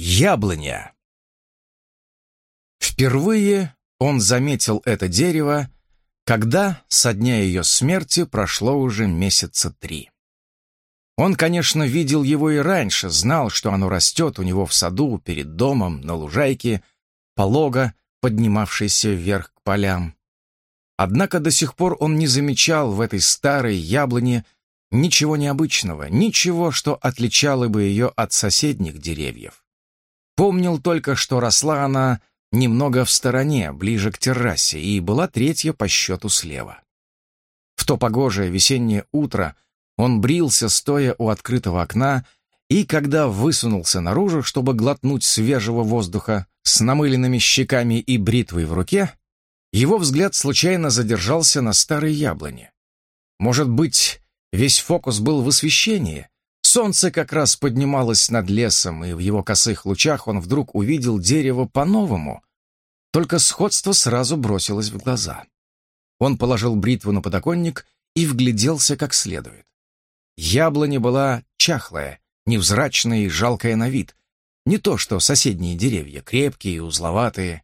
Яблоня. Впервые он заметил это дерево, когда со дня ее смерти прошло уже месяца три. Он, конечно, видел его и раньше, знал, что оно растет у него в саду, перед домом, на лужайке, полого, поднимавшейся вверх к полям. Однако до сих пор он не замечал в этой старой яблоне ничего необычного, ничего, что отличало бы ее от соседних деревьев. Помнил только, что росла она немного в стороне, ближе к террасе, и была третья по счету слева. В то погожее весеннее утро он брился, стоя у открытого окна, и когда высунулся наружу, чтобы глотнуть свежего воздуха с намыленными щеками и бритвой в руке, его взгляд случайно задержался на старой яблоне. Может быть, весь фокус был в освещении, Солнце как раз поднималось над лесом, и в его косых лучах он вдруг увидел дерево по-новому. Только сходство сразу бросилось в глаза. Он положил бритву на подоконник и вгляделся как следует. Яблоня была чахлая, невзрачная и жалкая на вид. Не то что соседние деревья, крепкие и узловатые.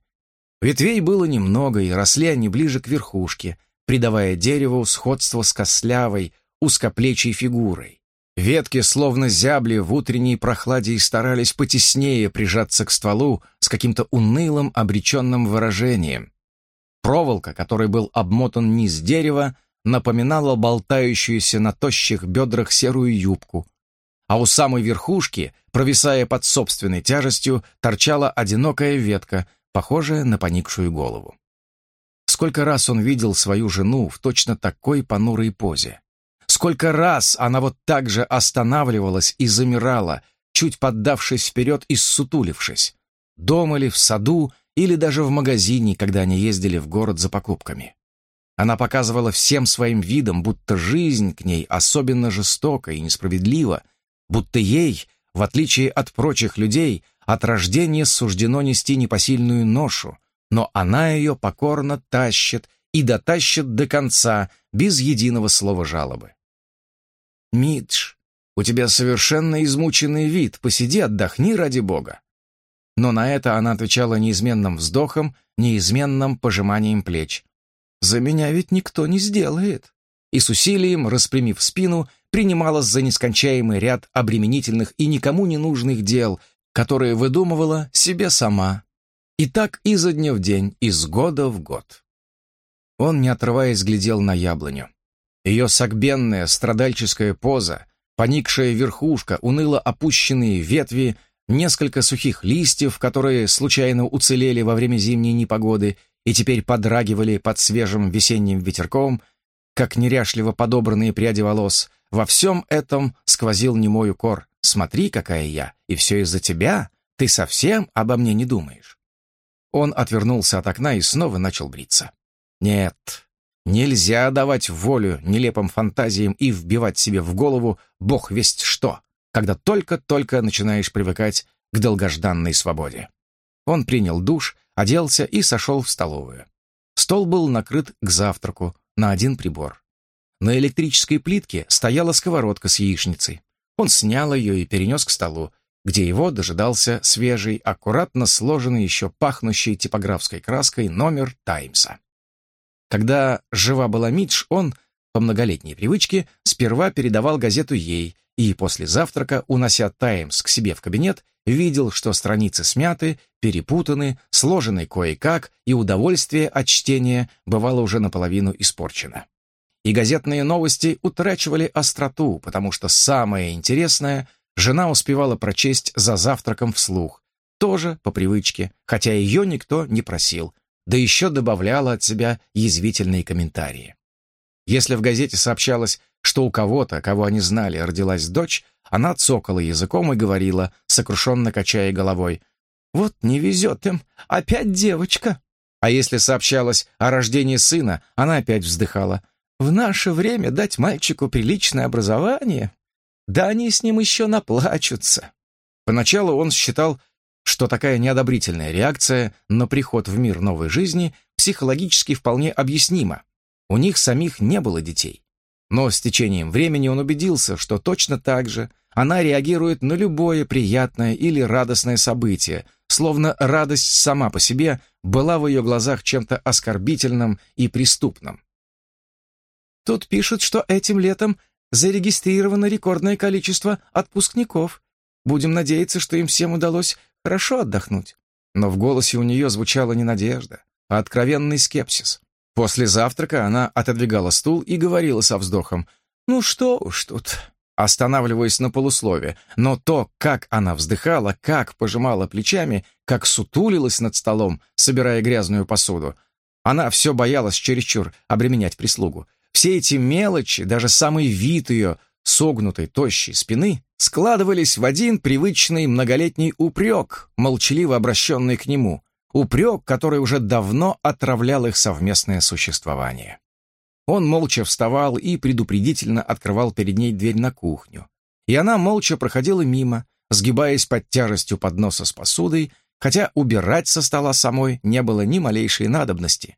Ветвей было немного, и росли они ближе к верхушке, придавая дереву сходство с кослявой, узкоплечей фигурой. Ветки словно зябли в утренней прохладе и старались потеснее прижаться к стволу с каким-то унылым, обреченным выражением. Проволока, которой был обмотан низ дерева, напоминала болтающуюся на тощих бедрах серую юбку, а у самой верхушки, провисая под собственной тяжестью, торчала одинокая ветка, похожая на поникшую голову. Сколько раз он видел свою жену в точно такой понурой позе. Сколько раз она вот так же останавливалась и замирала, чуть поддавшись вперед и ссутулившись. Дома ли, в саду или даже в магазине, когда они ездили в город за покупками. Она показывала всем своим видом, будто жизнь к ней особенно жестока и несправедлива, будто ей, в отличие от прочих людей, от рождения суждено нести непосильную ношу, но она ее покорно тащит и дотащит до конца, без единого слова жалобы. «Мидж, у тебя совершенно измученный вид, посиди, отдохни ради бога». Но на это она отвечала неизменным вздохом, неизменным пожиманием плеч. «За меня ведь никто не сделает». И с усилием, распрямив спину, принималась за нескончаемый ряд обременительных и никому не нужных дел, которые выдумывала себе сама. И так изо дня в день, из года в год. Он, не отрываясь, глядел на яблоню. Ее согбенная, страдальческая поза, поникшая верхушка, уныло опущенные ветви, несколько сухих листьев, которые случайно уцелели во время зимней непогоды и теперь подрагивали под свежим весенним ветерком, как неряшливо подобранные пряди волос, во всем этом сквозил немой укор. «Смотри, какая я, и все из-за тебя, ты совсем обо мне не думаешь». Он отвернулся от окна и снова начал бриться. «Нет, Нельзя давать волю нелепым фантазиям и вбивать себе в голову бог весть что, когда только-только начинаешь привыкать к долгожданной свободе. Он принял душ, оделся и сошел в столовую. Стол был накрыт к завтраку на один прибор. На электрической плитке стояла сковородка с яичницей. Он снял ее и перенес к столу, где его дожидался свежий, аккуратно сложенный еще пахнущий типографской краской номер «Таймса». Когда жива была Мидж, он, по многолетней привычке, сперва передавал газету ей, и после завтрака, унося «Таймс» к себе в кабинет, видел, что страницы смяты, перепутаны, сложены кое-как, и удовольствие от чтения бывало уже наполовину испорчено. И газетные новости утрачивали остроту, потому что самое интересное жена успевала прочесть за завтраком вслух, тоже по привычке, хотя ее никто не просил, да еще добавляла от себя язвительные комментарии. Если в газете сообщалось, что у кого-то, кого они знали, родилась дочь, она цокала языком и говорила, сокрушенно качая головой, «Вот не везет им, опять девочка». А если сообщалось о рождении сына, она опять вздыхала, «В наше время дать мальчику приличное образование? Да они с ним еще наплачутся». Поначалу он считал, что такая неодобрительная реакция на приход в мир новой жизни психологически вполне объяснима. У них самих не было детей. Но с течением времени он убедился, что точно так же она реагирует на любое приятное или радостное событие, словно радость сама по себе была в ее глазах чем-то оскорбительным и преступным. Тут пишут, что этим летом зарегистрировано рекордное количество отпускников. Будем надеяться, что им всем удалось хорошо отдохнуть. Но в голосе у нее звучала не надежда, а откровенный скепсис. После завтрака она отодвигала стул и говорила со вздохом, «Ну что уж тут», останавливаясь на полуслове, но то, как она вздыхала, как пожимала плечами, как сутулилась над столом, собирая грязную посуду, она все боялась чересчур обременять прислугу. Все эти мелочи, даже самый вид ее согнутой, тощей спины, складывались в один привычный многолетний упрек, молчаливо обращенный к нему, упрек, который уже давно отравлял их совместное существование. Он молча вставал и предупредительно открывал перед ней дверь на кухню. И она молча проходила мимо, сгибаясь под тяжестью подноса с посудой, хотя убирать со стола самой не было ни малейшей надобности.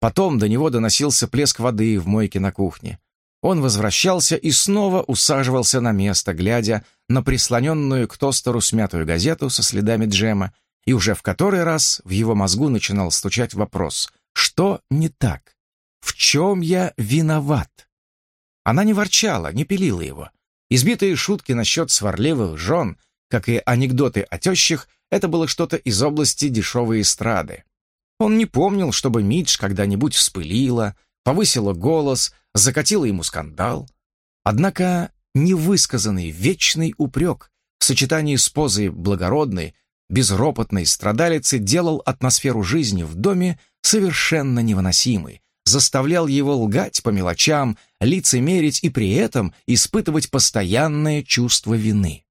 Потом до него доносился плеск воды в мойке на кухне. Он возвращался и снова усаживался на место, глядя на прислоненную к тостеру смятую газету со следами джема, и уже в который раз в его мозгу начинал стучать вопрос «Что не так? В чем я виноват?» Она не ворчала, не пилила его. Избитые шутки насчет сварливых жен, как и анекдоты о тещах, это было что-то из области дешевой эстрады. Он не помнил, чтобы Мидж когда-нибудь вспылила, повысила голос, закатила ему скандал. Однако невысказанный вечный упрек в сочетании с позой благородной, безропотной страдалицы делал атмосферу жизни в доме совершенно невыносимой, заставлял его лгать по мелочам, лицемерить и при этом испытывать постоянное чувство вины.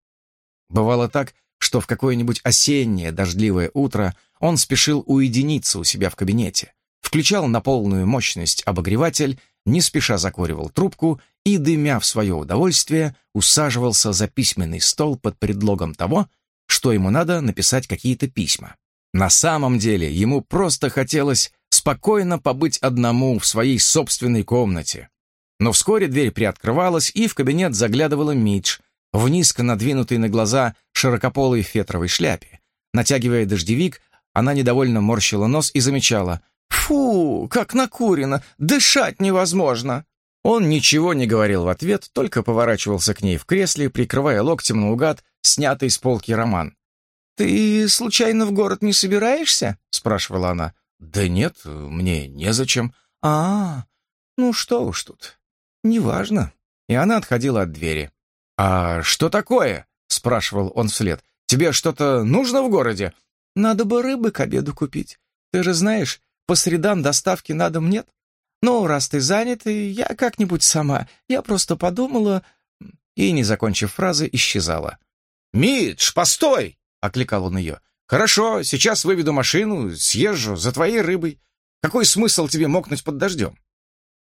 Бывало так, что в какое-нибудь осеннее дождливое утро он спешил уединиться у себя в кабинете, включал на полную мощность обогреватель, не спеша закуривал трубку и, дымя в свое удовольствие, усаживался за письменный стол под предлогом того, что ему надо написать какие-то письма. На самом деле ему просто хотелось спокойно побыть одному в своей собственной комнате. Но вскоре дверь приоткрывалась, и в кабинет заглядывала Мидж в низко надвинутой на глаза широкополой фетровой шляпе. Натягивая дождевик, она недовольно морщила нос и замечала. «Фу, как накурено! Дышать невозможно!» Он ничего не говорил в ответ, только поворачивался к ней в кресле, прикрывая локтем наугад снятый с полки роман. «Ты, случайно, в город не собираешься?» — спрашивала она. «Да нет, мне незачем». «А, ну что уж тут, неважно». И она отходила от двери. «А что такое?» — спрашивал он вслед. «Тебе что-то нужно в городе?» «Надо бы рыбы к обеду купить. Ты же знаешь, по средам доставки на дом нет. Ну, раз ты занят, я как-нибудь сама. Я просто подумала...» И, не закончив фразы, исчезала. «Митч, постой!» — окликал он ее. «Хорошо, сейчас выведу машину, съезжу за твоей рыбой. Какой смысл тебе мокнуть под дождем?»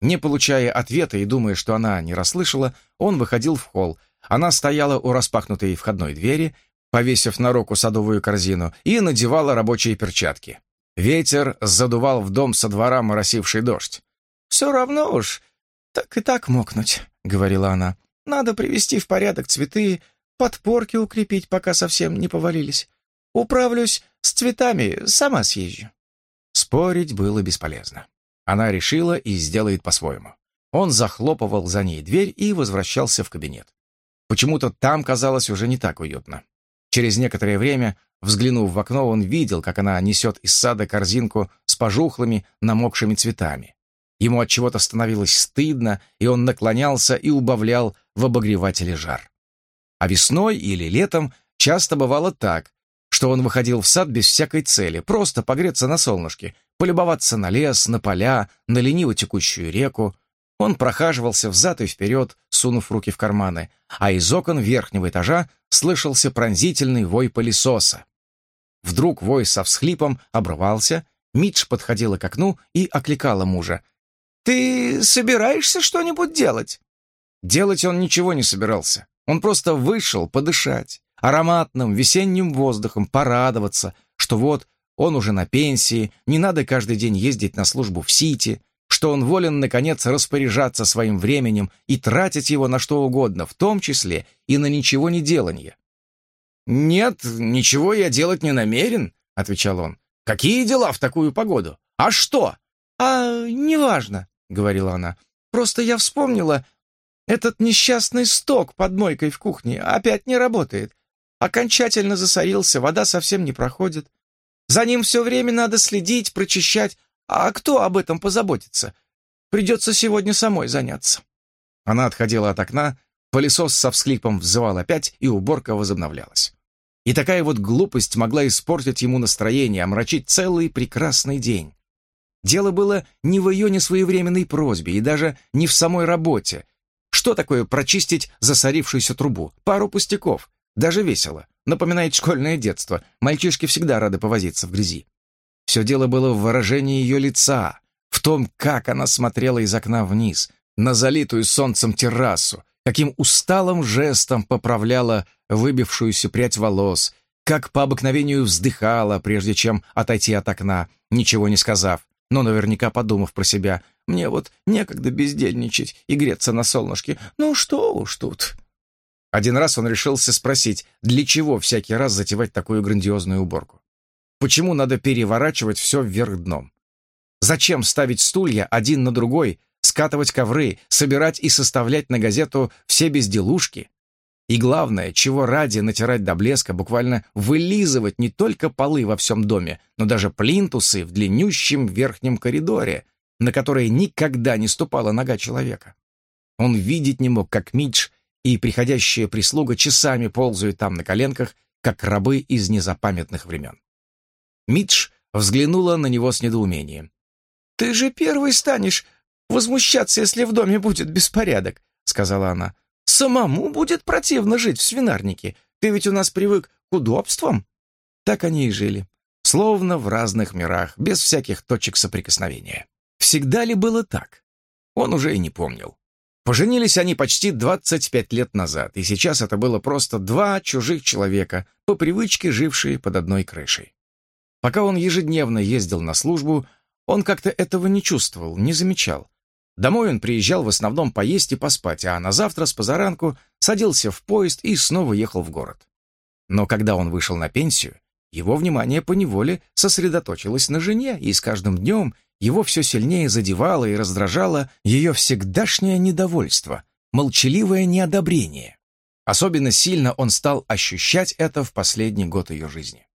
Не получая ответа и думая, что она не расслышала, он выходил в холл. Она стояла у распахнутой входной двери, повесив на руку садовую корзину, и надевала рабочие перчатки. Ветер задувал в дом со двора моросивший дождь. «Все равно уж, так и так мокнуть», — говорила она. «Надо привести в порядок цветы, подпорки укрепить, пока совсем не повалились. Управлюсь с цветами, сама съезжу». Спорить было бесполезно. Она решила и сделает по-своему. Он захлопывал за ней дверь и возвращался в кабинет. Почему-то там казалось уже не так уютно. Через некоторое время, взглянув в окно, он видел, как она несет из сада корзинку с пожухлыми, намокшими цветами. Ему от чего-то становилось стыдно, и он наклонялся и убавлял в обогревателе жар. А весной или летом часто бывало так, что он выходил в сад без всякой цели, просто погреться на солнышке, полюбоваться на лес, на поля, на лениво текущую реку. Он прохаживался взад и вперед, сунув руки в карманы, а из окон верхнего этажа слышался пронзительный вой пылесоса. Вдруг вой со всхлипом обрывался, Митч подходила к окну и окликала мужа. «Ты собираешься что-нибудь делать?» Делать он ничего не собирался. Он просто вышел подышать ароматным весенним воздухом, порадоваться, что вот он уже на пенсии, не надо каждый день ездить на службу в Сити, что он волен, наконец, распоряжаться своим временем и тратить его на что угодно, в том числе и на ничего не деланье. «Нет, ничего я делать не намерен», — отвечал он. «Какие дела в такую погоду? А что?» «А, неважно», — говорила она. «Просто я вспомнила, этот несчастный сток под мойкой в кухне опять не работает. Окончательно засорился, вода совсем не проходит. За ним все время надо следить, прочищать. А кто об этом позаботится? Придется сегодня самой заняться». Она отходила от окна, пылесос со всхлипом взывал опять, и уборка возобновлялась. И такая вот глупость могла испортить ему настроение, омрачить целый прекрасный день. Дело было не в ее несвоевременной просьбе и даже не в самой работе. Что такое прочистить засорившуюся трубу? Пару пустяков. Даже весело. Напоминает школьное детство. Мальчишки всегда рады повозиться в грязи. Все дело было в выражении ее лица, в том, как она смотрела из окна вниз, на залитую солнцем террасу, каким усталым жестом поправляла выбившуюся прядь волос, как по обыкновению вздыхала, прежде чем отойти от окна, ничего не сказав, но наверняка подумав про себя, «Мне вот некогда бездельничать и греться на солнышке, ну что уж тут». Один раз он решился спросить, для чего всякий раз затевать такую грандиозную уборку. Почему надо переворачивать все вверх дном? Зачем ставить стулья один на другой, скатывать ковры, собирать и составлять на газету все безделушки? И главное, чего ради натирать до блеска, буквально вылизывать не только полы во всем доме, но даже плинтусы в длиннющем верхнем коридоре, на которые никогда не ступала нога человека. Он видеть не мог, как Мидж и приходящая прислуга часами ползают там на коленках, как рабы из незапамятных времен. Мидж взглянула на него с недоумением. «Ты же первый станешь возмущаться, если в доме будет беспорядок», — сказала она. «Самому будет противно жить в свинарнике. Ты ведь у нас привык к удобствам». Так они и жили, словно в разных мирах, без всяких точек соприкосновения. Всегда ли было так? Он уже и не помнил. Поженились они почти 25 лет назад, и сейчас это было просто два чужих человека, по привычке жившие под одной крышей. Пока он ежедневно ездил на службу, он как-то этого не чувствовал, не замечал. Домой он приезжал в основном поесть и поспать, а на завтра с позаранку садился в поезд и снова ехал в город. Но когда он вышел на пенсию, его внимание поневоле сосредоточилось на жене, и с каждым днем его все сильнее задевало и раздражало ее всегдашнее недовольство, молчаливое неодобрение. Особенно сильно он стал ощущать это в последний год ее жизни.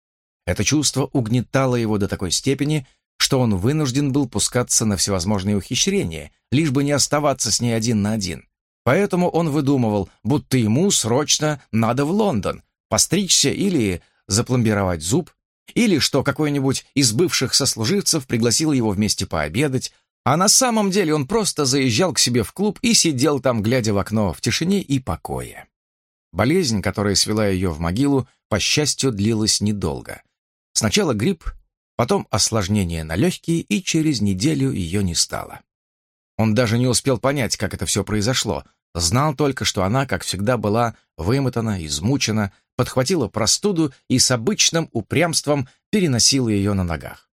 Это чувство угнетало его до такой степени, что он вынужден был пускаться на всевозможные ухищрения, лишь бы не оставаться с ней один на один. Поэтому он выдумывал, будто ему срочно надо в Лондон, постричься или запломбировать зуб, или что какой-нибудь из бывших сослуживцев пригласил его вместе пообедать, а на самом деле он просто заезжал к себе в клуб и сидел там, глядя в окно, в тишине и покое. Болезнь, которая свела ее в могилу, по счастью, длилась недолго. Сначала грипп, потом осложнение на легкие, и через неделю ее не стало. Он даже не успел понять, как это все произошло, знал только, что она, как всегда, была вымотана, измучена, подхватила простуду и с обычным упрямством переносила ее на ногах.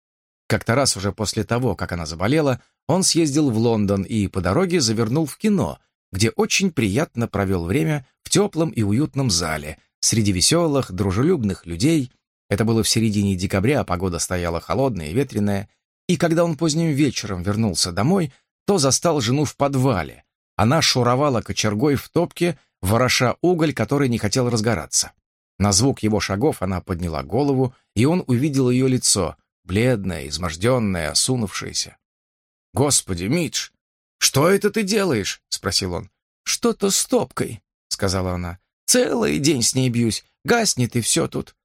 Как-то раз уже после того, как она заболела, он съездил в Лондон и по дороге завернул в кино, где очень приятно провел время в теплом и уютном зале, среди веселых, дружелюбных людей. Это было в середине декабря, погода стояла холодная и ветреная, и когда он поздним вечером вернулся домой, то застал жену в подвале. Она шуровала кочергой в топке, вороша уголь, который не хотел разгораться. На звук его шагов она подняла голову, и он увидел ее лицо, бледное, изможденное, осунувшееся. «Господи, Митч, что это ты делаешь?» — спросил он. «Что-то с топкой», — сказала она. «Целый день с ней бьюсь, гаснет и все тут.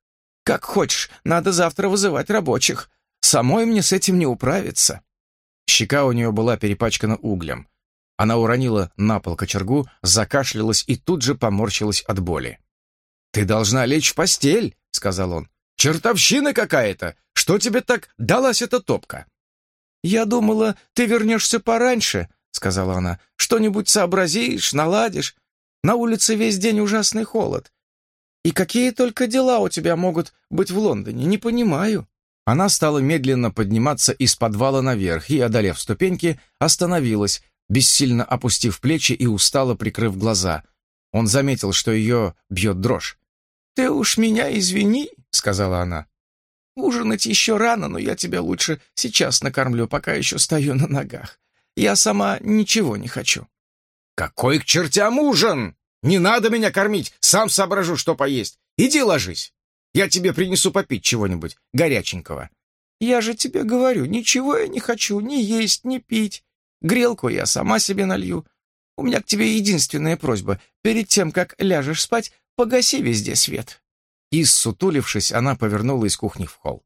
Как хочешь, надо завтра вызывать рабочих. Самой мне с этим не управиться». Щека у нее была перепачкана углем. Она уронила на пол кочергу, закашлялась и тут же поморщилась от боли. «Ты должна лечь в постель», — сказал он. «Чертовщина какая-то! Что тебе так далась эта топка?» «Я думала, ты вернешься пораньше», — сказала она. «Что-нибудь сообразишь, наладишь. На улице весь день ужасный холод. И какие только дела у тебя могут быть в Лондоне, не понимаю». Она стала медленно подниматься из подвала наверх и, одолев ступеньки, остановилась, бессильно опустив плечи и устало прикрыв глаза. Он заметил, что ее бьет дрожь. «Ты уж меня извини», — сказала она. «Ужинать еще рано, но я тебя лучше сейчас накормлю, пока еще стою на ногах. Я сама ничего не хочу». «Какой к чертям ужин? Не надо меня кормить, сам соображу, что поесть. Иди ложись. Я тебе принесу попить чего-нибудь горяченького». «Я же тебе говорю, ничего я не хочу, ни есть, ни пить. Грелку я сама себе налью. У меня к тебе единственная просьба. Перед тем, как ляжешь спать, погаси везде свет». И, сутулившись, она повернула из кухни в холл.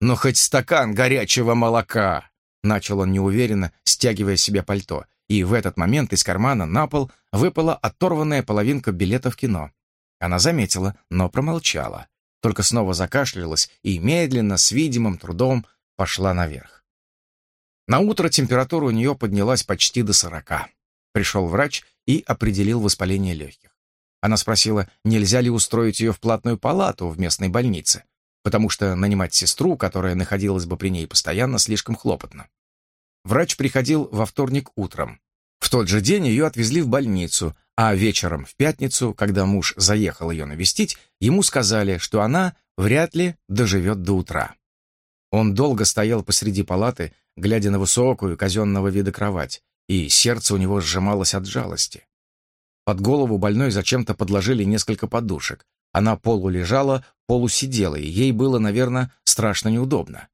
«Ну, хоть стакан горячего молока!» Начал он неуверенно, стягивая себе пальто, и в этот момент из кармана на пол выпала оторванная половинка билета в кино. Она заметила, но промолчала, только снова закашлялась и медленно, с видимым трудом, пошла наверх. На утро температура у нее поднялась почти до сорока. Пришел врач и определил воспаление легких. Она спросила, нельзя ли устроить ее в платную палату в местной больнице, потому что нанимать сестру, которая находилась бы при ней постоянно, слишком хлопотно. Врач приходил во вторник утром. В тот же день ее отвезли в больницу, а вечером в пятницу, когда муж заехал ее навестить, ему сказали, что она вряд ли доживет до утра. Он долго стоял посреди палаты, глядя на высокую казенного вида кровать, и сердце у него сжималось от жалости. Под голову больной зачем-то подложили несколько подушек. Она полулежала, полусидела, и ей было, наверное, страшно неудобно.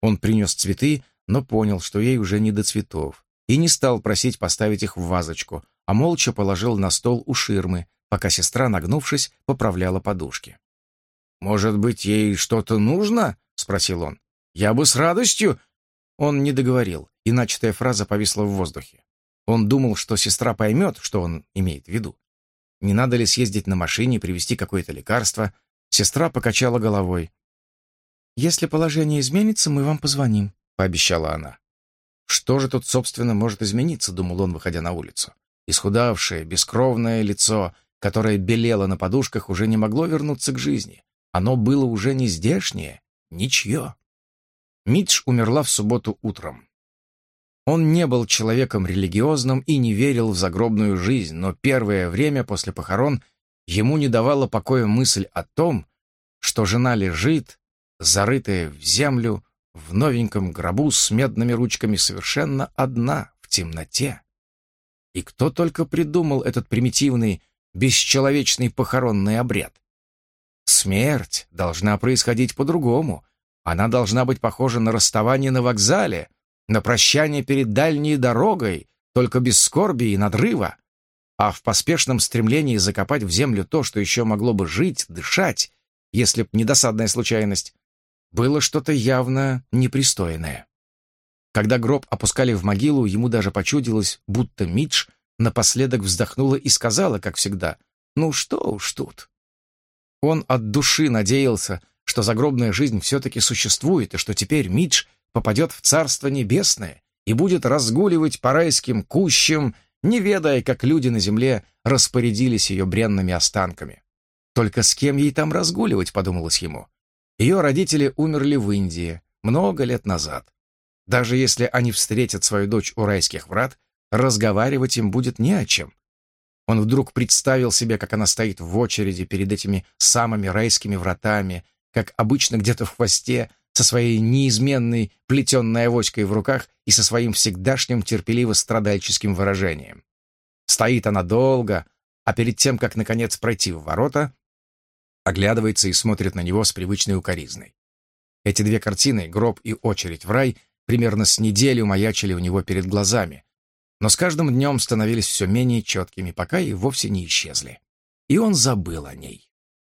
Он принес цветы, но понял, что ей уже не до цветов, и не стал просить поставить их в вазочку, а молча положил на стол у ширмы, пока сестра, нагнувшись, поправляла подушки. «Может быть, ей что-то нужно?» — спросил он. «Я бы с радостью...» Он не договорил, и начатая фраза повисла в воздухе. Он думал, что сестра поймет, что он имеет в виду. Не надо ли съездить на машине, привезти какое-то лекарство? Сестра покачала головой. «Если положение изменится, мы вам позвоним», — пообещала она. «Что же тут, собственно, может измениться?» — думал он, выходя на улицу. Исхудавшее, бескровное лицо, которое белело на подушках, уже не могло вернуться к жизни. Оно было уже не здешнее, ничье. Митч умерла в субботу утром. Он не был человеком религиозным и не верил в загробную жизнь, но первое время после похорон ему не давала покоя мысль о том, что жена лежит, зарытая в землю, в новеньком гробу с медными ручками совершенно одна, в темноте. И кто только придумал этот примитивный, бесчеловечный похоронный обряд? Смерть должна происходить по-другому, она должна быть похожа на расставание на вокзале, на прощание перед дальней дорогой, только без скорби и надрыва. А в поспешном стремлении закопать в землю то, что еще могло бы жить, дышать, если б не досадная случайность, было что-то явно непристойное. Когда гроб опускали в могилу, ему даже почудилось, будто Мидж напоследок вздохнула и сказала, как всегда, «Ну что уж тут». Он от души надеялся, что загробная жизнь все-таки существует, и что теперь Мидж попадет в Царство Небесное и будет разгуливать по райским кущам, не ведая, как люди на земле распорядились ее бренными останками. Только с кем ей там разгуливать, подумалось ему. Ее родители умерли в Индии много лет назад. Даже если они встретят свою дочь у райских врат, разговаривать им будет не о чем. Он вдруг представил себе, как она стоит в очереди перед этими самыми райскими вратами, как обычно где-то в хвосте, со своей неизменной плетенной авоськой в руках и со своим всегдашним терпеливо-страдальческим выражением. Стоит она долго, а перед тем, как, наконец, пройти в ворота, оглядывается и смотрит на него с привычной укоризной. Эти две картины, гроб и очередь в рай, примерно с неделю маячили у него перед глазами, но с каждым днем становились все менее четкими, пока и вовсе не исчезли. И он забыл о ней.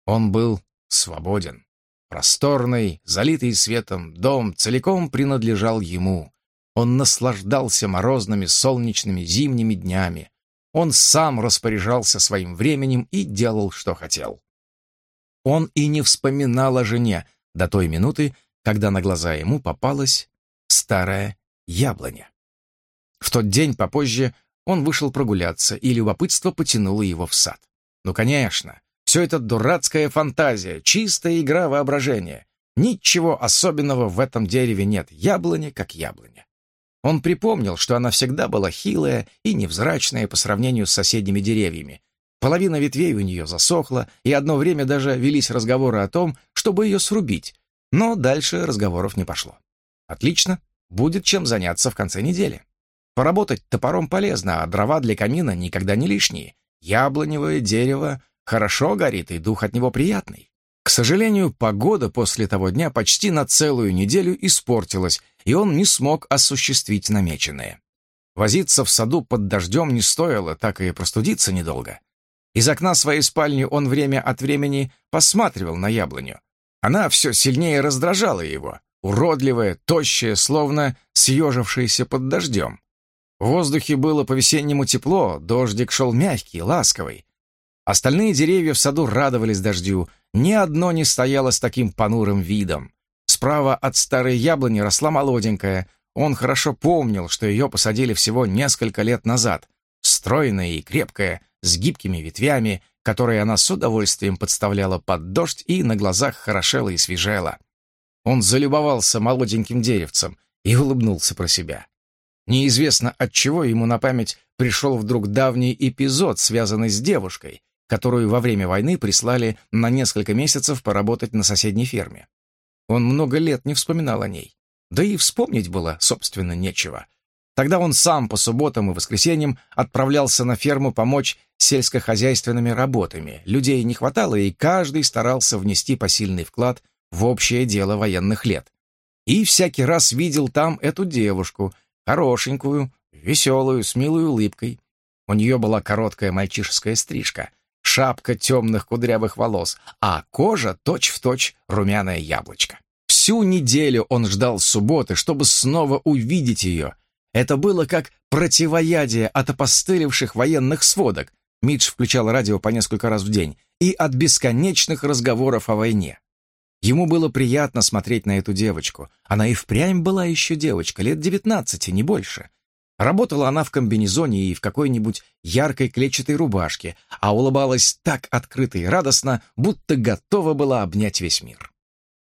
Он был свободен. Просторный, залитый светом дом целиком принадлежал ему. Он наслаждался морозными солнечными зимними днями. Он сам распоряжался своим временем и делал, что хотел. Он и не вспоминал о жене до той минуты, когда на глаза ему попалась старая яблоня. В тот день попозже он вышел прогуляться, и любопытство потянуло его в сад. Ну, конечно, все это дурацкая фантазия, чистая игра воображения. Ничего особенного в этом дереве нет, яблоня как яблоня. Он припомнил, что она всегда была хилая и невзрачная по сравнению с соседними деревьями. Половина ветвей у нее засохла, и одно время даже велись разговоры о том, чтобы ее срубить, но дальше разговоров не пошло. Отлично, будет чем заняться в конце недели. Поработать топором полезно, а дрова для камина никогда не лишние. Яблоневое дерево хорошо горит, и дух от него приятный. К сожалению, погода после того дня почти на целую неделю испортилась, и он не смог осуществить намеченное. Возиться в саду под дождем не стоило, так и простудиться недолго. Из окна своей спальни он время от времени посматривал на яблоню. Она все сильнее раздражала его, уродливая, тощая, словно съежившаяся под дождем. В воздухе было по-весеннему тепло, дождик шел мягкий, ласковый. Остальные деревья в саду радовались дождю, ни одно не стояло с таким понурым видом. Справа от старой яблони росла молоденькая. Он хорошо помнил, что ее посадили всего несколько лет назад. Стройная и крепкая, с гибкими ветвями, которые она с удовольствием подставляла под дождь и на глазах хорошела и свежела. Он залюбовался молоденьким деревцем и улыбнулся про себя. Неизвестно от чего ему на память пришел вдруг давний эпизод, связанный с девушкой, которую во время войны прислали на несколько месяцев поработать на соседней ферме. Он много лет не вспоминал о ней. Да и вспомнить было, собственно, нечего. Тогда он сам по субботам и воскресеньям отправлялся на ферму помочь сельскохозяйственными работами. Людей не хватало, и каждый старался внести посильный вклад в общее дело военных лет. И всякий раз видел там эту девушку, Хорошенькую, веселую, с милой улыбкой. У нее была короткая мальчишеская стрижка, шапка темных кудрявых волос, а кожа точь-в-точь точь румяное яблочко. Всю неделю он ждал субботы, чтобы снова увидеть ее. Это было как противоядие от опостылевших военных сводок. Мидж включал радио по несколько раз в день и от бесконечных разговоров о войне. Ему было приятно смотреть на эту девочку. Она и впрямь была еще девочка, лет девятнадцати, не больше. Работала она в комбинезоне и в какой-нибудь яркой клетчатой рубашке, а улыбалась так открыто и радостно, будто готова была обнять весь мир.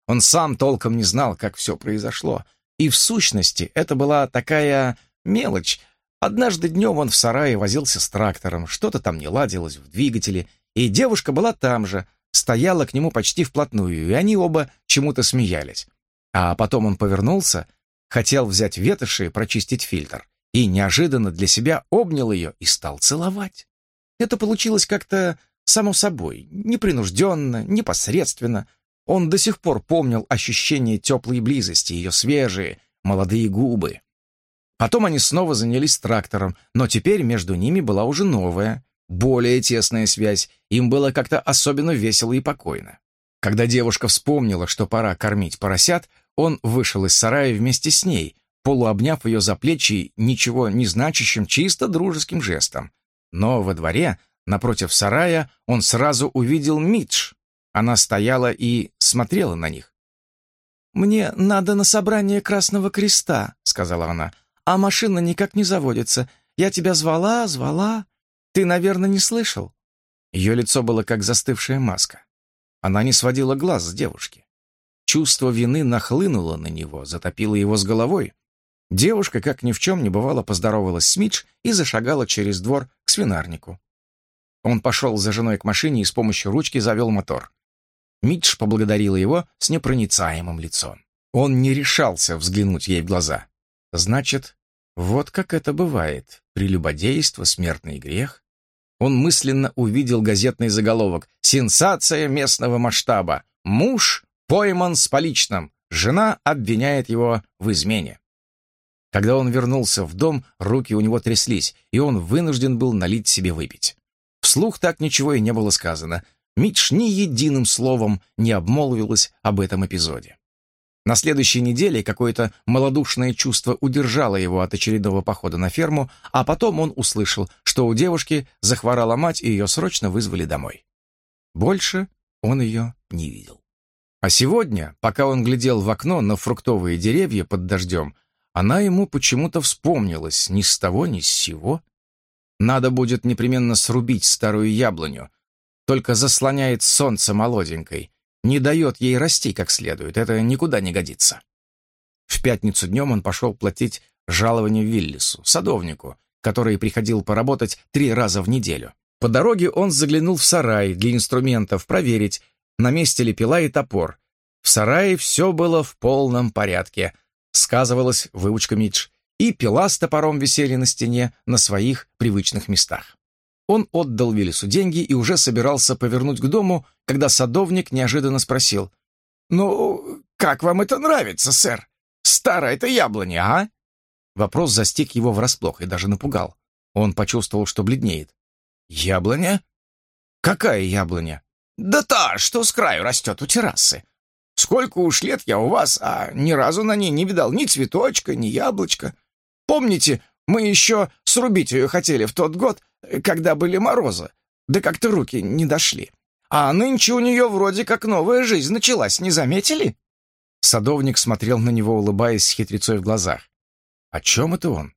Он сам толком не знал, как все произошло. И в сущности это была такая мелочь. Однажды днем он в сарае возился с трактором, что-то там не ладилось в двигателе, и девушка была там же, стояла к нему почти вплотную, и они оба чему-то смеялись. А потом он повернулся, хотел взять ветоши и прочистить фильтр, и неожиданно для себя обнял ее и стал целовать. Это получилось как-то само собой, непринужденно, непосредственно. Он до сих пор помнил ощущение теплой близости, ее свежие, молодые губы. Потом они снова занялись трактором, но теперь между ними была уже новая, более тесная связь, им было как-то особенно весело и покойно. Когда девушка вспомнила, что пора кормить поросят, он вышел из сарая вместе с ней, полуобняв ее за плечи ничего не значащим, чисто дружеским жестом. Но во дворе, напротив сарая, он сразу увидел Мидж. Она стояла и смотрела на них. «Мне надо на собрание Красного Креста», — сказала она, «а машина никак не заводится. Я тебя звала, звала, ты, наверное, не слышал?» Ее лицо было как застывшая маска. Она не сводила глаз с девушки. Чувство вины нахлынуло на него, затопило его с головой. Девушка, как ни в чем не бывало, поздоровалась с Мидж и зашагала через двор к свинарнику. Он пошел за женой к машине и с помощью ручки завел мотор. Мидж поблагодарила его с непроницаемым лицом. Он не решался взглянуть ей в глаза. Значит, вот как это бывает. Прелюбодейство, смертный грех. Он мысленно увидел газетный заголовок «Сенсация местного масштаба. Муж пойман с поличным. Жена обвиняет его в измене». Когда он вернулся в дом, руки у него тряслись, и он вынужден был налить себе выпить. Вслух так ничего и не было сказано. Митш ни единым словом не обмолвилась об этом эпизоде. На следующей неделе какое-то малодушное чувство удержало его от очередного похода на ферму, а потом он услышал, что у девушки захворала мать, и ее срочно вызвали домой. Больше он ее не видел. А сегодня, пока он глядел в окно на фруктовые деревья под дождем, она ему почему-то вспомнилась ни с того, ни с сего. Надо будет непременно срубить старую яблоню, только заслоняет солнце молоденькой, не дает ей расти как следует. Это никуда не годится. В пятницу днем он пошел платить жалование Виллису, садовнику, который приходил поработать три раза в неделю. По дороге он заглянул в сарай для инструментов проверить, на месте ли пила и топор. В сарае все было в полном порядке, сказывалась выучка Мидж, и пила с топором висели на стене на своих привычных местах. Он отдал Виллису деньги и уже собирался повернуть к дому, когда садовник неожиданно спросил. «Ну, как вам это нравится, сэр? Старая это яблоня, а?» Вопрос застиг его врасплох и даже напугал. Он почувствовал, что бледнеет. «Яблоня? Какая яблоня?» «Да та, что с краю растет у террасы. Сколько уж лет я у вас, а ни разу на ней не видал ни цветочка, ни яблочка. Помните, мы еще срубить ее хотели в тот год, когда были морозы, да как-то руки не дошли. А нынче у нее вроде как новая жизнь началась, не заметили?» Садовник смотрел на него, улыбаясь с хитрецой в глазах. «О чем это он?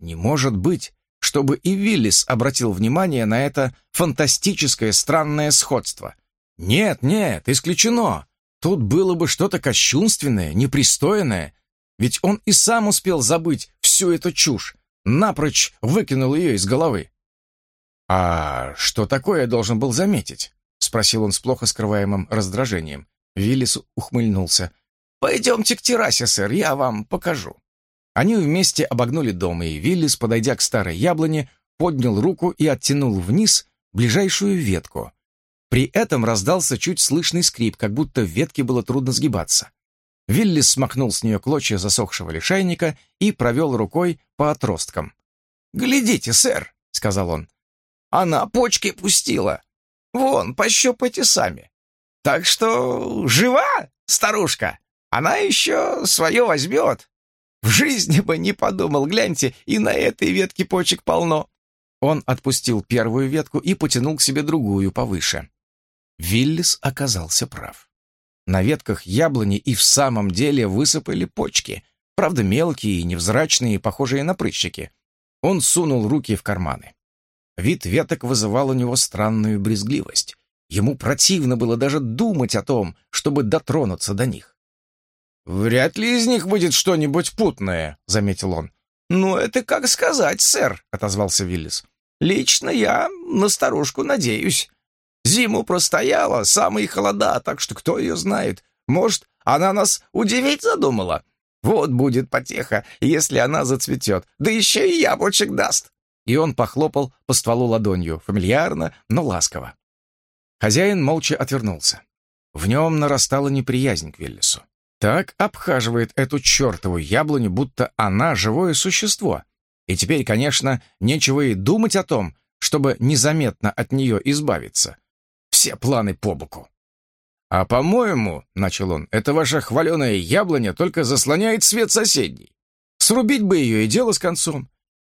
Не может быть, чтобы и Виллис обратил внимание на это фантастическое странное сходство. Нет, нет, исключено. Тут было бы что-то кощунственное, непристойное. Ведь он и сам успел забыть всю эту чушь, напрочь выкинул ее из головы. «А что такое я должен был заметить?» — спросил он с плохо скрываемым раздражением. Виллис ухмыльнулся. «Пойдемте к террасе, сэр, я вам покажу». Они вместе обогнули дом, и Виллис, подойдя к старой яблоне, поднял руку и оттянул вниз ближайшую ветку. При этом раздался чуть слышный скрип, как будто в ветке было трудно сгибаться. Виллис смахнул с нее клочья засохшего лишайника и провел рукой по отросткам. «Глядите, сэр», — сказал он, она почки пустила. Вон, пощупайте сами. Так что жива старушка. Она еще свое возьмет. В жизни бы не подумал, гляньте, и на этой ветке почек полно. Он отпустил первую ветку и потянул к себе другую повыше. Виллис оказался прав. На ветках яблони и в самом деле высыпали почки, правда мелкие и невзрачные, похожие на прыщики. Он сунул руки в карманы. Вид веток вызывал у него странную брезгливость. Ему противно было даже думать о том, чтобы дотронуться до них. «Вряд ли из них будет что-нибудь путное», — заметил он. «Ну, это как сказать, сэр», — отозвался Виллис. «Лично я на старушку надеюсь. Зиму простояла, самые холода, так что кто ее знает. Может, она нас удивить задумала? Вот будет потеха, если она зацветет, да еще и яблочек даст» и он похлопал по стволу ладонью, фамильярно, но ласково. Хозяин молча отвернулся. В нем нарастала неприязнь к Виллису. Так обхаживает эту чертову яблоню, будто она живое существо. И теперь, конечно, нечего и думать о том, чтобы незаметно от нее избавиться. Все планы по боку. «А по-моему, — начал он, — эта ваша хваленая яблоня только заслоняет свет соседней. Срубить бы ее и дело с концом.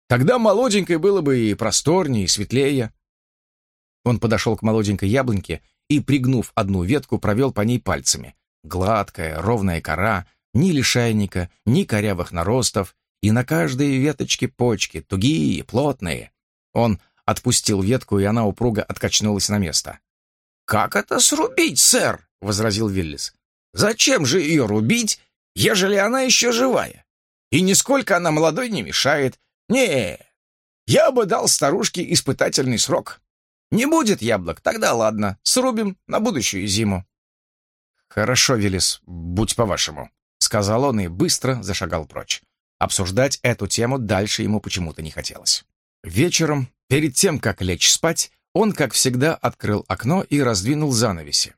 Тогда молоденькой было бы и просторнее, и светлее. Он подошел к молоденькой яблоньке и, пригнув одну ветку, провел по ней пальцами. Гладкая, ровная кора, ни лишайника, ни корявых наростов, и на каждой веточке почки, тугие, плотные. Он отпустил ветку, и она упруго откачнулась на место. «Как это срубить, сэр?» — возразил Виллис. «Зачем же ее рубить, ежели она еще живая? И нисколько она молодой не мешает, не, я бы дал старушке испытательный срок. Не будет яблок, тогда ладно, срубим на будущую зиму. Хорошо, Велес, будь по-вашему, сказал он и быстро зашагал прочь. Обсуждать эту тему дальше ему почему-то не хотелось. Вечером, перед тем, как лечь спать, он, как всегда, открыл окно и раздвинул занавеси.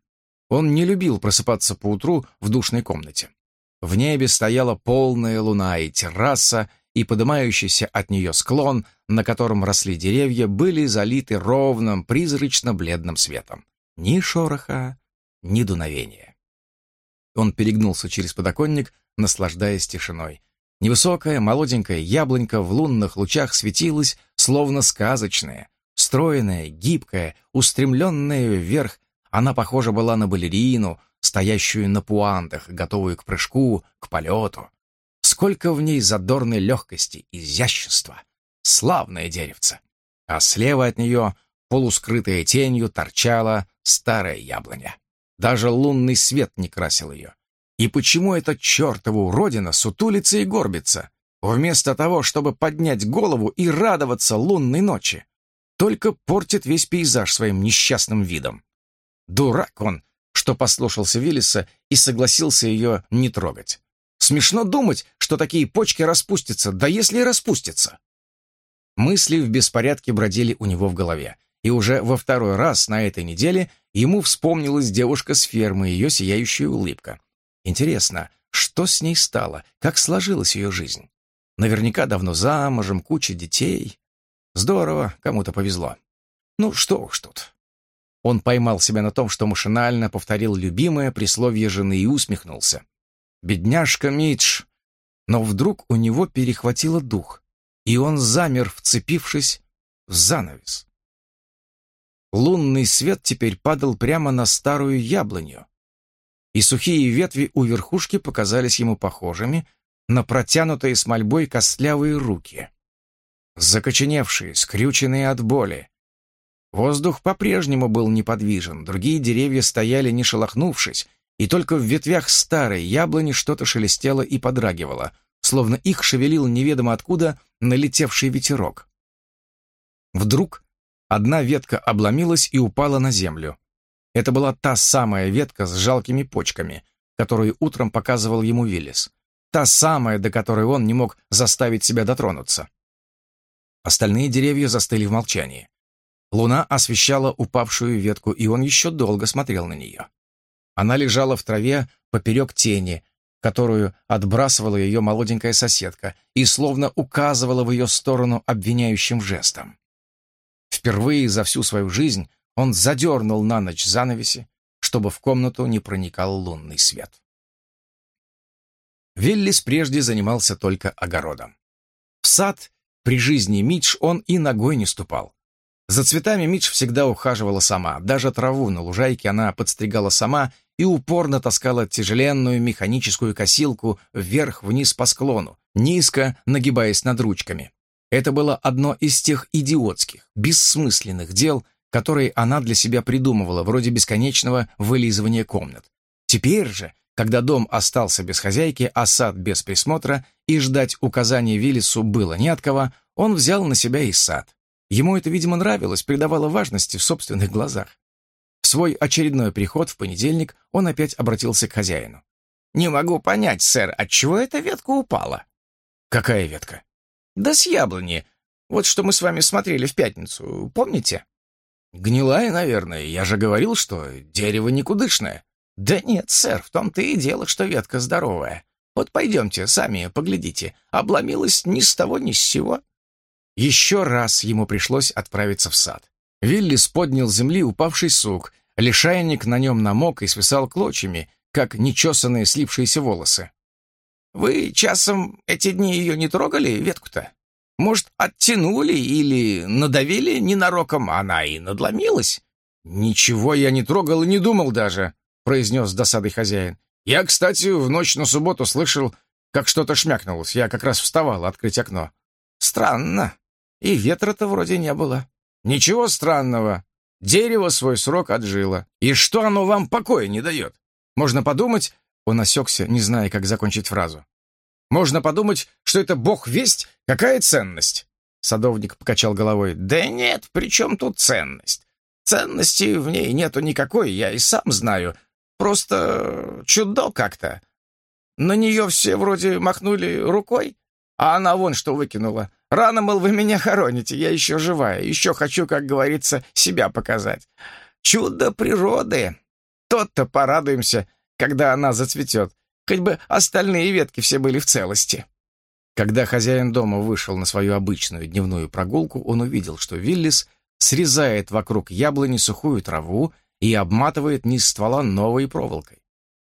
Он не любил просыпаться поутру в душной комнате. В небе стояла полная луна, и терраса и поднимающийся от нее склон, на котором росли деревья, были залиты ровным, призрачно-бледным светом. Ни шороха, ни дуновения. Он перегнулся через подоконник, наслаждаясь тишиной. Невысокая, молоденькая яблонька в лунных лучах светилась, словно сказочная, стройная, гибкая, устремленная вверх. Она похожа была на балерину, стоящую на пуантах, готовую к прыжку, к полету. Сколько в ней задорной легкости, изящества. Славное деревце. А слева от нее, полускрытая тенью, торчала старая яблоня. Даже лунный свет не красил ее. И почему эта чертова уродина сутулится и горбится, вместо того, чтобы поднять голову и радоваться лунной ночи? Только портит весь пейзаж своим несчастным видом. Дурак он, что послушался Виллиса и согласился ее не трогать. Смешно думать, что такие почки распустятся, да если и распустятся. Мысли в беспорядке бродили у него в голове, и уже во второй раз на этой неделе ему вспомнилась девушка с фермы, ее сияющая улыбка. Интересно, что с ней стало, как сложилась ее жизнь? Наверняка давно замужем, куча детей. Здорово, кому-то повезло. Ну, что уж тут. Он поймал себя на том, что машинально повторил любимое присловие жены и усмехнулся. «Бедняжка Митч!» Но вдруг у него перехватило дух, и он замер, вцепившись в занавес. Лунный свет теперь падал прямо на старую яблоню, и сухие ветви у верхушки показались ему похожими на протянутые с мольбой костлявые руки. Закоченевшие, скрюченные от боли. Воздух по-прежнему был неподвижен, другие деревья стояли не шелохнувшись, и только в ветвях старой яблони что-то шелестело и подрагивало, словно их шевелил неведомо откуда налетевший ветерок. Вдруг Одна ветка обломилась и упала на землю. Это была та самая ветка с жалкими почками, которую утром показывал ему Виллис. Та самая, до которой он не мог заставить себя дотронуться. Остальные деревья застыли в молчании. Луна освещала упавшую ветку, и он еще долго смотрел на нее. Она лежала в траве поперек тени, которую отбрасывала ее молоденькая соседка, и словно указывала в ее сторону обвиняющим жестом. Впервые за всю свою жизнь он задернул на ночь занавеси, чтобы в комнату не проникал лунный свет. Виллис прежде занимался только огородом. В сад при жизни Мидж он и ногой не ступал. За цветами Мидж всегда ухаживала сама, даже траву на лужайке она подстригала сама и упорно таскала тяжеленную механическую косилку вверх-вниз по склону, низко нагибаясь над ручками. Это было одно из тех идиотских, бессмысленных дел, которые она для себя придумывала, вроде бесконечного вылизывания комнат. Теперь же, когда дом остался без хозяйки, а сад без присмотра, и ждать указания Виллису было не от кого, он взял на себя и сад. Ему это, видимо, нравилось, придавало важности в собственных глазах. В свой очередной приход в понедельник он опять обратился к хозяину. «Не могу понять, сэр, отчего эта ветка упала?» «Какая ветка?» Да с яблони. Вот что мы с вами смотрели в пятницу, помните? Гнилая, наверное. Я же говорил, что дерево никудышное. Да нет, сэр, в том-то и дело, что ветка здоровая. Вот пойдемте, сами поглядите. Обломилась ни с того, ни с сего. Еще раз ему пришлось отправиться в сад. Виллис поднял с земли упавший сук. Лишайник на нем намок и свисал клочьями, как нечесанные слипшиеся волосы. Вы часом эти дни ее не трогали, ветку-то? Может, оттянули или надавили ненароком, она и надломилась? Ничего я не трогал и не думал даже, произнес с досадой хозяин. Я, кстати, в ночь на субботу слышал, как что-то шмякнулось. Я как раз вставал открыть окно. Странно. И ветра-то вроде не было. Ничего странного. Дерево свой срок отжило. И что оно вам покоя не дает? Можно подумать, он осекся, не зная, как закончить фразу. «Можно подумать, что это бог весть, какая ценность?» Садовник покачал головой. «Да нет, при чем тут ценность? Ценности в ней нету никакой, я и сам знаю. Просто чудо как-то. На нее все вроде махнули рукой, а она вон что выкинула. Рано, мол, вы меня хороните, я еще живая, еще хочу, как говорится, себя показать. Чудо природы. Тот-то порадуемся, когда она зацветет. Хоть бы остальные ветки все были в целости. Когда хозяин дома вышел на свою обычную дневную прогулку, он увидел, что Виллис срезает вокруг яблони сухую траву и обматывает низ ствола новой проволокой.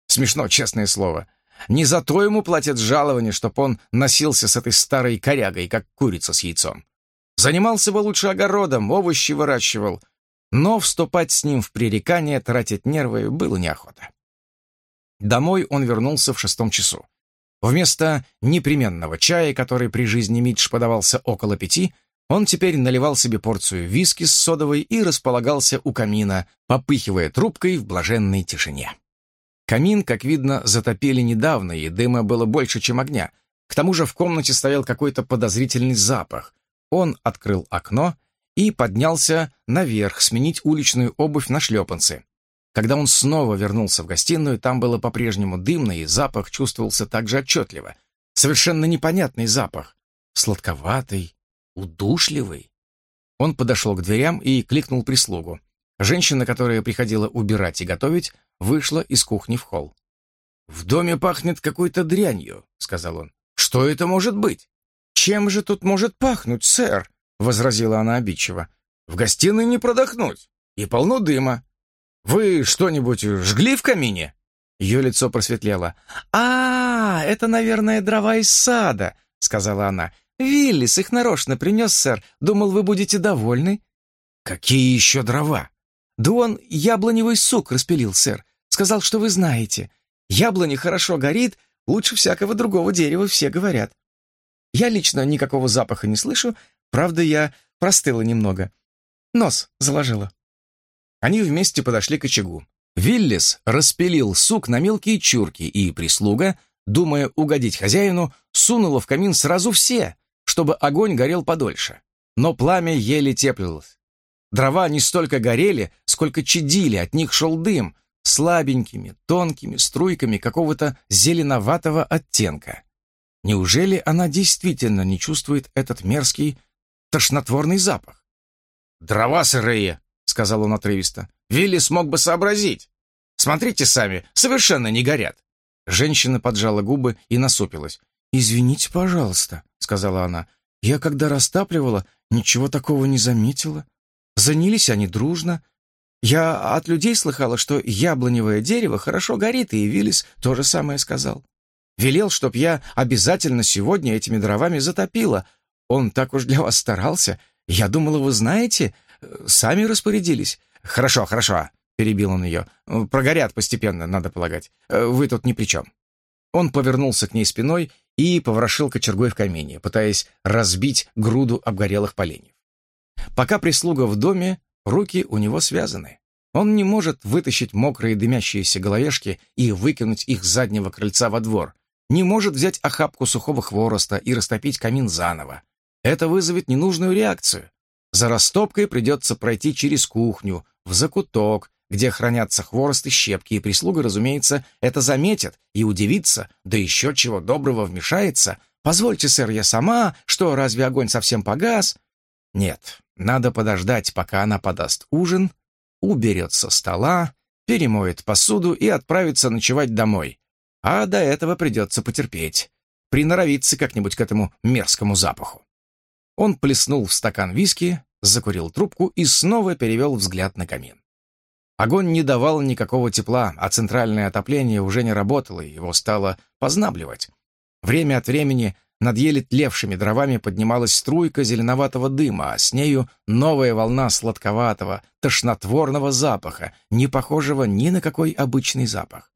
Смешно, честное слово. Не за то ему платят жалование, чтоб он носился с этой старой корягой, как курица с яйцом. Занимался бы лучше огородом, овощи выращивал. Но вступать с ним в пререкание, тратить нервы было неохота. Домой он вернулся в шестом часу. Вместо непременного чая, который при жизни Митч подавался около пяти, Он теперь наливал себе порцию виски с содовой и располагался у камина, попыхивая трубкой в блаженной тишине. Камин, как видно, затопили недавно, и дыма было больше, чем огня. К тому же в комнате стоял какой-то подозрительный запах. Он открыл окно и поднялся наверх сменить уличную обувь на шлепанцы. Когда он снова вернулся в гостиную, там было по-прежнему дымно, и запах чувствовался также отчетливо. Совершенно непонятный запах. Сладковатый, удушливый. Он подошел к дверям и кликнул прислугу. Женщина, которая приходила убирать и готовить, вышла из кухни в холл. «В доме пахнет какой-то дрянью», — сказал он. «Что это может быть?» «Чем же тут может пахнуть, сэр?» — возразила она обидчиво. «В гостиной не продохнуть, и полно дыма. «Вы что-нибудь жгли в камине?» Ее лицо просветлело. «А, это, наверное, дрова из сада», — сказала она. «Виллис их нарочно принес, сэр. Думал, вы будете довольны». «Какие еще дрова?» «Да он яблоневый сук распилил, сэр. Сказал, что вы знаете. Яблони хорошо горит, лучше всякого другого дерева, все говорят. Я лично никакого запаха не слышу, правда, я простыла немного. Нос заложила». Они вместе подошли к очагу. Виллис распилил сук на мелкие чурки, и прислуга, думая угодить хозяину, сунула в камин сразу все, чтобы огонь горел подольше. Но пламя еле теплилось. Дрова не столько горели, сколько чадили, от них шел дым, слабенькими, тонкими струйками какого-то зеленоватого оттенка. Неужели она действительно не чувствует этот мерзкий, тошнотворный запах? «Дрова сырые!» — сказал он отрывисто. «Вилли смог бы сообразить. Смотрите сами, совершенно не горят». Женщина поджала губы и насупилась. «Извините, пожалуйста», — сказала она. «Я, когда растапливала, ничего такого не заметила. Занялись они дружно. Я от людей слыхала, что яблоневое дерево хорошо горит, и Виллис то же самое сказал. Велел, чтоб я обязательно сегодня этими дровами затопила. Он так уж для вас старался. Я думала, вы знаете, сами распорядились. Хорошо, хорошо, перебил он ее. Прогорят постепенно, надо полагать. Вы тут ни при чем. Он повернулся к ней спиной и поворошил кочергой в камине, пытаясь разбить груду обгорелых поленьев. Пока прислуга в доме, руки у него связаны. Он не может вытащить мокрые дымящиеся головешки и выкинуть их с заднего крыльца во двор, не может взять охапку сухого хвороста и растопить камин заново. Это вызовет ненужную реакцию. За растопкой придется пройти через кухню, в закуток, где хранятся хворост и щепки, и прислуга, разумеется, это заметит и удивится, да еще чего доброго вмешается. «Позвольте, сэр, я сама, что, разве огонь совсем погас?» Нет, надо подождать, пока она подаст ужин, уберет со стола, перемоет посуду и отправится ночевать домой. А до этого придется потерпеть, приноровиться как-нибудь к этому мерзкому запаху. Он плеснул в стакан виски, закурил трубку и снова перевел взгляд на камин. Огонь не давал никакого тепла, а центральное отопление уже не работало, и его стало познабливать. Время от времени над еле тлевшими дровами поднималась струйка зеленоватого дыма, а с нею новая волна сладковатого, тошнотворного запаха, не похожего ни на какой обычный запах.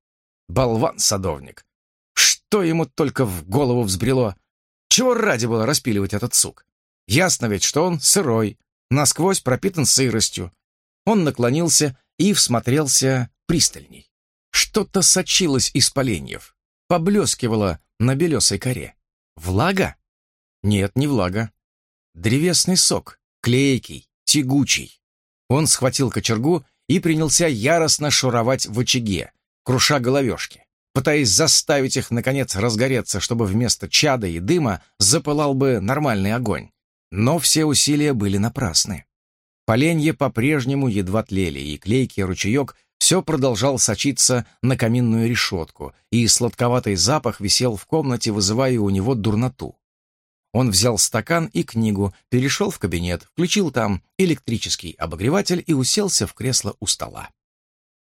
Болван-садовник! Что ему только в голову взбрело? Чего ради было распиливать этот сук? Ясно ведь, что он сырой, насквозь пропитан сыростью. Он наклонился и всмотрелся пристальней. Что-то сочилось из поленьев, поблескивало на белесой коре. Влага? Нет, не влага. Древесный сок, клейкий, тягучий. Он схватил кочергу и принялся яростно шуровать в очаге, круша головешки, пытаясь заставить их, наконец, разгореться, чтобы вместо чада и дыма запылал бы нормальный огонь. Но все усилия были напрасны. Поленья по-прежнему едва тлели, и клейкий ручеек все продолжал сочиться на каминную решетку, и сладковатый запах висел в комнате, вызывая у него дурноту. Он взял стакан и книгу, перешел в кабинет, включил там электрический обогреватель и уселся в кресло у стола.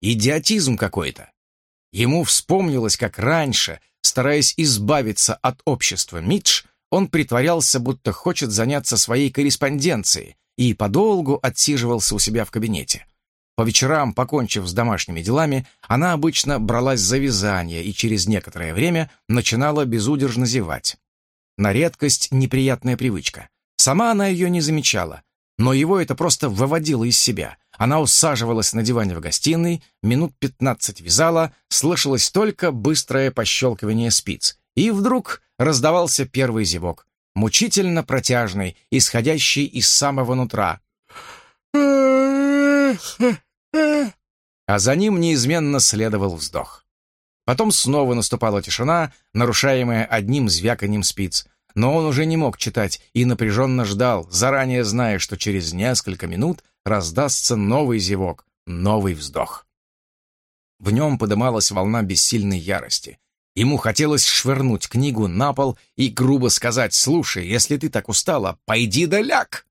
Идиотизм какой-то. Ему вспомнилось, как раньше, стараясь избавиться от общества Митч, он притворялся, будто хочет заняться своей корреспонденцией, и подолгу отсиживался у себя в кабинете. По вечерам, покончив с домашними делами, она обычно бралась за вязание и через некоторое время начинала безудержно зевать. На редкость неприятная привычка. Сама она ее не замечала, но его это просто выводило из себя. Она усаживалась на диване в гостиной, минут пятнадцать вязала, слышалось только быстрое пощелкивание спиц. И вдруг раздавался первый зевок, мучительно протяжный, исходящий из самого нутра. А за ним неизменно следовал вздох. Потом снова наступала тишина, нарушаемая одним звяканием спиц, но он уже не мог читать и напряженно ждал, заранее зная, что через несколько минут раздастся новый зевок, новый вздох. В нем подымалась волна бессильной ярости. Ему хотелось швырнуть книгу на пол и грубо сказать «Слушай, если ты так устала, пойди да ляг!»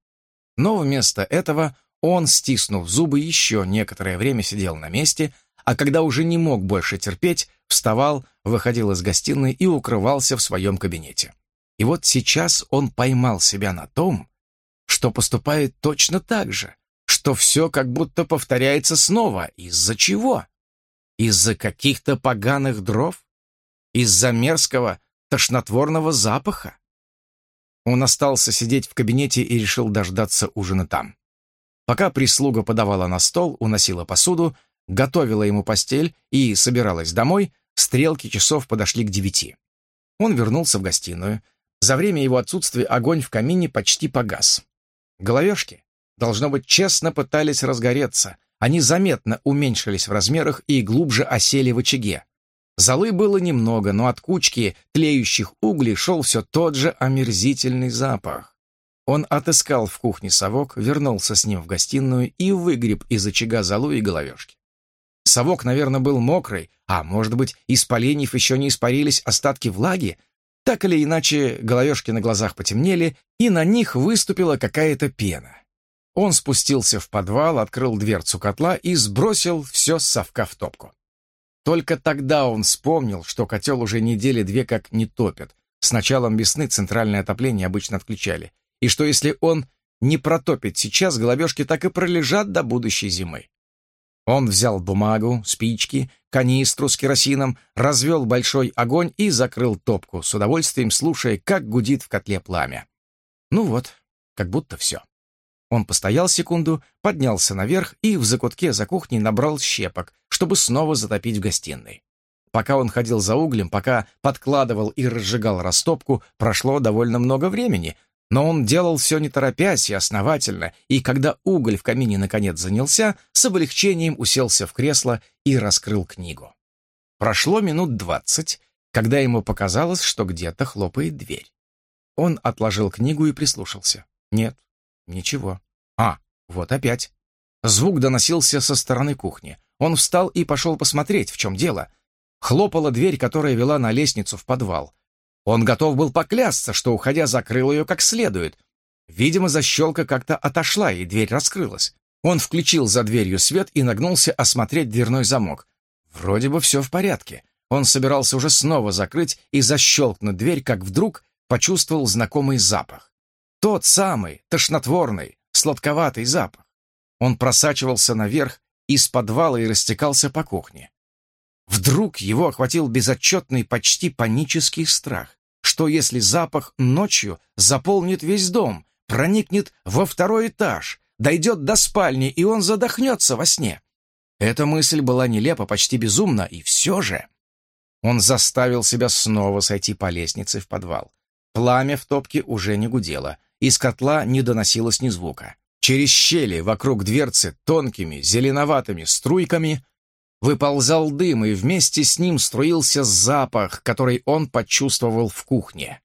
Но вместо этого он, стиснув зубы, еще некоторое время сидел на месте, а когда уже не мог больше терпеть, вставал, выходил из гостиной и укрывался в своем кабинете. И вот сейчас он поймал себя на том, что поступает точно так же, что все как будто повторяется снова. Из-за чего? Из-за каких-то поганых дров? Из-за мерзкого, тошнотворного запаха? Он остался сидеть в кабинете и решил дождаться ужина там. Пока прислуга подавала на стол, уносила посуду, готовила ему постель и собиралась домой, стрелки часов подошли к девяти. Он вернулся в гостиную, за время его отсутствия огонь в камине почти погас. Головешки, должно быть, честно пытались разгореться. Они заметно уменьшились в размерах и глубже осели в очаге. Золы было немного, но от кучки тлеющих углей шел все тот же омерзительный запах. Он отыскал в кухне совок, вернулся с ним в гостиную и выгреб из очага золу и головешки. Совок, наверное, был мокрый, а, может быть, из поленьев еще не испарились остатки влаги, так или иначе, головешки на глазах потемнели, и на них выступила какая-то пена. Он спустился в подвал, открыл дверцу котла и сбросил все с совка в топку. Только тогда он вспомнил, что котел уже недели две как не топят. С началом весны центральное отопление обычно отключали. И что если он не протопит сейчас, головешки так и пролежат до будущей зимы. Он взял бумагу, спички, канистру с керосином, развел большой огонь и закрыл топку, с удовольствием слушая, как гудит в котле пламя. Ну вот, как будто все. Он постоял секунду, поднялся наверх и в закутке за кухней набрал щепок, чтобы снова затопить в гостиной. Пока он ходил за углем, пока подкладывал и разжигал растопку, прошло довольно много времени, но он делал все не торопясь и основательно, и когда уголь в камине наконец занялся, с облегчением уселся в кресло и раскрыл книгу. Прошло минут двадцать, когда ему показалось, что где-то хлопает дверь. Он отложил книгу и прислушался. Нет, ничего. А, вот опять. Звук доносился со стороны кухни. Он встал и пошел посмотреть, в чем дело. Хлопала дверь, которая вела на лестницу в подвал. Он готов был поклясться, что, уходя, закрыл ее как следует. Видимо, защелка как-то отошла, и дверь раскрылась. Он включил за дверью свет и нагнулся осмотреть дверной замок. Вроде бы все в порядке. Он собирался уже снова закрыть и защелкнуть дверь, как вдруг почувствовал знакомый запах. Тот самый, тошнотворный, сладковатый запах. Он просачивался наверх из подвала и растекался по кухне. Вдруг его охватил безотчетный, почти панический страх. Что если запах ночью заполнит весь дом, проникнет во второй этаж, дойдет до спальни, и он задохнется во сне? Эта мысль была нелепа, почти безумна, и все же... Он заставил себя снова сойти по лестнице в подвал. Пламя в топке уже не гудело, из котла не доносилось ни звука. Через щели вокруг дверцы тонкими зеленоватыми струйками выползал дым, и вместе с ним струился запах, который он почувствовал в кухне.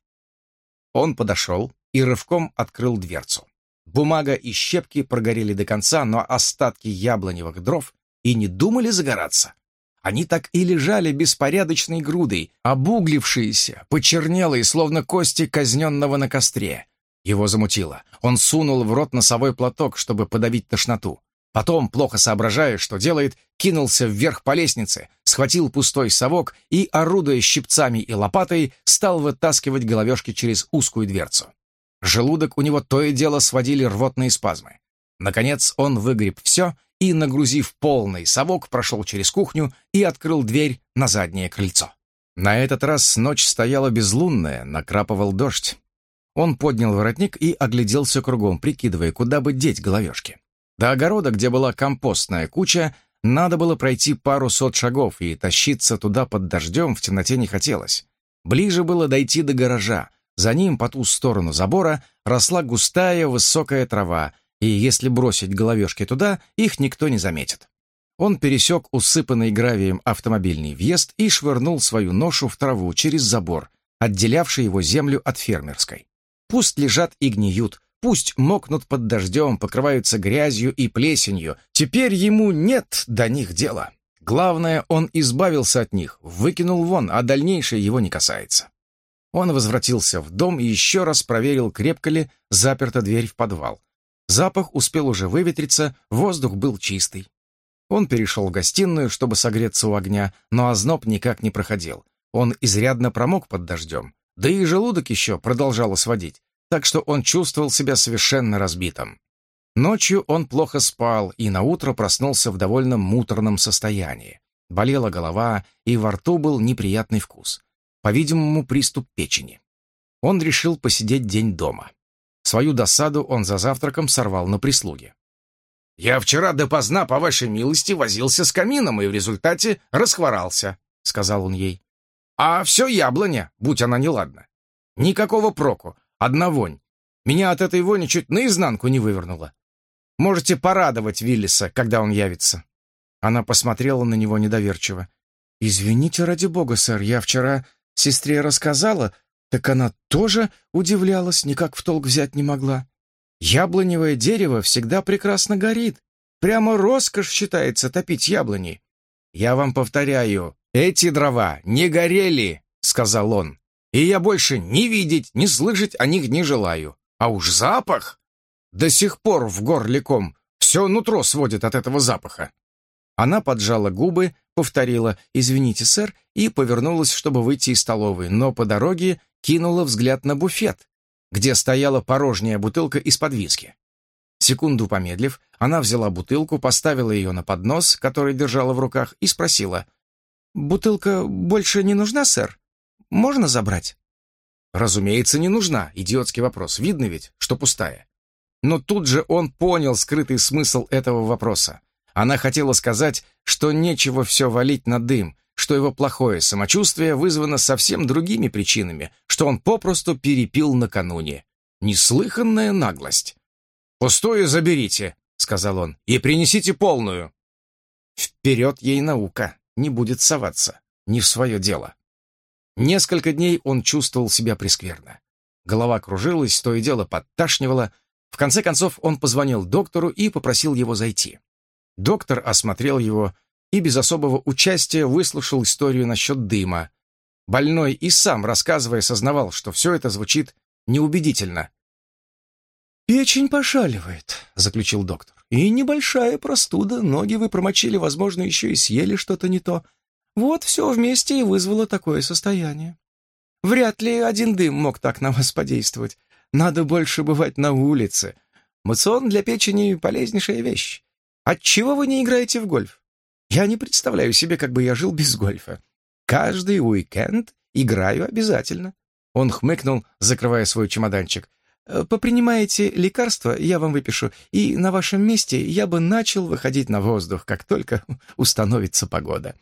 Он подошел и рывком открыл дверцу. Бумага и щепки прогорели до конца, но остатки яблоневых дров и не думали загораться. Они так и лежали беспорядочной грудой, обуглившиеся, почернелые, словно кости казненного на костре. Его замутило. Он сунул в рот носовой платок, чтобы подавить тошноту. Потом, плохо соображая, что делает, кинулся вверх по лестнице, схватил пустой совок и, орудуя щипцами и лопатой, стал вытаскивать головешки через узкую дверцу. Желудок у него то и дело сводили рвотные спазмы. Наконец он выгреб все и, нагрузив полный совок, прошел через кухню и открыл дверь на заднее крыльцо. На этот раз ночь стояла безлунная, накрапывал дождь. Он поднял воротник и огляделся кругом, прикидывая, куда бы деть головешки. До огорода, где была компостная куча, надо было пройти пару сот шагов, и тащиться туда под дождем в темноте не хотелось. Ближе было дойти до гаража. За ним, по ту сторону забора, росла густая высокая трава, и если бросить головешки туда, их никто не заметит. Он пересек усыпанный гравием автомобильный въезд и швырнул свою ношу в траву через забор, отделявший его землю от фермерской. Пусть лежат и гниют, пусть мокнут под дождем, покрываются грязью и плесенью. Теперь ему нет до них дела. Главное, он избавился от них, выкинул вон, а дальнейшее его не касается. Он возвратился в дом и еще раз проверил, крепко ли заперта дверь в подвал. Запах успел уже выветриться, воздух был чистый. Он перешел в гостиную, чтобы согреться у огня, но озноб никак не проходил. Он изрядно промок под дождем. Да и желудок еще продолжало сводить, так что он чувствовал себя совершенно разбитым. Ночью он плохо спал и наутро проснулся в довольно муторном состоянии. Болела голова, и во рту был неприятный вкус. По-видимому, приступ печени. Он решил посидеть день дома. Свою досаду он за завтраком сорвал на прислуге. «Я вчера допоздна, по вашей милости, возился с камином и в результате расхворался», — сказал он ей. А все яблоня, будь она неладна. Никакого проку, одна вонь. Меня от этой вони чуть наизнанку не вывернуло. Можете порадовать Виллиса, когда он явится». Она посмотрела на него недоверчиво. «Извините, ради бога, сэр, я вчера сестре рассказала, так она тоже удивлялась, никак в толк взять не могла. Яблоневое дерево всегда прекрасно горит. Прямо роскошь считается топить яблони. Я вам повторяю, «Эти дрова не горели», — сказал он, «и я больше ни видеть, ни слышать о них не желаю. А уж запах! До сих пор в горле ком, все нутро сводит от этого запаха». Она поджала губы, повторила «Извините, сэр», и повернулась, чтобы выйти из столовой, но по дороге кинула взгляд на буфет, где стояла порожняя бутылка из-под виски. Секунду помедлив, она взяла бутылку, поставила ее на поднос, который держала в руках, и спросила — «Бутылка больше не нужна, сэр? Можно забрать?» Разумеется, не нужна. Идиотский вопрос. Видно ведь, что пустая. Но тут же он понял скрытый смысл этого вопроса. Она хотела сказать, что нечего все валить на дым, что его плохое самочувствие вызвано совсем другими причинами, что он попросту перепил накануне. Неслыханная наглость. «Пустую заберите», — сказал он, — «и принесите полную». Вперед ей наука не будет соваться, не в свое дело. Несколько дней он чувствовал себя прескверно. Голова кружилась, то и дело подташнивало. В конце концов он позвонил доктору и попросил его зайти. Доктор осмотрел его и без особого участия выслушал историю насчет дыма. Больной и сам, рассказывая, сознавал, что все это звучит неубедительно. «Печень пошаливает», — заключил доктор. «И небольшая простуда, ноги вы промочили, возможно, еще и съели что-то не то. Вот все вместе и вызвало такое состояние. Вряд ли один дым мог так на вас подействовать. Надо больше бывать на улице. Мацион для печени — полезнейшая вещь. Отчего вы не играете в гольф? Я не представляю себе, как бы я жил без гольфа. Каждый уикенд играю обязательно». Он хмыкнул, закрывая свой чемоданчик. Э, попринимаете лекарства, я вам выпишу, и на вашем месте я бы начал выходить на воздух, как только установится погода.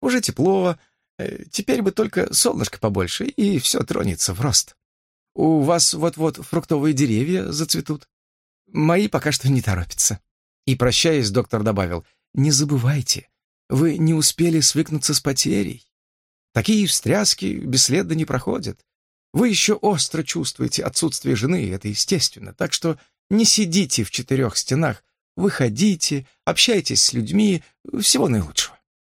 Уже тепло, э, теперь бы только солнышко побольше, и все тронется в рост. У вас вот-вот фруктовые деревья зацветут. Мои пока что не торопятся. И, прощаясь, доктор добавил, не забывайте, вы не успели свыкнуться с потерей. Такие встряски бесследно не проходят. Вы еще остро чувствуете отсутствие жены, это естественно. Так что не сидите в четырех стенах, выходите, общайтесь с людьми, всего наилучшего».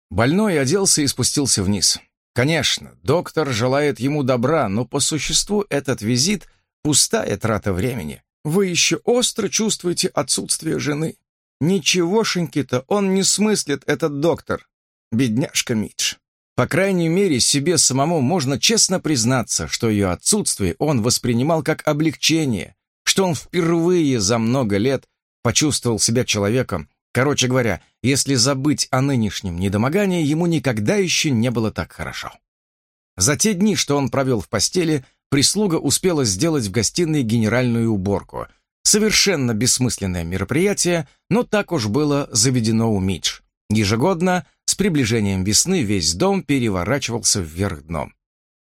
Больной оделся и спустился вниз. Конечно, доктор желает ему добра, но по существу этот визит — пустая трата времени. Вы еще остро чувствуете отсутствие жены. Ничегошеньки-то он не смыслит, этот доктор. Бедняжка Митч. По крайней мере, себе самому можно честно признаться, что ее отсутствие он воспринимал как облегчение, что он впервые за много лет почувствовал себя человеком. Короче говоря, если забыть о нынешнем недомогании, ему никогда еще не было так хорошо. За те дни, что он провел в постели, прислуга успела сделать в гостиной генеральную уборку. Совершенно бессмысленное мероприятие, но так уж было заведено у Мидж. Ежегодно, с приближением весны, весь дом переворачивался вверх дном.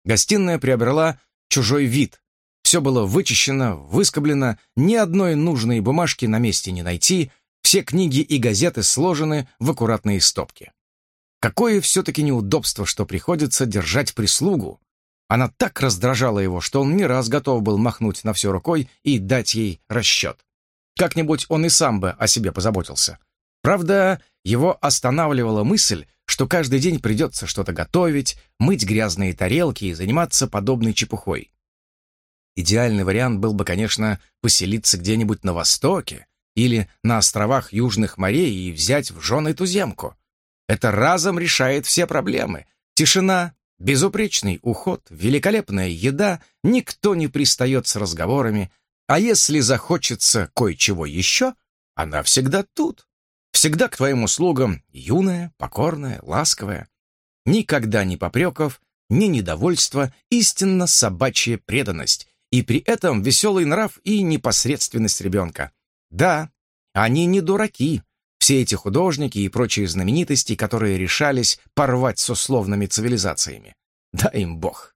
Гостиная приобрела чужой вид. Все было вычищено, выскоблено, ни одной нужной бумажки на месте не найти, все книги и газеты сложены в аккуратные стопки. Какое все-таки неудобство, что приходится держать прислугу. Она так раздражала его, что он не раз готов был махнуть на все рукой и дать ей расчет. Как-нибудь он и сам бы о себе позаботился. Правда, его останавливала мысль, что каждый день придется что-то готовить, мыть грязные тарелки и заниматься подобной чепухой. Идеальный вариант был бы, конечно, поселиться где-нибудь на Востоке или на островах Южных морей и взять в жены туземку. Это разом решает все проблемы. Тишина, безупречный уход, великолепная еда, никто не пристает с разговорами, а если захочется кое-чего еще, она всегда тут. Всегда к твоим услугам юная, покорная, ласковая. Никогда ни попреков, ни недовольства, истинно собачья преданность, и при этом веселый нрав и непосредственность ребенка. Да, они не дураки, все эти художники и прочие знаменитости, которые решались порвать с условными цивилизациями. Да им бог.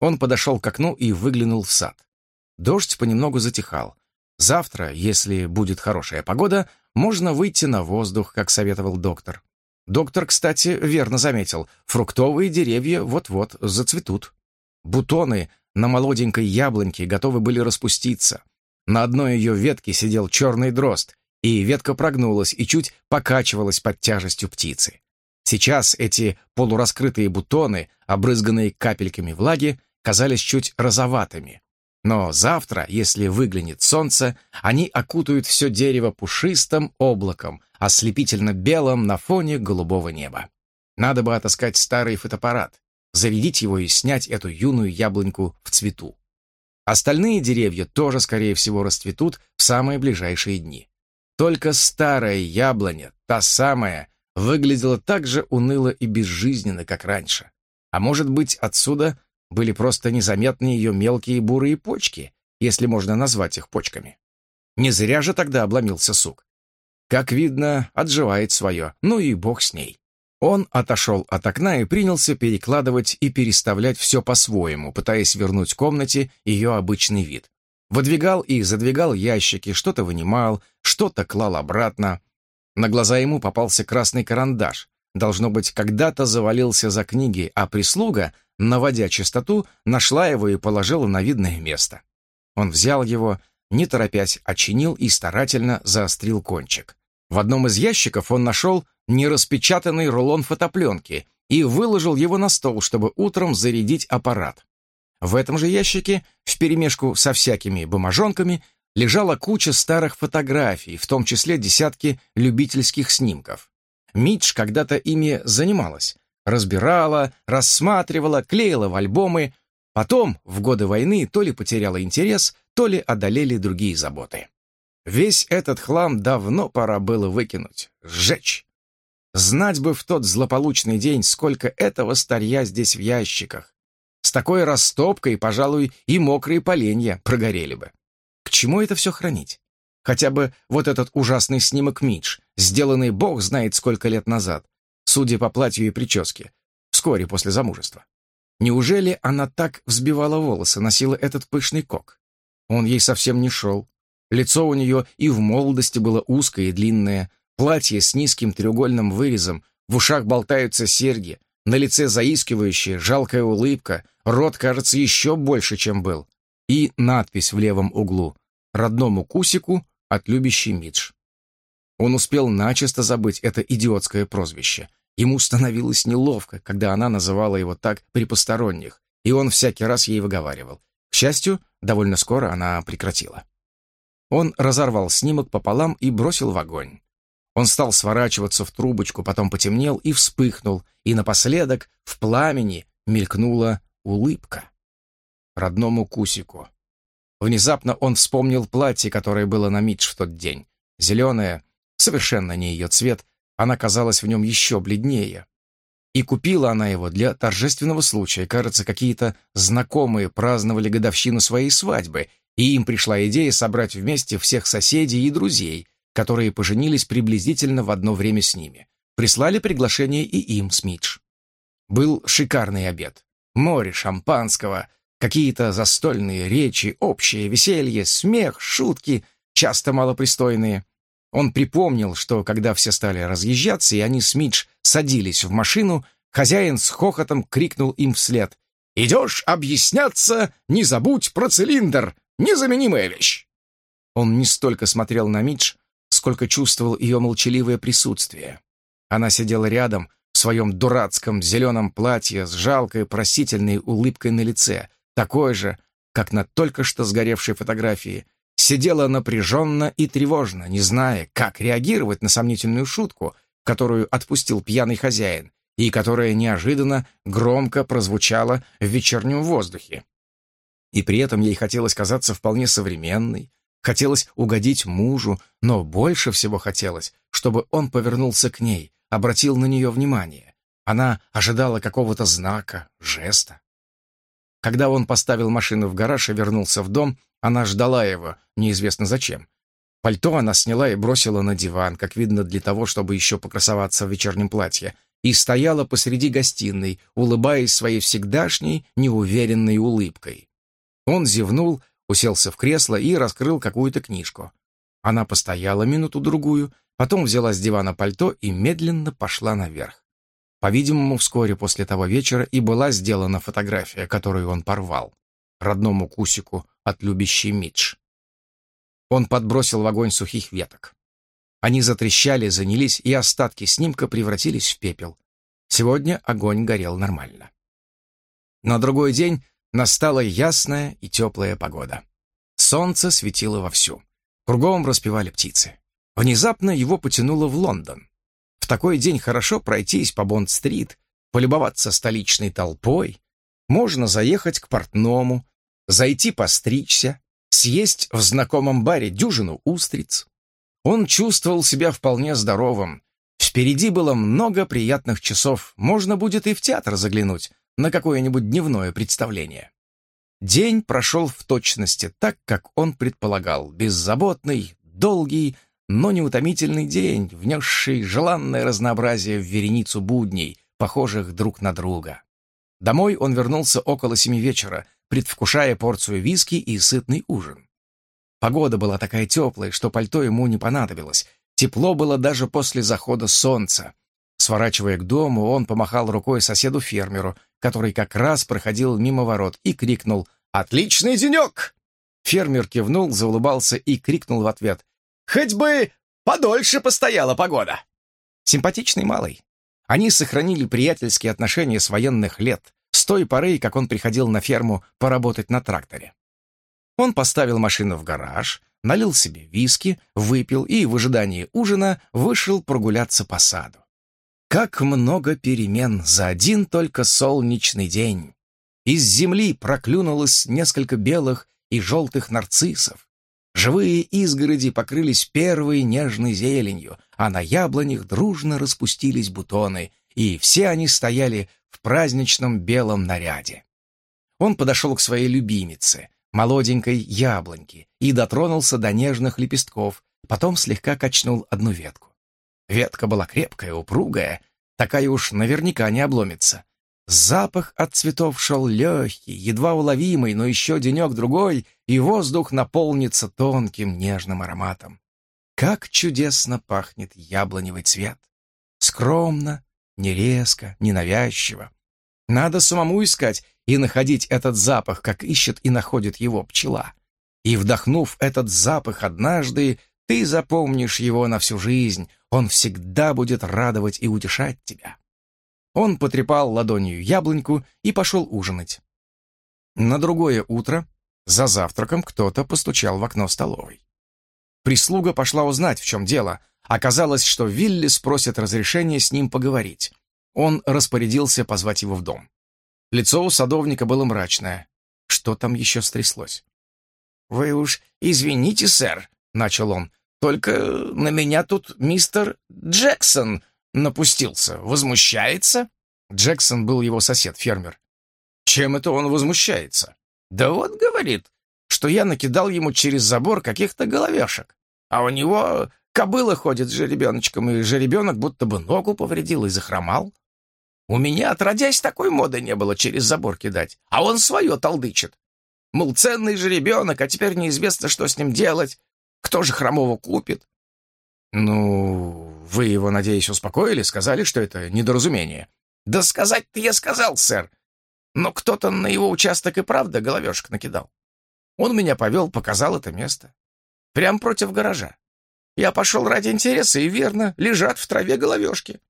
Он подошел к окну и выглянул в сад. Дождь понемногу затихал. Завтра, если будет хорошая погода, можно выйти на воздух, как советовал доктор. Доктор, кстати, верно заметил, фруктовые деревья вот-вот зацветут. Бутоны на молоденькой яблоньке готовы были распуститься. На одной ее ветке сидел черный дрозд, и ветка прогнулась и чуть покачивалась под тяжестью птицы. Сейчас эти полураскрытые бутоны, обрызганные капельками влаги, казались чуть розоватыми. Но завтра, если выглянет солнце, они окутают все дерево пушистым облаком, ослепительно белым на фоне голубого неба. Надо бы отыскать старый фотоаппарат, зарядить его и снять эту юную яблоньку в цвету. Остальные деревья тоже, скорее всего, расцветут в самые ближайшие дни. Только старая яблоня, та самая, выглядела так же уныло и безжизненно, как раньше. А может быть, отсюда были просто незаметны ее мелкие бурые почки, если можно назвать их почками. Не зря же тогда обломился сук. Как видно, отживает свое, ну и бог с ней. Он отошел от окна и принялся перекладывать и переставлять все по-своему, пытаясь вернуть комнате ее обычный вид. Выдвигал и задвигал ящики, что-то вынимал, что-то клал обратно. На глаза ему попался красный карандаш. Должно быть, когда-то завалился за книги, а прислуга, наводя чистоту, нашла его и положила на видное место. Он взял его, не торопясь, очинил и старательно заострил кончик. В одном из ящиков он нашел нераспечатанный рулон фотопленки и выложил его на стол, чтобы утром зарядить аппарат. В этом же ящике, вперемешку со всякими бумажонками, лежала куча старых фотографий, в том числе десятки любительских снимков. Мидж когда-то ими занималась. Разбирала, рассматривала, клеила в альбомы. Потом, в годы войны, то ли потеряла интерес, то ли одолели другие заботы. Весь этот хлам давно пора было выкинуть, сжечь. Знать бы в тот злополучный день, сколько этого старья здесь в ящиках. С такой растопкой, пожалуй, и мокрые поленья прогорели бы. К чему это все хранить? Хотя бы вот этот ужасный снимок Мидж, сделанный бог знает сколько лет назад, судя по платью и прическе, вскоре после замужества. Неужели она так взбивала волосы, носила этот пышный кок? Он ей совсем не шел. Лицо у нее и в молодости было узкое и длинное, платье с низким треугольным вырезом, в ушах болтаются серьги, на лице заискивающая, жалкая улыбка, рот кажется еще больше, чем был. И надпись в левом углу «Родному Кусику от любящей Мидж». Он успел начисто забыть это идиотское прозвище. Ему становилось неловко, когда она называла его так при посторонних, и он всякий раз ей выговаривал. К счастью, довольно скоро она прекратила. Он разорвал снимок пополам и бросил в огонь. Он стал сворачиваться в трубочку, потом потемнел и вспыхнул, и напоследок в пламени мелькнула улыбка. Родному Кусику. Внезапно он вспомнил платье, которое было на Мидж в тот день. Зеленое, совершенно не ее цвет, она казалась в нем еще бледнее. И купила она его для торжественного случая. Кажется, какие-то знакомые праздновали годовщину своей свадьбы, и им пришла идея собрать вместе всех соседей и друзей, которые поженились приблизительно в одно время с ними. Прислали приглашение и им с Мидж. Был шикарный обед. Море шампанского, какие-то застольные речи, общее веселье, смех, шутки, часто малопристойные. Он припомнил, что когда все стали разъезжаться, и они с Мидж садились в машину, хозяин с хохотом крикнул им вслед. «Идешь объясняться, не забудь про цилиндр! Незаменимая вещь!» Он не столько смотрел на Мидж, сколько чувствовал ее молчаливое присутствие. Она сидела рядом в своем дурацком зеленом платье с жалкой просительной улыбкой на лице, такой же, как на только что сгоревшей фотографии, сидела напряженно и тревожно, не зная, как реагировать на сомнительную шутку, которую отпустил пьяный хозяин, и которая неожиданно громко прозвучала в вечернем воздухе. И при этом ей хотелось казаться вполне современной, хотелось угодить мужу, но больше всего хотелось, чтобы он повернулся к ней, обратил на нее внимание. Она ожидала какого-то знака, жеста. Когда он поставил машину в гараж и вернулся в дом, она ждала его, неизвестно зачем. Пальто она сняла и бросила на диван, как видно, для того, чтобы еще покрасоваться в вечернем платье, и стояла посреди гостиной, улыбаясь своей всегдашней, неуверенной улыбкой. Он зевнул, уселся в кресло и раскрыл какую-то книжку. Она постояла минуту-другую, Потом взяла с дивана пальто и медленно пошла наверх. По-видимому, вскоре после того вечера и была сделана фотография, которую он порвал, родному Кусику от любящей Мидж. Он подбросил в огонь сухих веток. Они затрещали, занялись, и остатки снимка превратились в пепел. Сегодня огонь горел нормально. На другой день настала ясная и теплая погода. Солнце светило вовсю. Кругом распевали птицы. Внезапно его потянуло в Лондон. В такой день хорошо пройтись по Бонд-стрит, полюбоваться столичной толпой. Можно заехать к портному, зайти постричься, съесть в знакомом баре дюжину устриц. Он чувствовал себя вполне здоровым. Впереди было много приятных часов, можно будет и в театр заглянуть на какое-нибудь дневное представление. День прошел в точности так, как он предполагал, беззаботный, долгий, но неутомительный день, внесший желанное разнообразие в вереницу будней, похожих друг на друга. Домой он вернулся около семи вечера, предвкушая порцию виски и сытный ужин. Погода была такая теплая, что пальто ему не понадобилось. Тепло было даже после захода солнца. Сворачивая к дому, он помахал рукой соседу-фермеру, который как раз проходил мимо ворот, и крикнул «Отличный денек!». Фермер кивнул, заулыбался и крикнул в ответ Хоть бы подольше постояла погода. Симпатичный малый. Они сохранили приятельские отношения с военных лет, с той поры, как он приходил на ферму поработать на тракторе. Он поставил машину в гараж, налил себе виски, выпил и в ожидании ужина вышел прогуляться по саду. Как много перемен за один только солнечный день! Из земли проклюнулось несколько белых и желтых нарциссов, Живые изгороди покрылись первой нежной зеленью, а на яблонях дружно распустились бутоны, и все они стояли в праздничном белом наряде. Он подошел к своей любимице, молоденькой яблоньке, и дотронулся до нежных лепестков, потом слегка качнул одну ветку. Ветка была крепкая, упругая, такая уж наверняка не обломится. Запах от цветов шел легкий, едва уловимый, но еще денек-другой, и воздух наполнится тонким нежным ароматом. Как чудесно пахнет яблоневый цвет! Скромно, не резко, ненавязчиво. Надо самому искать и находить этот запах, как ищет и находит его пчела. И вдохнув этот запах однажды, ты запомнишь его на всю жизнь, он всегда будет радовать и утешать тебя. Он потрепал ладонью яблоньку и пошел ужинать. На другое утро за завтраком кто-то постучал в окно столовой. Прислуга пошла узнать, в чем дело. Оказалось, что Вилли спросит разрешения с ним поговорить. Он распорядился позвать его в дом. Лицо у садовника было мрачное. Что там еще стряслось? «Вы уж извините, сэр», — начал он, — «только на меня тут мистер Джексон напустился, возмущается. Джексон был его сосед, фермер. Чем это он возмущается? Да вот, говорит, что я накидал ему через забор каких-то головешек. А у него кобыла ходит с жеребеночком, и жеребенок будто бы ногу повредил и захромал. У меня, отродясь, такой моды не было через забор кидать, а он свое толдычит. Мол, ценный жеребенок, а теперь неизвестно, что с ним делать. Кто же хромого купит? Ну, вы его, надеюсь, успокоили, сказали, что это недоразумение. Да сказать-то я сказал, сэр. Но кто-то на его участок и правда головешек накидал. Он меня повел, показал это место. Прямо против гаража. Я пошел ради интереса, и верно, лежат в траве головешки.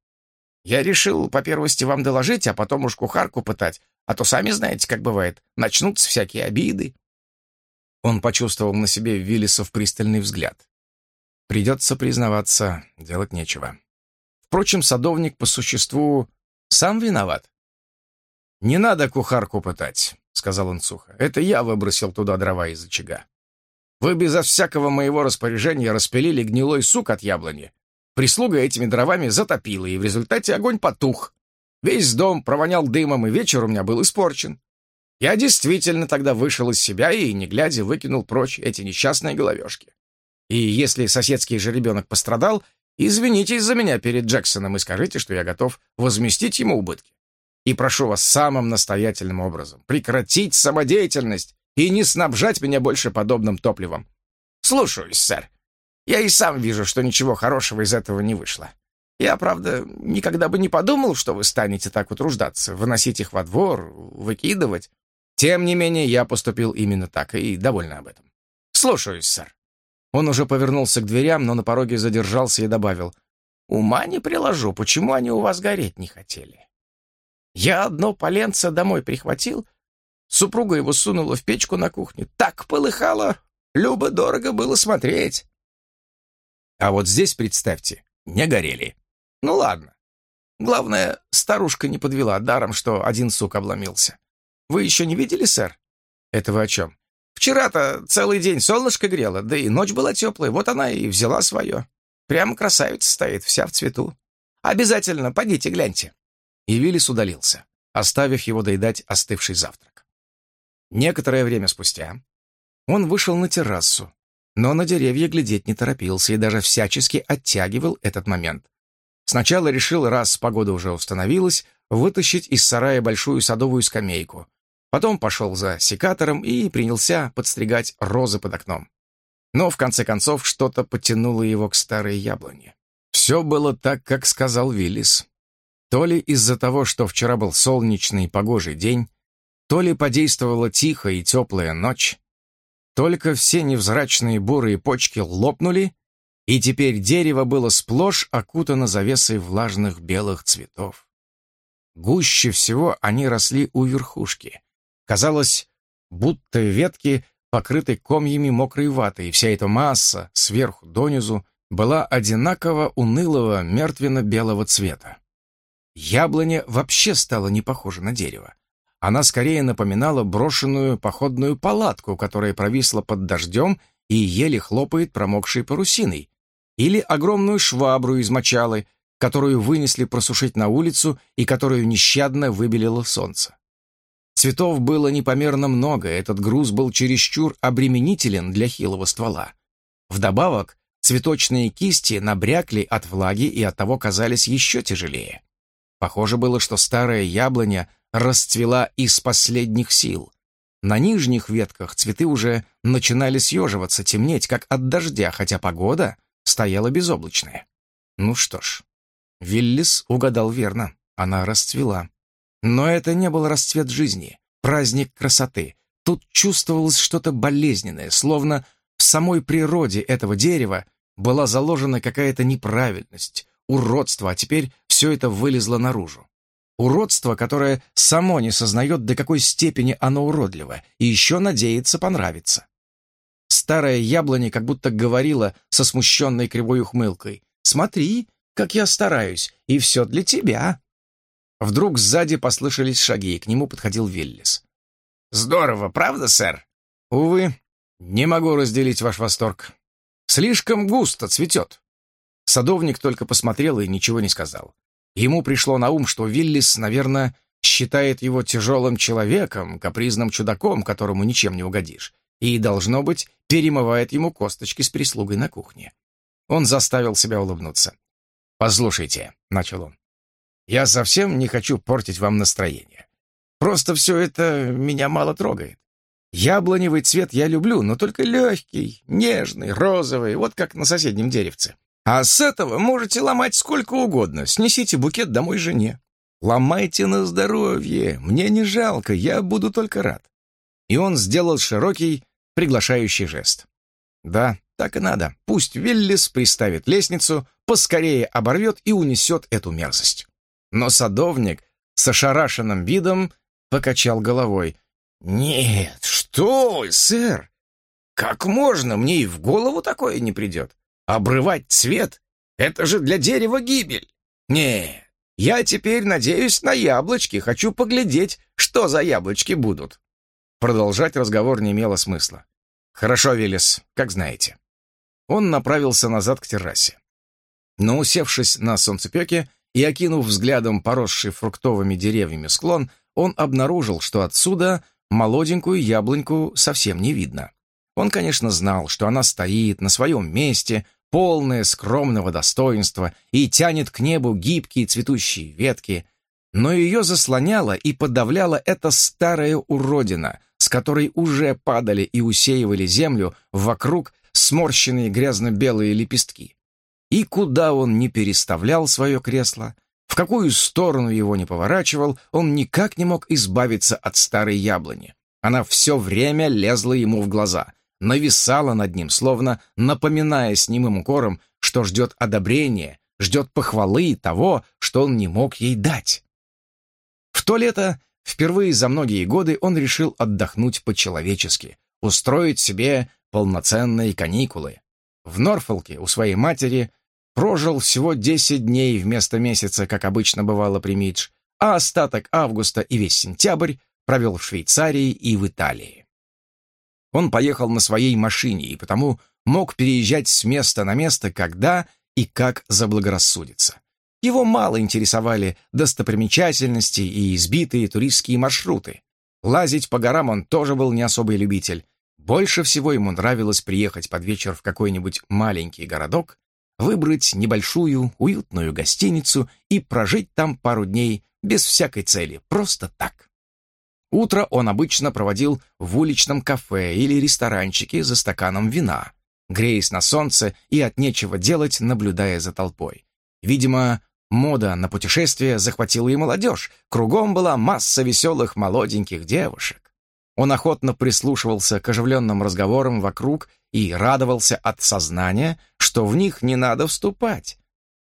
Я решил, по первости, вам доложить, а потом уж кухарку пытать, а то сами знаете, как бывает, начнутся всякие обиды. Он почувствовал на себе Виллисов пристальный взгляд. Придется признаваться, делать нечего. Впрочем, садовник по существу сам виноват. «Не надо кухарку пытать», — сказал он сухо. «Это я выбросил туда дрова из очага. Вы безо всякого моего распоряжения распилили гнилой сук от яблони. Прислуга этими дровами затопила, и в результате огонь потух. Весь дом провонял дымом, и вечер у меня был испорчен. Я действительно тогда вышел из себя и, не глядя, выкинул прочь эти несчастные головешки. И если соседский жеребенок пострадал, извинитесь за меня перед Джексоном и скажите, что я готов возместить ему убытки. И прошу вас самым настоятельным образом прекратить самодеятельность и не снабжать меня больше подобным топливом. Слушаюсь, сэр. Я и сам вижу, что ничего хорошего из этого не вышло. Я, правда, никогда бы не подумал, что вы станете так утруждаться, выносить их во двор, выкидывать. Тем не менее, я поступил именно так и довольна об этом. Слушаюсь, сэр. Он уже повернулся к дверям, но на пороге задержался и добавил. «Ума не приложу, почему они у вас гореть не хотели? Я одно поленце домой прихватил, супруга его сунула в печку на кухне. Так полыхало, любо-дорого было смотреть». А вот здесь, представьте, не горели. Ну ладно. Главное, старушка не подвела даром, что один сук обломился. Вы еще не видели, сэр? Это вы о чем? Вчера-то целый день солнышко грело, да и ночь была теплая, вот она и взяла свое. Прямо красавица стоит, вся в цвету. Обязательно, подите, гляньте. И Виллис удалился, оставив его доедать остывший завтрак. Некоторое время спустя он вышел на террасу, но на деревья глядеть не торопился и даже всячески оттягивал этот момент. Сначала решил, раз погода уже установилась, вытащить из сарая большую садовую скамейку. Потом пошел за секатором и принялся подстригать розы под окном. Но в конце концов что-то потянуло его к старой яблоне. Все было так, как сказал Виллис. То ли из-за того, что вчера был солнечный погожий день, то ли подействовала тихая и теплая ночь, только все невзрачные бурые почки лопнули, и теперь дерево было сплошь окутано завесой влажных белых цветов. Гуще всего они росли у верхушки. Казалось, будто ветки покрыты комьями мокрой ваты, и вся эта масса, сверху донизу, была одинаково унылого мертвенно-белого цвета. Яблоня вообще стала не похожа на дерево. Она скорее напоминала брошенную походную палатку, которая провисла под дождем и еле хлопает промокшей парусиной, или огромную швабру из мочалы, которую вынесли просушить на улицу и которую нещадно выбелило солнце. Цветов было непомерно много, этот груз был чересчур обременителен для хилого ствола. Вдобавок, цветочные кисти набрякли от влаги и оттого казались еще тяжелее. Похоже было, что старая яблоня расцвела из последних сил. На нижних ветках цветы уже начинали съеживаться, темнеть, как от дождя, хотя погода стояла безоблачная. Ну что ж, Виллис угадал верно, она расцвела. Но это не был расцвет жизни, праздник красоты. Тут чувствовалось что-то болезненное, словно в самой природе этого дерева была заложена какая-то неправильность, уродство, а теперь все это вылезло наружу. Уродство, которое само не сознает, до какой степени оно уродливо, и еще надеется понравиться. Старая яблоня как будто говорила со смущенной кривой ухмылкой. «Смотри, как я стараюсь, и все для тебя». Вдруг сзади послышались шаги, и к нему подходил Виллис. «Здорово, правда, сэр?» «Увы, не могу разделить ваш восторг. Слишком густо цветет». Садовник только посмотрел и ничего не сказал. Ему пришло на ум, что Виллис, наверное, считает его тяжелым человеком, капризным чудаком, которому ничем не угодишь, и, должно быть, перемывает ему косточки с прислугой на кухне. Он заставил себя улыбнуться. «Послушайте», — начал он, — «я совсем не хочу портить вам настроение. Просто все это меня мало трогает. Яблоневый цвет я люблю, но только легкий, нежный, розовый, вот как на соседнем деревце. А с этого можете ломать сколько угодно, снесите букет домой жене. Ломайте на здоровье, мне не жалко, я буду только рад. И он сделал широкий, приглашающий жест. Да, так и надо. Пусть Виллис приставит лестницу, поскорее оборвет и унесет эту мерзость. Но садовник с ошарашенным видом покачал головой. «Нет, что сэр! Как можно? Мне и в голову такое не придет. Обрывать цвет — это же для дерева гибель. Нет, я теперь надеюсь на яблочки, хочу поглядеть, что за яблочки будут». Продолжать разговор не имело смысла. «Хорошо, Велес, как знаете». Он направился назад к террасе. Но, усевшись на солнцепеке и окинув взглядом поросший фруктовыми деревьями склон, он обнаружил, что отсюда молоденькую яблоньку совсем не видно. Он, конечно, знал, что она стоит на своем месте, полная скромного достоинства, и тянет к небу гибкие цветущие ветки, но ее заслоняла и подавляла эта старая уродина, с которой уже падали и усеивали землю вокруг сморщенные грязно-белые лепестки. И куда он не переставлял свое кресло, в какую сторону его не поворачивал, он никак не мог избавиться от старой яблони. Она все время лезла ему в глаза, нависала над ним, словно напоминая с немым укором, что ждет одобрения, ждет похвалы того, что он не мог ей дать. В то лето, впервые за многие годы, он решил отдохнуть по-человечески, устроить себе полноценные каникулы. В Норфолке у своей матери прожил всего 10 дней вместо месяца, как обычно бывало при Мидж, а остаток августа и весь сентябрь провел в Швейцарии и в Италии. Он поехал на своей машине и потому мог переезжать с места на место, когда и как заблагорассудится. Его мало интересовали достопримечательности и избитые туристские маршруты. Лазить по горам он тоже был не особый любитель. Больше всего ему нравилось приехать под вечер в какой-нибудь маленький городок, выбрать небольшую, уютную гостиницу и прожить там пару дней без всякой цели, просто так. Утро он обычно проводил в уличном кафе или ресторанчике за стаканом вина, греясь на солнце и от нечего делать, наблюдая за толпой. Видимо, мода на путешествия захватила и молодежь, кругом была масса веселых молоденьких девушек. Он охотно прислушивался к оживленным разговорам вокруг и радовался от сознания, что в них не надо вступать.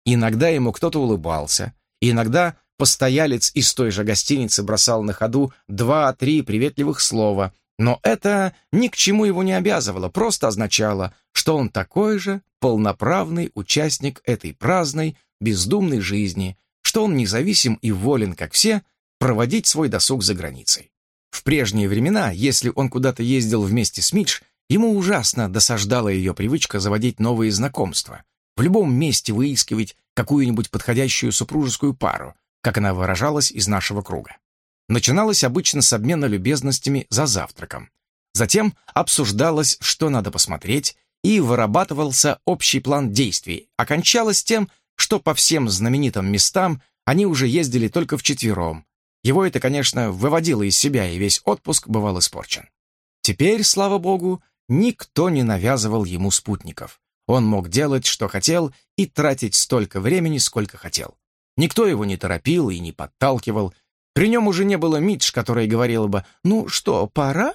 Иногда ему кто-то улыбался, иногда постоялец из той же гостиницы бросал на ходу два-три приветливых слова, но это ни к чему его не обязывало, просто означало, что он такой же полноправный участник этой праздной, бездумной жизни, что он независим и волен, как все, проводить свой досуг за границей. В прежние времена, если он куда-то ездил вместе с Мидж, ему ужасно досаждала ее привычка заводить новые знакомства, в любом месте выискивать какую-нибудь подходящую супружескую пару, как она выражалась из нашего круга. Начиналось обычно с обмена любезностями за завтраком. Затем обсуждалось, что надо посмотреть, и вырабатывался общий план действий. Окончалось тем, что по всем знаменитым местам они уже ездили только вчетвером. Его это, конечно, выводило из себя, и весь отпуск бывал испорчен. Теперь, слава богу, никто не навязывал ему спутников. Он мог делать, что хотел, и тратить столько времени, сколько хотел. Никто его не торопил и не подталкивал. При нем уже не было Мидж, которая говорила бы «Ну что, пора?»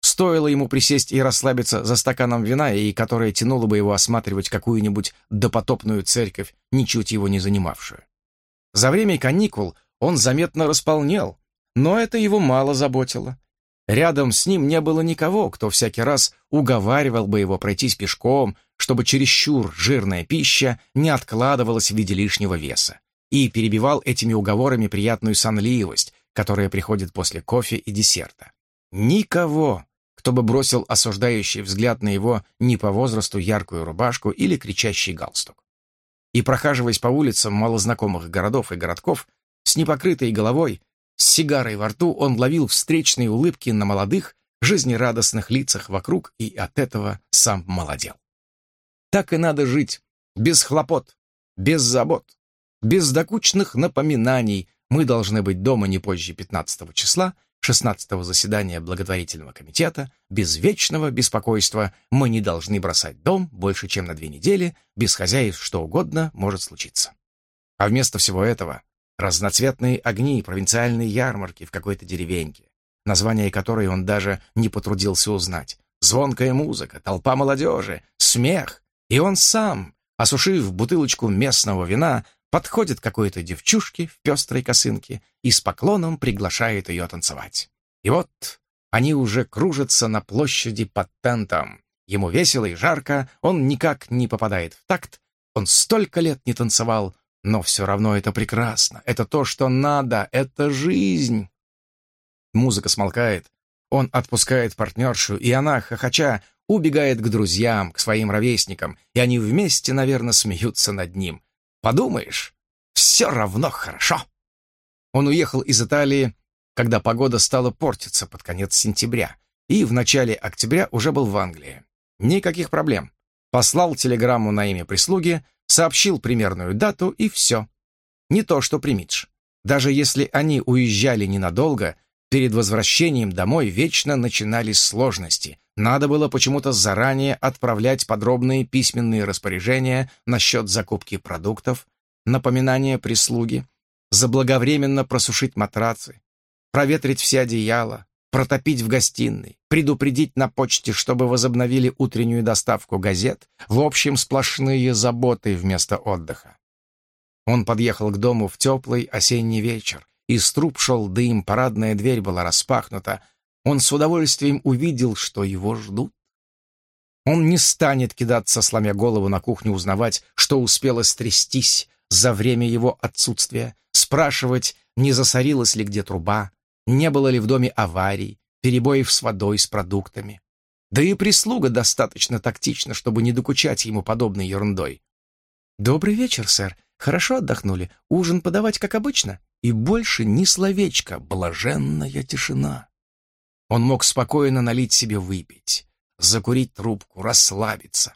Стоило ему присесть и расслабиться за стаканом вина, и которая тянула бы его осматривать какую-нибудь допотопную церковь, ничуть его не занимавшую. За время каникул он заметно располнел, но это его мало заботило. Рядом с ним не было никого, кто всякий раз уговаривал бы его пройтись пешком, чтобы чересчур жирная пища не откладывалась в виде лишнего веса и перебивал этими уговорами приятную сонливость, которая приходит после кофе и десерта. Никого, кто бы бросил осуждающий взгляд на его не по возрасту яркую рубашку или кричащий галстук. И, прохаживаясь по улицам малознакомых городов и городков, с непокрытой головой, с сигарой во рту, он ловил встречные улыбки на молодых, жизнерадостных лицах вокруг и от этого сам молодел. Так и надо жить, без хлопот, без забот, без докучных напоминаний. Мы должны быть дома не позже 15 числа, 16 заседания благотворительного комитета, без вечного беспокойства мы не должны бросать дом больше, чем на две недели, без хозяев что угодно может случиться. А вместо всего этого разноцветные огни провинциальные ярмарки в какой-то деревеньке, название которой он даже не потрудился узнать, звонкая музыка, толпа молодежи, смех, и он сам, осушив бутылочку местного вина, подходит к какой-то девчушке в пестрой косынке и с поклоном приглашает ее танцевать. И вот они уже кружатся на площади под тентом. Ему весело и жарко, он никак не попадает в такт, он столько лет не танцевал, но все равно это прекрасно, это то, что надо, это жизнь. Музыка смолкает, он отпускает партнершу, и она, хохоча, убегает к друзьям, к своим ровесникам, и они вместе, наверное, смеются над ним. Подумаешь, все равно хорошо. Он уехал из Италии, когда погода стала портиться под конец сентября, и в начале октября уже был в Англии. Никаких проблем. Послал телеграмму на имя прислуги, сообщил примерную дату и все. Не то, что примидж. Даже если они уезжали ненадолго, перед возвращением домой вечно начинались сложности, надо было почему-то заранее отправлять подробные письменные распоряжения насчет закупки продуктов, напоминания прислуги, заблаговременно просушить матрацы, проветрить все одеяла, протопить в гостиной, предупредить на почте, чтобы возобновили утреннюю доставку газет, в общем, сплошные заботы вместо отдыха. Он подъехал к дому в теплый осенний вечер, из труб шел дым, парадная дверь была распахнута, он с удовольствием увидел, что его ждут. Он не станет кидаться, сломя голову на кухню, узнавать, что успело стрястись за время его отсутствия, спрашивать, не засорилась ли где труба, не было ли в доме аварий, перебоев с водой, с продуктами. Да и прислуга достаточно тактична, чтобы не докучать ему подобной ерундой. «Добрый вечер, сэр. Хорошо отдохнули? Ужин подавать, как обычно?» И больше ни словечка, блаженная тишина. Он мог спокойно налить себе выпить, закурить трубку, расслабиться.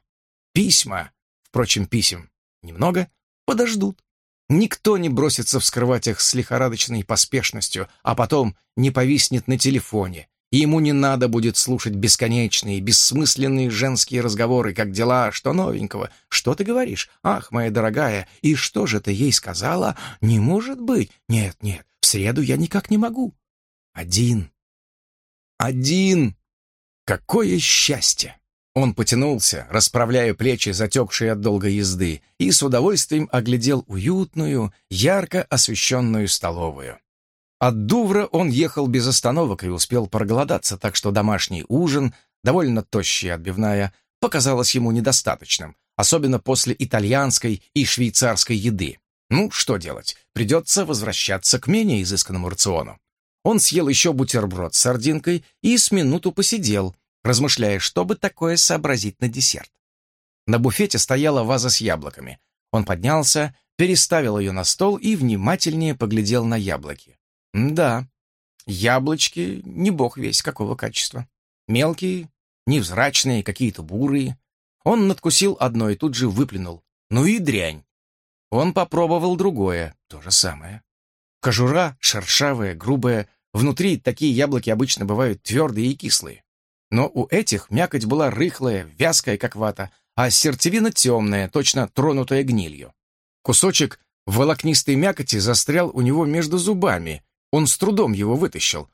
Письма, впрочем, писем немного, подождут. Никто не бросится вскрывать их с лихорадочной поспешностью, а потом не повиснет на телефоне, и ему не надо будет слушать бесконечные, бессмысленные женские разговоры, как дела, что новенького, что ты говоришь, ах, моя дорогая, и что же ты ей сказала? Не может быть, нет, нет, в среду я никак не могу. Один один! Какое счастье! Он потянулся, расправляя плечи, затекшие от долгой езды, и с удовольствием оглядел уютную, ярко освещенную столовую. От Дувра он ехал без остановок и успел проголодаться, так что домашний ужин, довольно тощая отбивная, показалось ему недостаточным, особенно после итальянской и швейцарской еды. Ну, что делать, придется возвращаться к менее изысканному рациону. Он съел еще бутерброд с сардинкой и с минуту посидел, размышляя, что бы такое сообразить на десерт. На буфете стояла ваза с яблоками. Он поднялся, переставил ее на стол и внимательнее поглядел на яблоки. Да, яблочки не бог весь какого качества. Мелкие, невзрачные, какие-то бурые. Он надкусил одно и тут же выплюнул. Ну и дрянь. Он попробовал другое, то же самое. Кожура шершавая, грубая. Внутри такие яблоки обычно бывают твердые и кислые. Но у этих мякоть была рыхлая, вязкая, как вата, а сердцевина темная, точно тронутая гнилью. Кусочек волокнистой мякоти застрял у него между зубами. Он с трудом его вытащил.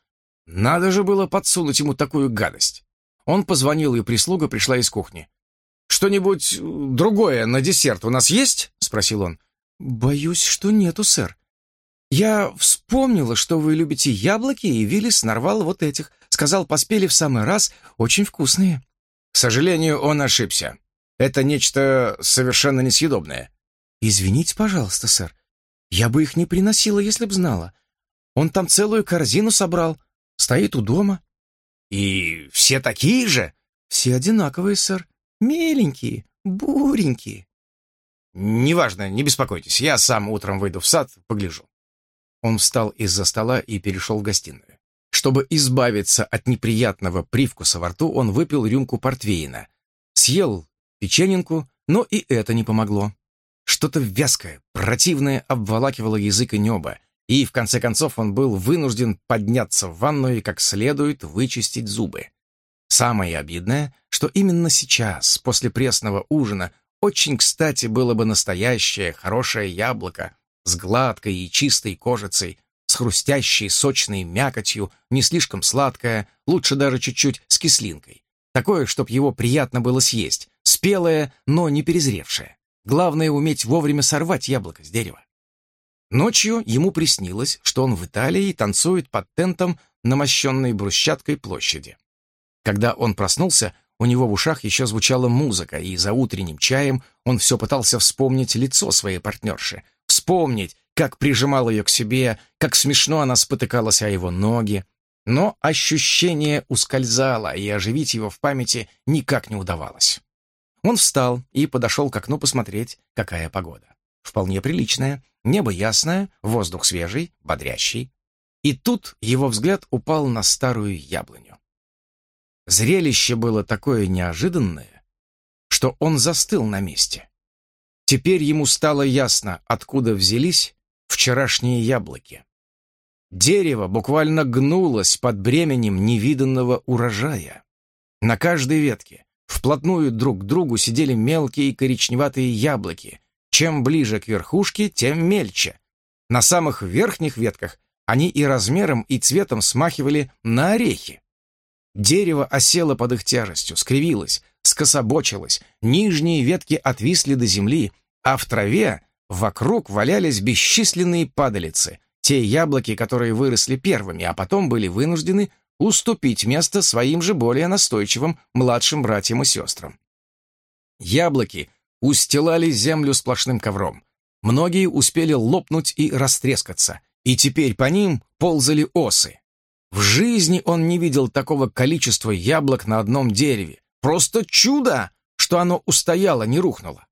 Надо же было подсунуть ему такую гадость. Он позвонил, и прислуга пришла из кухни. «Что-нибудь другое на десерт у нас есть?» — спросил он. «Боюсь, что нету, сэр. «Я вспомнила, что вы любите яблоки, и Виллис нарвал вот этих. Сказал, поспели в самый раз, очень вкусные». К сожалению, он ошибся. Это нечто совершенно несъедобное. «Извините, пожалуйста, сэр. Я бы их не приносила, если б знала. Он там целую корзину собрал. Стоит у дома». «И все такие же?» «Все одинаковые, сэр. Меленькие, буренькие». «Неважно, не беспокойтесь, я сам утром выйду в сад, погляжу». Он встал из-за стола и перешел в гостиную. Чтобы избавиться от неприятного привкуса во рту, он выпил рюмку портвейна, съел печененку, но и это не помогло. Что-то вязкое, противное обволакивало язык и небо, и в конце концов он был вынужден подняться в ванную и как следует вычистить зубы. Самое обидное, что именно сейчас, после пресного ужина, очень кстати было бы настоящее хорошее яблоко с гладкой и чистой кожицей, с хрустящей сочной мякотью, не слишком сладкое, лучше даже чуть-чуть с кислинкой. Такое, чтоб его приятно было съесть, спелое, но не перезревшее. Главное уметь вовремя сорвать яблоко с дерева. Ночью ему приснилось, что он в Италии танцует под тентом на мощенной брусчаткой площади. Когда он проснулся, у него в ушах еще звучала музыка, и за утренним чаем он все пытался вспомнить лицо своей партнерши, вспомнить, как прижимал ее к себе, как смешно она спотыкалась о его ноги. Но ощущение ускользало, и оживить его в памяти никак не удавалось. Он встал и подошел к окну посмотреть, какая погода. Вполне приличная, небо ясное, воздух свежий, бодрящий. И тут его взгляд упал на старую яблоню. Зрелище было такое неожиданное, что он застыл на месте. Теперь ему стало ясно, откуда взялись вчерашние яблоки. Дерево буквально гнулось под бременем невиданного урожая. На каждой ветке вплотную друг к другу сидели мелкие коричневатые яблоки. Чем ближе к верхушке, тем мельче. На самых верхних ветках они и размером, и цветом смахивали на орехи. Дерево осело под их тяжестью, скривилось, скособочилось, нижние ветки отвисли до земли, а в траве вокруг валялись бесчисленные падалицы, те яблоки, которые выросли первыми, а потом были вынуждены уступить место своим же более настойчивым младшим братьям и сестрам. Яблоки устилали землю сплошным ковром. Многие успели лопнуть и растрескаться, и теперь по ним ползали осы. В жизни он не видел такого количества яблок на одном дереве. Просто чудо, что оно устояло, не рухнуло.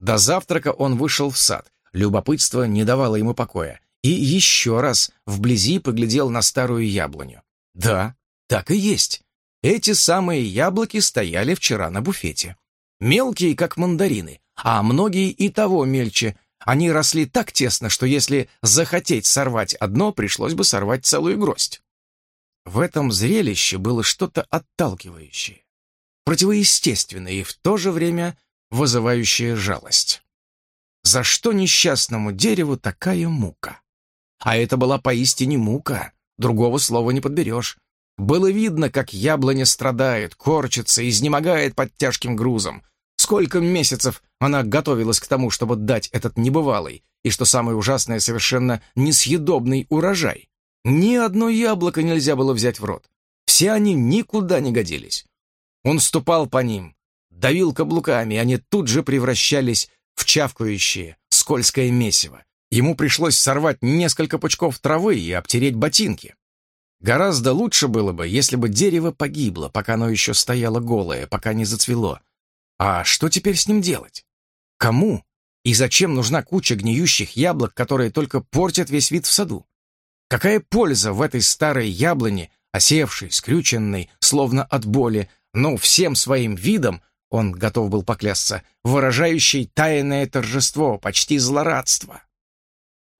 До завтрака он вышел в сад. Любопытство не давало ему покоя. И еще раз вблизи поглядел на старую яблоню. Да, так и есть. Эти самые яблоки стояли вчера на буфете. Мелкие, как мандарины, а многие и того мельче. Они росли так тесно, что если захотеть сорвать одно, пришлось бы сорвать целую гроздь. В этом зрелище было что-то отталкивающее, противоестественное и в то же время вызывающее жалость. За что несчастному дереву такая мука? А это была поистине мука, другого слова не подберешь. Было видно, как яблоня страдает, корчится, изнемогает под тяжким грузом. Сколько месяцев она готовилась к тому, чтобы дать этот небывалый и, что самое ужасное, совершенно несъедобный урожай. Ни одно яблоко нельзя было взять в рот. Все они никуда не годились. Он ступал по ним, давил каблуками, и они тут же превращались в чавкающее, скользкое месиво. Ему пришлось сорвать несколько пучков травы и обтереть ботинки. Гораздо лучше было бы, если бы дерево погибло, пока оно еще стояло голое, пока не зацвело. А что теперь с ним делать? Кому и зачем нужна куча гниющих яблок, которые только портят весь вид в саду? Какая польза в этой старой яблоне, осевшей, скрюченной, словно от боли, но всем своим видом, он готов был поклясться, выражающей тайное торжество, почти злорадство.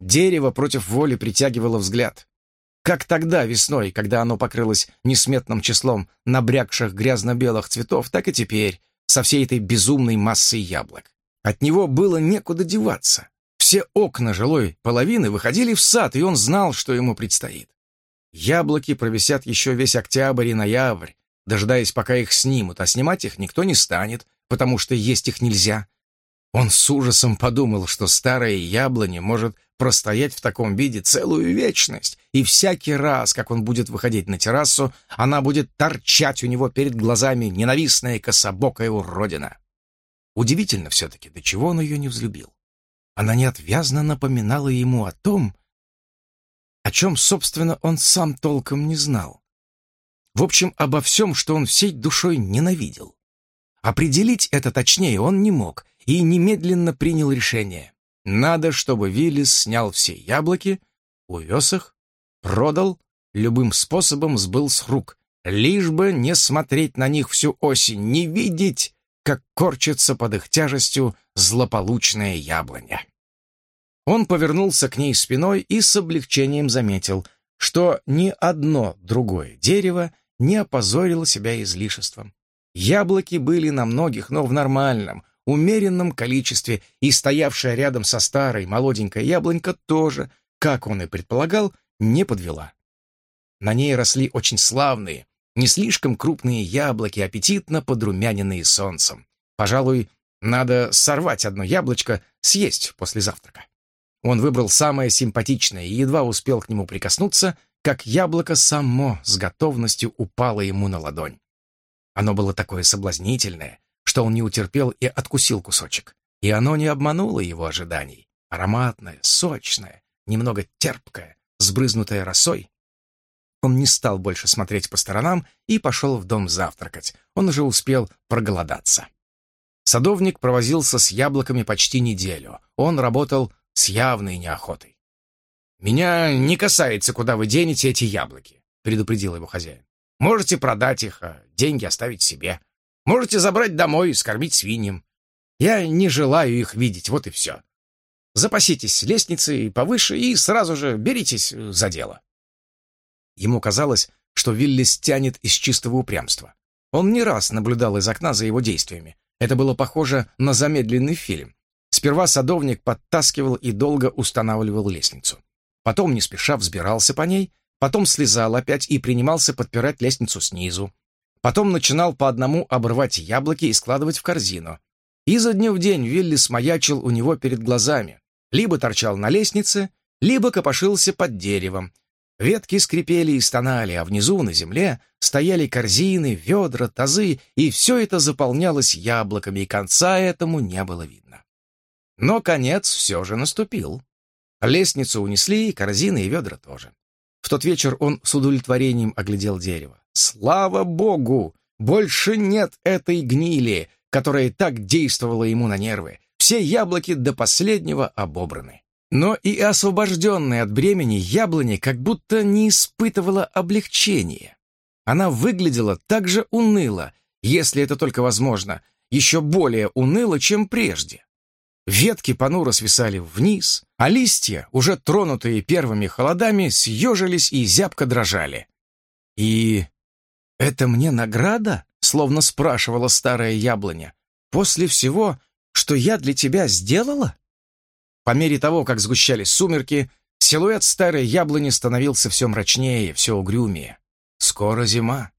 Дерево против воли притягивало взгляд. Как тогда, весной, когда оно покрылось несметным числом набрякших грязно-белых цветов, так и теперь, со всей этой безумной массой яблок. От него было некуда деваться. Все окна жилой половины выходили в сад, и он знал, что ему предстоит. Яблоки провисят еще весь октябрь и ноябрь, дожидаясь, пока их снимут, а снимать их никто не станет, потому что есть их нельзя. Он с ужасом подумал, что старая яблоня может простоять в таком виде целую вечность, и всякий раз, как он будет выходить на террасу, она будет торчать у него перед глазами ненавистная кособокая уродина. Удивительно все-таки, до чего он ее не взлюбил она неотвязно напоминала ему о том, о чем, собственно, он сам толком не знал. В общем, обо всем, что он всей душой ненавидел. Определить это точнее он не мог, и немедленно принял решение. Надо, чтобы Виллис снял все яблоки, увез их, продал, любым способом сбыл с рук, лишь бы не смотреть на них всю осень, не видеть, как корчится под их тяжестью злополучное яблоня. Он повернулся к ней спиной и с облегчением заметил, что ни одно другое дерево не опозорило себя излишеством. Яблоки были на многих, но в нормальном, умеренном количестве, и стоявшая рядом со старой молоденькая яблонька тоже, как он и предполагал, не подвела. На ней росли очень славные, не слишком крупные яблоки, аппетитно подрумяненные солнцем. Пожалуй, надо сорвать одно яблочко, съесть после завтрака. Он выбрал самое симпатичное и едва успел к нему прикоснуться, как яблоко само с готовностью упало ему на ладонь. Оно было такое соблазнительное, что он не утерпел и откусил кусочек. И оно не обмануло его ожиданий. Ароматное, сочное, немного терпкое, сбрызнутое росой. Он не стал больше смотреть по сторонам и пошел в дом завтракать. Он уже успел проголодаться. Садовник провозился с яблоками почти неделю. Он работал с явной неохотой. «Меня не касается, куда вы денете эти яблоки», — предупредил его хозяин. «Можете продать их, а деньги оставить себе. Можете забрать домой и скормить свиньям. Я не желаю их видеть, вот и все. Запаситесь лестницей повыше и сразу же беритесь за дело». Ему казалось, что Виллис тянет из чистого упрямства. Он не раз наблюдал из окна за его действиями. Это было похоже на замедленный фильм. Сперва садовник подтаскивал и долго устанавливал лестницу. Потом не спеша взбирался по ней, потом слезал опять и принимался подпирать лестницу снизу. Потом начинал по одному обрывать яблоки и складывать в корзину. Изо дня в день Виллис маячил у него перед глазами. Либо торчал на лестнице, либо копошился под деревом. Ветки скрипели и стонали, а внизу, на земле, стояли корзины, ведра, тазы, и все это заполнялось яблоками, и конца этому не было видно. Но конец все же наступил. Лестницу унесли, и корзины, и ведра тоже. В тот вечер он с удовлетворением оглядел дерево. Слава богу! Больше нет этой гнили, которая так действовала ему на нервы. Все яблоки до последнего обобраны. Но и освобожденная от бремени яблони как будто не испытывала облегчения. Она выглядела так же уныло, если это только возможно, еще более уныло, чем прежде. Ветки понуро свисали вниз, а листья, уже тронутые первыми холодами, съежились и зябко дрожали. «И это мне награда?» — словно спрашивала старая яблоня. «После всего, что я для тебя сделала?» По мере того, как сгущались сумерки, силуэт старой яблони становился все мрачнее, все угрюмее. Скоро зима.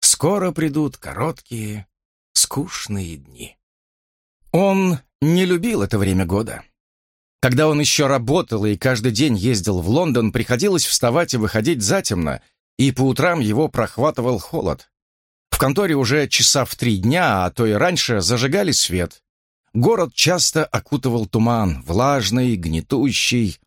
Скоро придут короткие, скучные дни. Он не любил это время года. Когда он еще работал и каждый день ездил в Лондон, приходилось вставать и выходить затемно, и по утрам его прохватывал холод. В конторе уже часа в три дня, а то и раньше, зажигали свет. Город часто окутывал туман, влажный, гнетущий.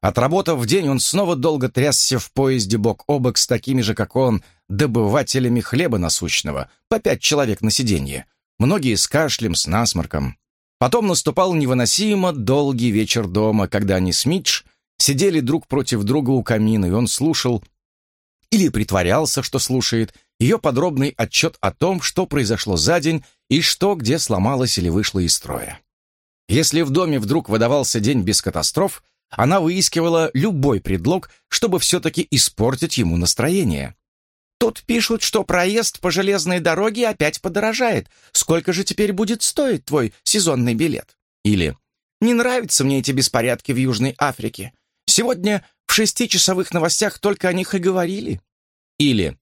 Отработав в день, он снова долго трясся в поезде бок о бок с такими же, как он, добывателями хлеба насущного, по пять человек на сиденье, многие с кашлем, с насморком. Потом наступал невыносимо долгий вечер дома, когда они с Мидж сидели друг против друга у камина, и он слушал или притворялся, что слушает, ее подробный отчет о том, что произошло за день и что где сломалось или вышло из строя. Если в доме вдруг выдавался день без катастроф, она выискивала любой предлог, чтобы все-таки испортить ему настроение. Тут пишут, что проезд по железной дороге опять подорожает. Сколько же теперь будет стоить твой сезонный билет? Или «Не нравятся мне эти беспорядки в Южной Африке. Сегодня в шестичасовых новостях только о них и говорили». Или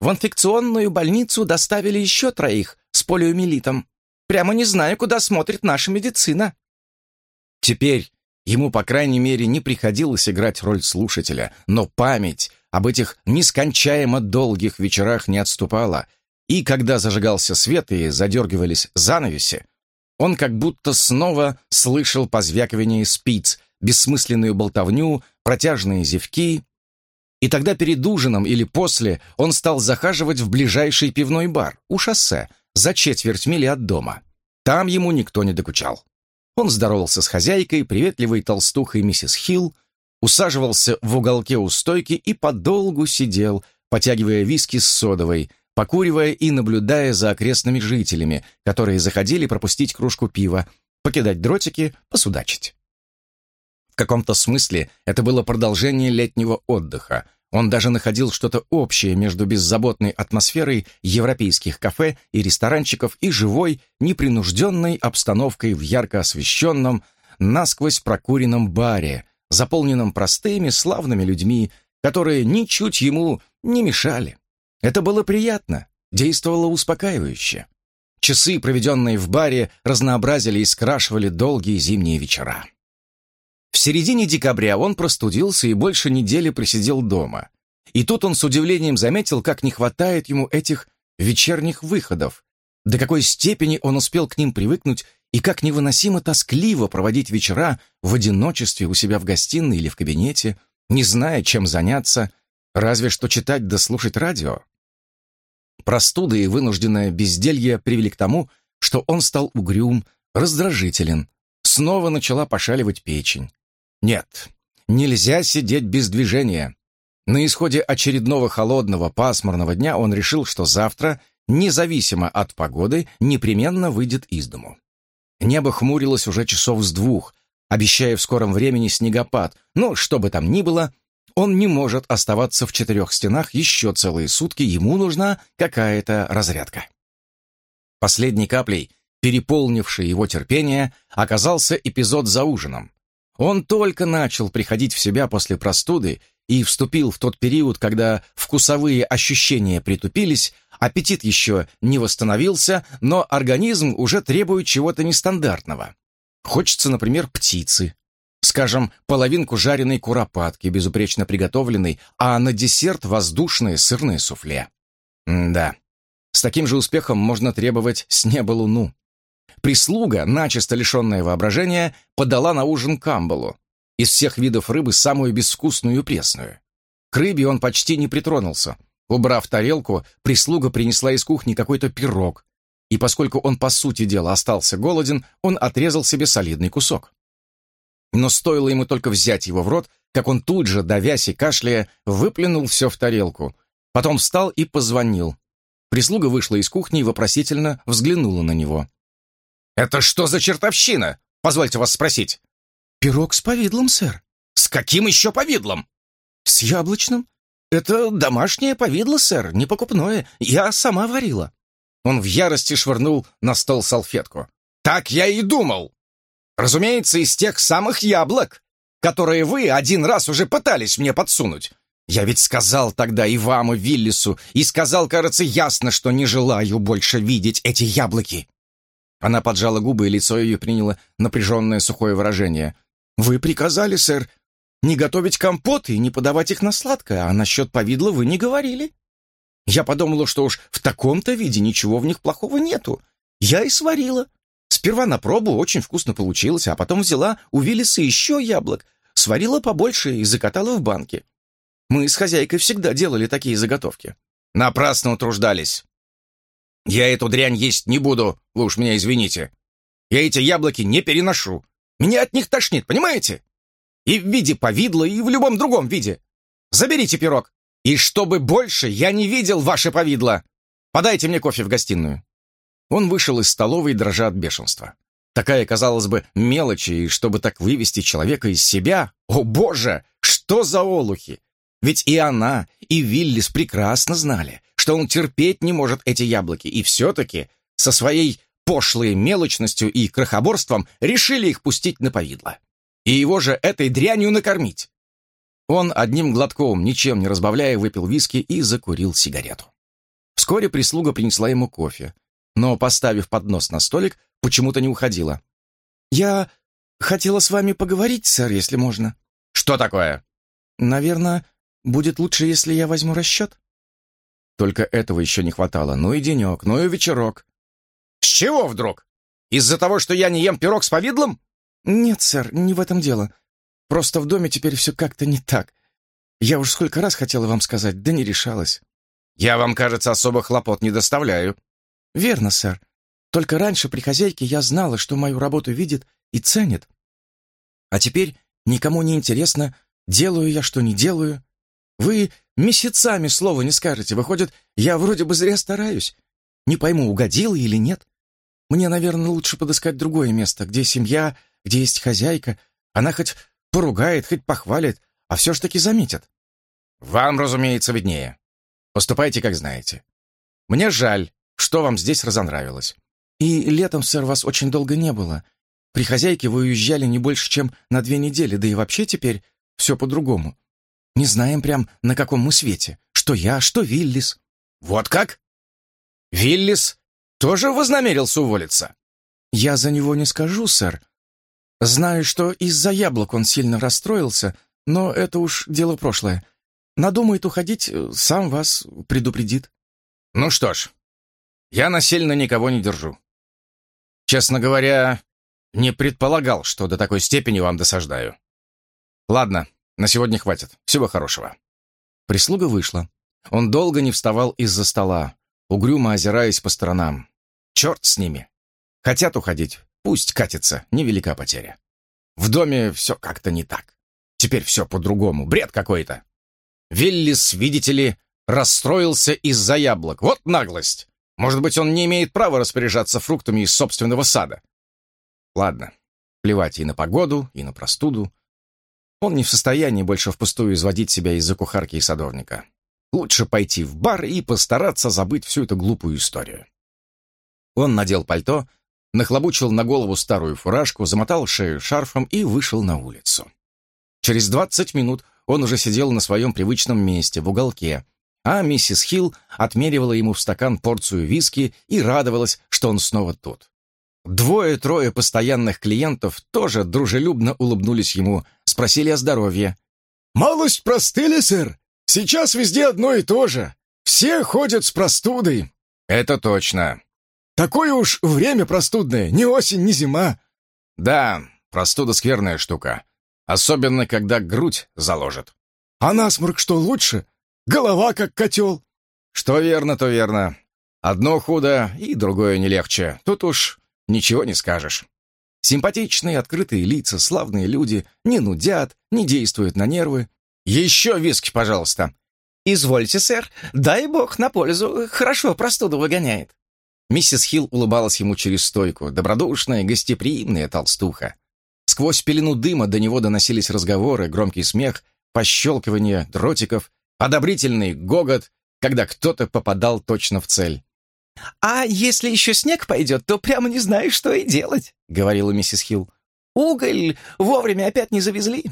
«В инфекционную больницу доставили еще троих с полиомиелитом. Прямо не знаю, куда смотрит наша медицина». Теперь ему, по крайней мере, не приходилось играть роль слушателя, но память об этих нескончаемо долгих вечерах не отступала, и когда зажигался свет и задергивались занавеси, он как будто снова слышал позвякивание спиц, бессмысленную болтовню, протяжные зевки. И тогда перед ужином или после он стал захаживать в ближайший пивной бар у шоссе за четверть мили от дома. Там ему никто не докучал. Он здоровался с хозяйкой, приветливой толстухой миссис Хилл, усаживался в уголке у стойки и подолгу сидел, потягивая виски с содовой, покуривая и наблюдая за окрестными жителями, которые заходили пропустить кружку пива, покидать дротики, посудачить. В каком-то смысле это было продолжение летнего отдыха. Он даже находил что-то общее между беззаботной атмосферой европейских кафе и ресторанчиков и живой, непринужденной обстановкой в ярко освещенном, насквозь прокуренном баре, заполненном простыми, славными людьми, которые ничуть ему не мешали. Это было приятно, действовало успокаивающе. Часы, проведенные в баре, разнообразили и скрашивали долгие зимние вечера. В середине декабря он простудился и больше недели просидел дома. И тут он с удивлением заметил, как не хватает ему этих вечерних выходов, до какой степени он успел к ним привыкнуть и как невыносимо тоскливо проводить вечера в одиночестве у себя в гостиной или в кабинете, не зная, чем заняться, разве что читать да слушать радио. Простуда и вынужденное безделье привели к тому, что он стал угрюм, раздражителен. Снова начала пошаливать печень. Нет, нельзя сидеть без движения. На исходе очередного холодного пасмурного дня он решил, что завтра, независимо от погоды, непременно выйдет из дому. Небо хмурилось уже часов с двух, обещая в скором времени снегопад, но, что бы там ни было, он не может оставаться в четырех стенах еще целые сутки, ему нужна какая-то разрядка. Последней каплей, переполнившей его терпение, оказался эпизод за ужином. Он только начал приходить в себя после простуды и вступил в тот период, когда вкусовые ощущения притупились, аппетит еще не восстановился, но организм уже требует чего-то нестандартного. Хочется, например, птицы, Скажем, половинку жареной куропатки, безупречно приготовленной, а на десерт воздушное сырное суфле. М да, с таким же успехом можно требовать с неба луну. Прислуга, начисто лишенная воображения, подала на ужин камбалу. Из всех видов рыбы самую безвкусную и пресную. К рыбе он почти не притронулся. Убрав тарелку, прислуга принесла из кухни какой-то пирог. И поскольку он, по сути дела, остался голоден, он отрезал себе солидный кусок. Но стоило ему только взять его в рот, как он тут же, давясь и кашляя, выплюнул все в тарелку. Потом встал и позвонил. Прислуга вышла из кухни и вопросительно взглянула на него. «Это что за чертовщина? Позвольте вас спросить». «Пирог с повидлом, сэр». «С каким еще повидлом?» «С яблочным. Это домашнее повидло, сэр, не покупное. Я сама варила». Он в ярости швырнул на стол салфетку. «Так я и думал!» Разумеется, из тех самых яблок, которые вы один раз уже пытались мне подсунуть. Я ведь сказал тогда и вам, и Виллису, и сказал, кажется, ясно, что не желаю больше видеть эти яблоки». Она поджала губы, и лицо ее приняло напряженное сухое выражение. «Вы приказали, сэр, не готовить компоты и не подавать их на сладкое, а насчет повидла вы не говорили. Я подумала, что уж в таком-то виде ничего в них плохого нету. Я и сварила. Сперва на пробу очень вкусно получилось, а потом взяла у Виллиса еще яблок, сварила побольше и закатала в банке. Мы с хозяйкой всегда делали такие заготовки. Напрасно утруждались. Я эту дрянь есть не буду, вы уж меня извините. Я эти яблоки не переношу. Меня от них тошнит, понимаете? И в виде повидла, и в любом другом виде. Заберите пирог. И чтобы больше я не видел ваше повидло. Подайте мне кофе в гостиную. Он вышел из столовой, дрожа от бешенства. Такая, казалось бы, мелочь, и чтобы так вывести человека из себя, о боже, что за олухи! Ведь и она, и Виллис прекрасно знали, что он терпеть не может эти яблоки, и все-таки со своей пошлой мелочностью и крохоборством решили их пустить на повидло. И его же этой дрянью накормить. Он одним глотком, ничем не разбавляя, выпил виски и закурил сигарету. Вскоре прислуга принесла ему кофе, но, поставив поднос на столик, почему-то не уходила. «Я хотела с вами поговорить, сэр, если можно». «Что такое?» «Наверное, будет лучше, если я возьму расчет». Только этого еще не хватало. Ну и денек, ну и вечерок. «С чего вдруг? Из-за того, что я не ем пирог с повидлом?» «Нет, сэр, не в этом дело. Просто в доме теперь все как-то не так. Я уж сколько раз хотела вам сказать, да не решалась». «Я вам, кажется, особо хлопот не доставляю». «Верно, сэр. Только раньше при хозяйке я знала, что мою работу видит и ценит. А теперь никому не интересно, делаю я, что не делаю. Вы месяцами слова не скажете. Выходит, я вроде бы зря стараюсь. Не пойму, угодил или нет. Мне, наверное, лучше подыскать другое место, где семья, где есть хозяйка. Она хоть поругает, хоть похвалит, а все ж таки заметит. Вам, разумеется, виднее. Поступайте, как знаете. Мне жаль, что вам здесь разонравилось. И летом, сэр, вас очень долго не было. При хозяйке вы уезжали не больше, чем на две недели, да и вообще теперь все по-другому. Не знаем прям, на каком мы свете. Что я, что Виллис. Вот как? Виллис тоже вознамерился уволиться? Я за него не скажу, сэр. Знаю, что из-за яблок он сильно расстроился, но это уж дело прошлое. Надумает уходить, сам вас предупредит. Ну что ж, я насильно никого не держу. Честно говоря, не предполагал, что до такой степени вам досаждаю. Ладно, на сегодня хватит. Всего хорошего. Прислуга вышла. Он долго не вставал из-за стола, угрюмо озираясь по сторонам. Черт с ними. Хотят уходить, пусть катится, невелика потеря. В доме все как-то не так. Теперь все по-другому, бред какой-то. Виллис, видите ли, расстроился из-за яблок. Вот наглость. Может быть, он не имеет права распоряжаться фруктами из собственного сада. Ладно, плевать и на погоду, и на простуду. Он не в состоянии больше впустую изводить себя из-за кухарки и садовника. Лучше пойти в бар и постараться забыть всю эту глупую историю. Он надел пальто, нахлобучил на голову старую фуражку, замотал шею шарфом и вышел на улицу. Через двадцать минут он уже сидел на своем привычном месте, в уголке, а миссис Хилл отмеривала ему в стакан порцию виски и радовалась, что он снова тут. Двое-трое постоянных клиентов тоже дружелюбно улыбнулись ему, спросили о здоровье. «Малость простыли, сэр. Сейчас везде одно и то же. Все ходят с простудой». «Это точно». «Такое уж время простудное, ни осень, ни зима». «Да, простуда скверная штука. Особенно, когда грудь заложит». «А насморк что лучше? Голова как котел». «Что верно, то верно. Одно худо и другое не легче. Тут уж ничего не скажешь. Симпатичные, открытые лица, славные люди, не нудят, не действуют на нервы. Еще виски, пожалуйста. «Извольте, сэр. Дай бог на пользу. Хорошо простуду выгоняет». Миссис Хилл улыбалась ему через стойку, добродушная, гостеприимная толстуха. Сквозь пелену дыма до него доносились разговоры, громкий смех, пощелкивание дротиков, одобрительный гогот, когда кто-то попадал точно в цель. «А если еще снег пойдет, то прямо не знаешь, что и делать», — говорила миссис Хилл. «Уголь вовремя опять не завезли.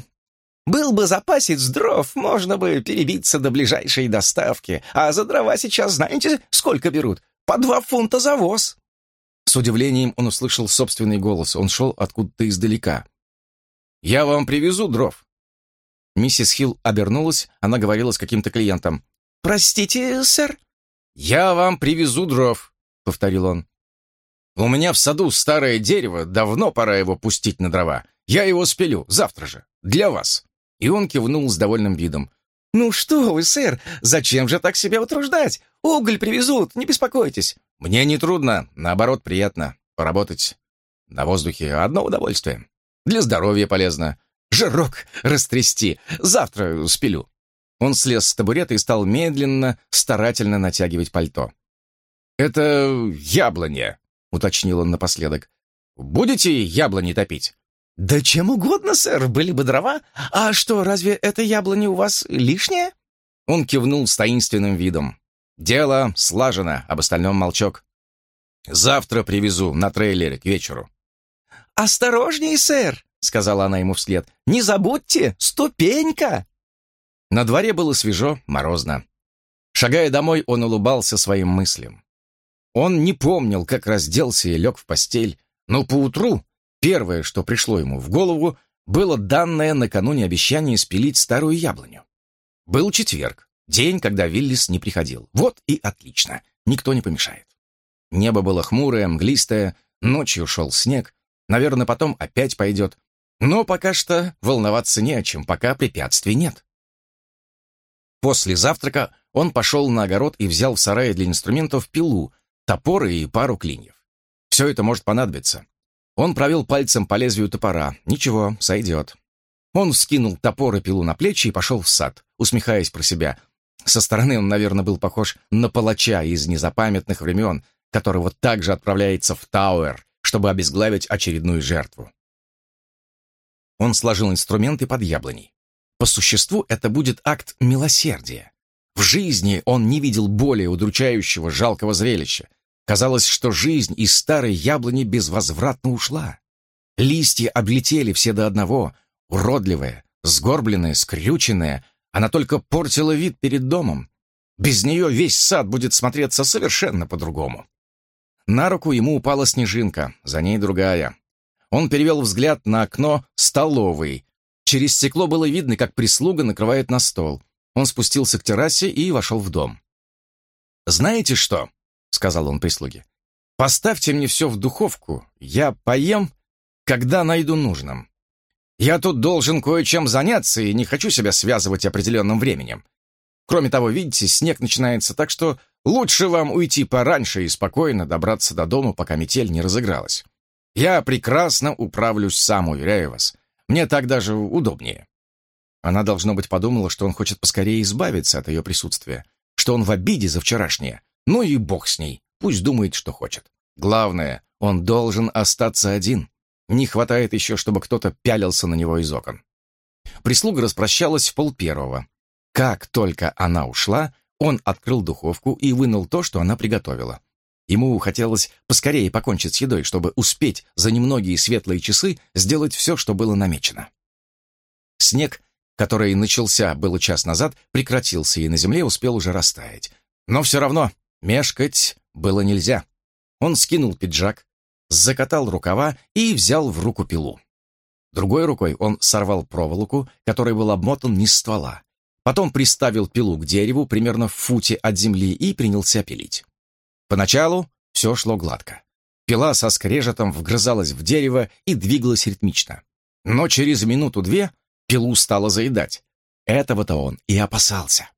Был бы запасец дров, можно бы перебиться до ближайшей доставки, а за дрова сейчас знаете, сколько берут? По два фунта за воз». С удивлением он услышал собственный голос. Он шел откуда-то издалека. «Я вам привезу дров». Миссис Хилл обернулась, она говорила с каким-то клиентом. «Простите, сэр?» «Я вам привезу дров», — повторил он. «У меня в саду старое дерево, давно пора его пустить на дрова. Я его спилю, завтра же, для вас». И он кивнул с довольным видом. «Ну что вы, сэр, зачем же так себя утруждать? Уголь привезут, не беспокойтесь». «Мне не трудно, наоборот, приятно поработать на воздухе. Одно удовольствие. Для здоровья полезно. Жирок растрясти. Завтра спилю». Он слез с табурета и стал медленно, старательно натягивать пальто. «Это яблоня», — уточнил он напоследок. «Будете яблони топить?» «Да чем угодно, сэр, были бы дрова. А что, разве это яблони у вас лишнее?» Он кивнул с таинственным видом. «Дело слажено, об остальном молчок. Завтра привезу на трейлере к вечеру». «Осторожней, сэр», — сказала она ему вслед. «Не забудьте, ступенька!» На дворе было свежо, морозно. Шагая домой, он улыбался своим мыслям. Он не помнил, как разделся и лег в постель, но поутру первое, что пришло ему в голову, было данное накануне обещание спилить старую яблоню. Был четверг, день, когда Виллис не приходил. Вот и отлично, никто не помешает. Небо было хмурое, мглистое, ночью шел снег, наверное, потом опять пойдет. Но пока что волноваться не о чем, пока препятствий нет. После завтрака он пошел на огород и взял в сарае для инструментов пилу, топор и пару клиньев. Все это может понадобиться. Он провел пальцем по лезвию топора. Ничего, сойдет. Он вскинул топор и пилу на плечи и пошел в сад, усмехаясь про себя. Со стороны он, наверное, был похож на палача из незапамятных времен, которого также отправляется в Тауэр, чтобы обезглавить очередную жертву. Он сложил инструменты под яблоней. По существу это будет акт милосердия. В жизни он не видел более удручающего, жалкого зрелища. Казалось, что жизнь из старой яблони безвозвратно ушла. Листья облетели все до одного, уродливая, сгорбленная, скрюченная, она только портила вид перед домом. Без нее весь сад будет смотреться совершенно по-другому. На руку ему упала снежинка, за ней другая. Он перевел взгляд на окно столовой. Через стекло было видно, как прислуга накрывает на стол. Он спустился к террасе и вошел в дом. «Знаете что?» — сказал он прислуге. «Поставьте мне все в духовку, я поем, когда найду нужным. Я тут должен кое-чем заняться и не хочу себя связывать определенным временем. Кроме того, видите, снег начинается, так что лучше вам уйти пораньше и спокойно добраться до дома, пока метель не разыгралась. Я прекрасно управлюсь сам, уверяю вас. Мне так даже удобнее». Она, должно быть, подумала, что он хочет поскорее избавиться от ее присутствия, что он в обиде за вчерашнее. Ну и бог с ней, пусть думает, что хочет. Главное, он должен остаться один. Не хватает еще, чтобы кто-то пялился на него из окон. Прислуга распрощалась в полпервого. Как только она ушла, он открыл духовку и вынул то, что она приготовила. Ему хотелось поскорее покончить с едой, чтобы успеть за немногие светлые часы сделать все, что было намечено. Снег который начался было час назад, прекратился и на земле успел уже растаять. Но все равно мешкать было нельзя. Он скинул пиджак, закатал рукава и взял в руку пилу. Другой рукой он сорвал проволоку, которой был обмотан низ ствола. Потом приставил пилу к дереву примерно в футе от земли и принялся пилить. Поначалу все шло гладко. Пила со скрежетом вгрызалась в дерево и двигалась ритмично. Но через минуту-две Пилу стало заедать. Этого-то он и опасался.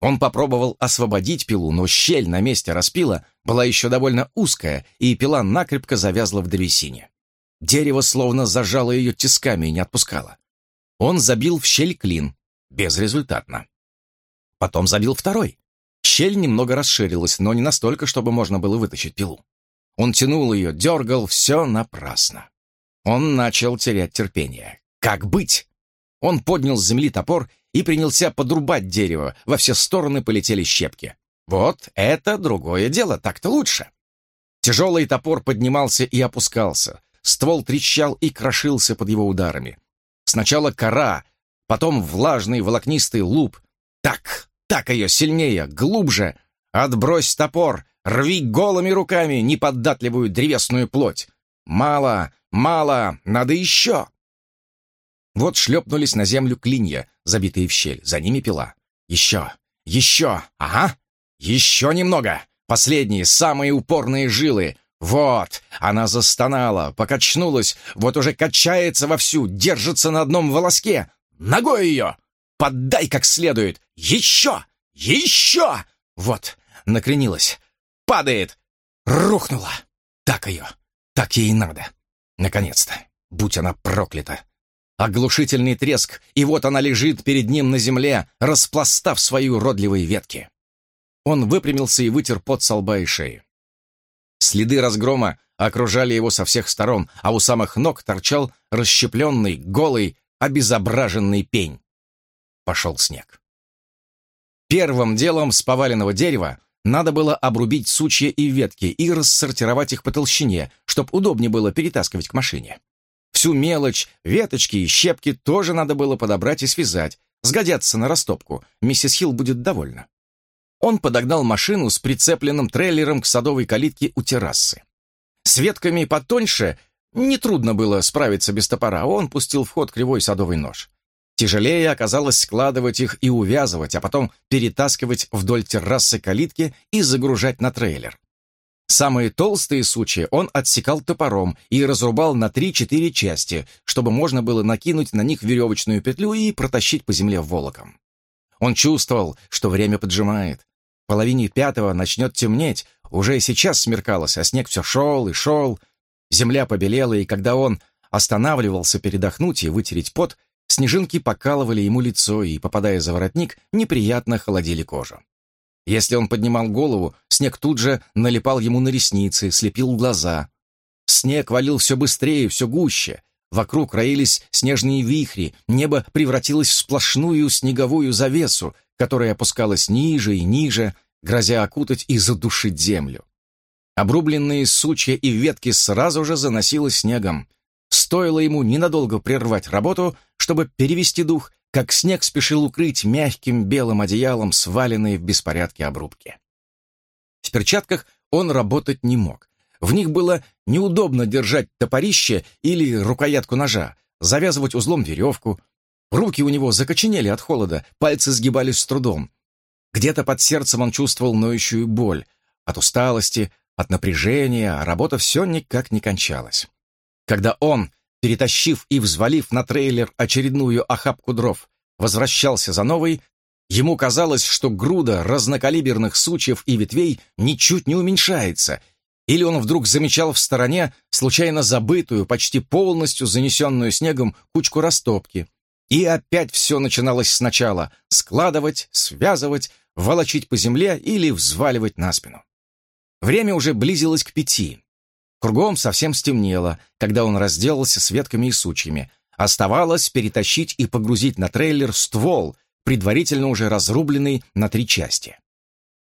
Он попробовал освободить пилу, но щель на месте распила была еще довольно узкая, и пила накрепко завязла в древесине. Дерево словно зажало ее тисками и не отпускало. Он забил в щель клин, безрезультатно. Потом забил второй. Щель немного расширилась, но не настолько, чтобы можно было вытащить пилу. Он тянул ее, дергал, все напрасно. Он начал терять терпение. Как быть? Он поднял с земли топор и принялся подрубать дерево, во все стороны полетели щепки. Вот это другое дело, так-то лучше. Тяжелый топор поднимался и опускался, ствол трещал и крошился под его ударами. Сначала кора, потом влажный волокнистый луп. Так, так ее сильнее, глубже. Отбрось топор, рви голыми руками неподатливую древесную плоть. Мало, мало, надо еще. Вот шлепнулись на землю клинья, забитые в щель, за ними пила. Еще, еще, ага, еще немного. Последние, самые упорные жилы. Вот, она застонала, покачнулась, вот уже качается вовсю, держится на одном волоске. Ногой ее! Поддай как следует! Еще! Еще! Вот, накренилась, падает, рухнула. Так ее, так ей надо. Наконец-то, будь она проклята. Оглушительный треск, и вот она лежит перед ним на земле, распластав свои уродливые ветки. Он выпрямился и вытер пот со лба и шеи. Следы разгрома окружали его со всех сторон, а у самых ног торчал расщепленный, голый, обезображенный пень. Пошел снег. Первым делом с поваленного дерева надо было обрубить сучья и ветки и рассортировать их по толщине, чтобы удобнее было перетаскивать к машине. Всю мелочь, веточки и щепки тоже надо было подобрать и связать. Сгодятся на растопку. Миссис Хилл будет довольна. Он подогнал машину с прицепленным трейлером к садовой калитке у террасы. С ветками потоньше нетрудно было справиться без топора, он пустил в ход кривой садовый нож. Тяжелее оказалось складывать их и увязывать, а потом перетаскивать вдоль террасы калитки и загружать на трейлер. Самые толстые сучья он отсекал топором и разрубал на 3-4 части, чтобы можно было накинуть на них веревочную петлю и протащить по земле волоком. Он чувствовал, что время поджимает. В половине пятого начнет темнеть, Уже сейчас смеркалось, а снег все шел и шел. Земля побелела, и когда он останавливался передохнуть и вытереть пот, снежинки покалывали ему лицо и, попадая за воротник, неприятно холодили кожу. Если он поднимал голову, снег тут же налипал ему на ресницы, слепил глаза. Снег валил все быстрее, все гуще. Вокруг роились снежные вихри, небо превратилось в сплошную снеговую завесу, которая опускалась ниже и ниже, грозя окутать и задушить землю. Обрубленные сучья и ветки сразу же заносило снегом. Стоило ему ненадолго прервать работу, чтобы перевести дух, как снег спешил укрыть мягким белым одеялом сваленные в беспорядке обрубки. В перчатках он работать не мог. В них было неудобно держать топорище или рукоятку ножа, завязывать узлом веревку. Руки у него закоченели от холода, пальцы сгибались с трудом. Где-то под сердцем он чувствовал ноющую боль. От усталости, от напряжения, а работа все никак не кончалась. Когда он, перетащив и взвалив на трейлер очередную охапку дров, возвращался за новой, ему казалось, что груда разнокалиберных сучьев и ветвей ничуть не уменьшается, или он вдруг замечал в стороне случайно забытую, почти полностью занесенную снегом кучку растопки. И опять все начиналось сначала — складывать, связывать, волочить по земле или взваливать на спину. Время уже близилось к пяти. Кругом совсем стемнело, когда он разделался с ветками и сучьями. Оставалось перетащить и погрузить на трейлер ствол, предварительно уже разрубленный на три части.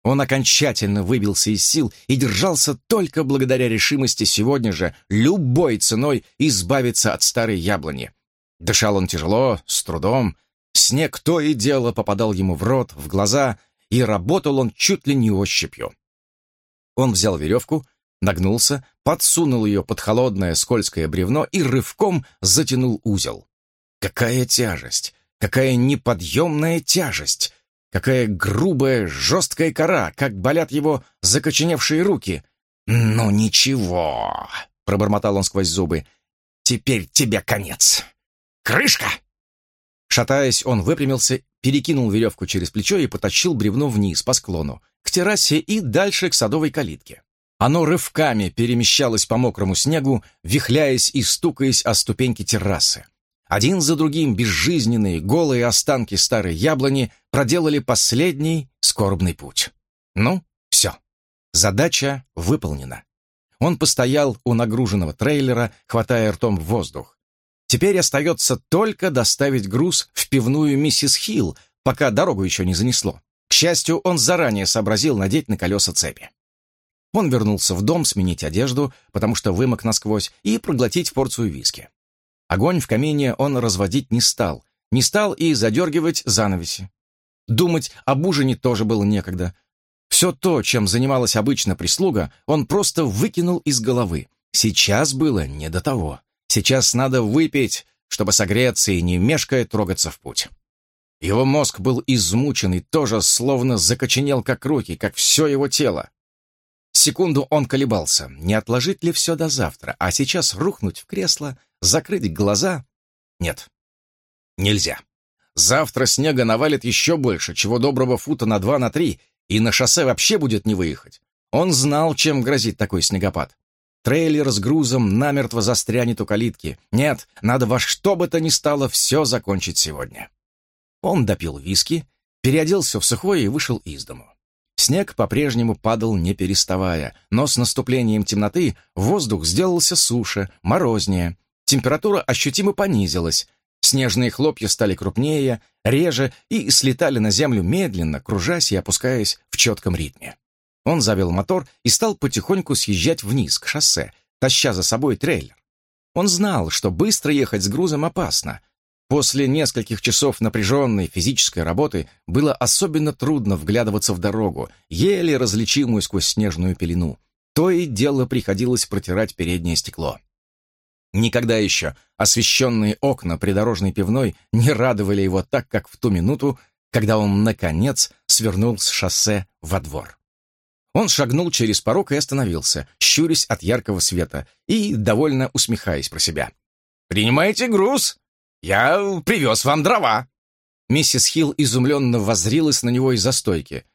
Он окончательно выбился из сил и держался только благодаря решимости сегодня же любой ценой избавиться от старой яблони. Дышал он тяжело, с трудом. Снег то и дело попадал ему в рот, в глаза, и работал он чуть ли не ощупью. Он взял веревку, нагнулся, подсунул ее под холодное скользкое бревно и рывком затянул узел. Какая тяжесть! Какая неподъемная тяжесть! Какая грубая, жесткая кора, как болят его закоченевшие руки. «Ну ничего», — пробормотал он сквозь зубы, — «теперь тебе конец. Крышка!» Шатаясь, он выпрямился, перекинул веревку через плечо и потащил бревно вниз по склону, к террасе и дальше к садовой калитке. Оно рывками перемещалось по мокрому снегу, вихляясь и стукаясь о ступеньки террасы. Один за другим безжизненные, голые останки старой яблони проделали последний скорбный путь. Ну, все. Задача выполнена. Он постоял у нагруженного трейлера, хватая ртом в воздух. Теперь остается только доставить груз в пивную миссис Хилл, пока дорогу еще не занесло. К счастью, он заранее сообразил надеть на колеса цепи. Он вернулся в дом сменить одежду, потому что вымок насквозь, и проглотить порцию виски. Огонь в камине он разводить не стал. Не стал и задергивать занавеси. Думать об ужине тоже было некогда. Все то, чем занималась обычно прислуга, он просто выкинул из головы. Сейчас было не до того. Сейчас надо выпить, чтобы согреться и не мешкая трогаться в путь. Его мозг был измучен и тоже словно закоченел как руки, как все его тело. Секунду он колебался, не отложить ли все до завтра, а сейчас рухнуть в кресло, закрыть глаза. Нет, нельзя. Завтра снега навалит еще больше, чего доброго фута на два, на три, и на шоссе вообще будет не выехать. Он знал, чем грозит такой снегопад. Трейлер с грузом намертво застрянет у калитки. Нет, надо во что бы то ни стало все закончить сегодня. Он допил виски, переоделся в сухое и вышел из дому. Снег по-прежнему падал не переставая, но с наступлением темноты воздух сделался суше, морознее. Температура ощутимо понизилась. Снежные хлопья стали крупнее, реже и слетали на землю медленно, кружась и опускаясь в четком ритме. Он завел мотор и стал потихоньку съезжать вниз, к шоссе, таща за собой трейлер. Он знал, что быстро ехать с грузом опасно, После нескольких часов напряженной физической работы было особенно трудно вглядываться в дорогу, еле различимую сквозь снежную пелену. То и дело приходилось протирать переднее стекло. Никогда еще освещенные окна придорожной пивной не радовали его так, как в ту минуту, когда он, наконец, свернул с шоссе во двор. Он шагнул через порог и остановился, щурясь от яркого света и довольно усмехаясь про себя. «Принимайте груз!» «Я привез вам дрова!» Миссис Хилл изумленно воззрилась на него из-за стойки.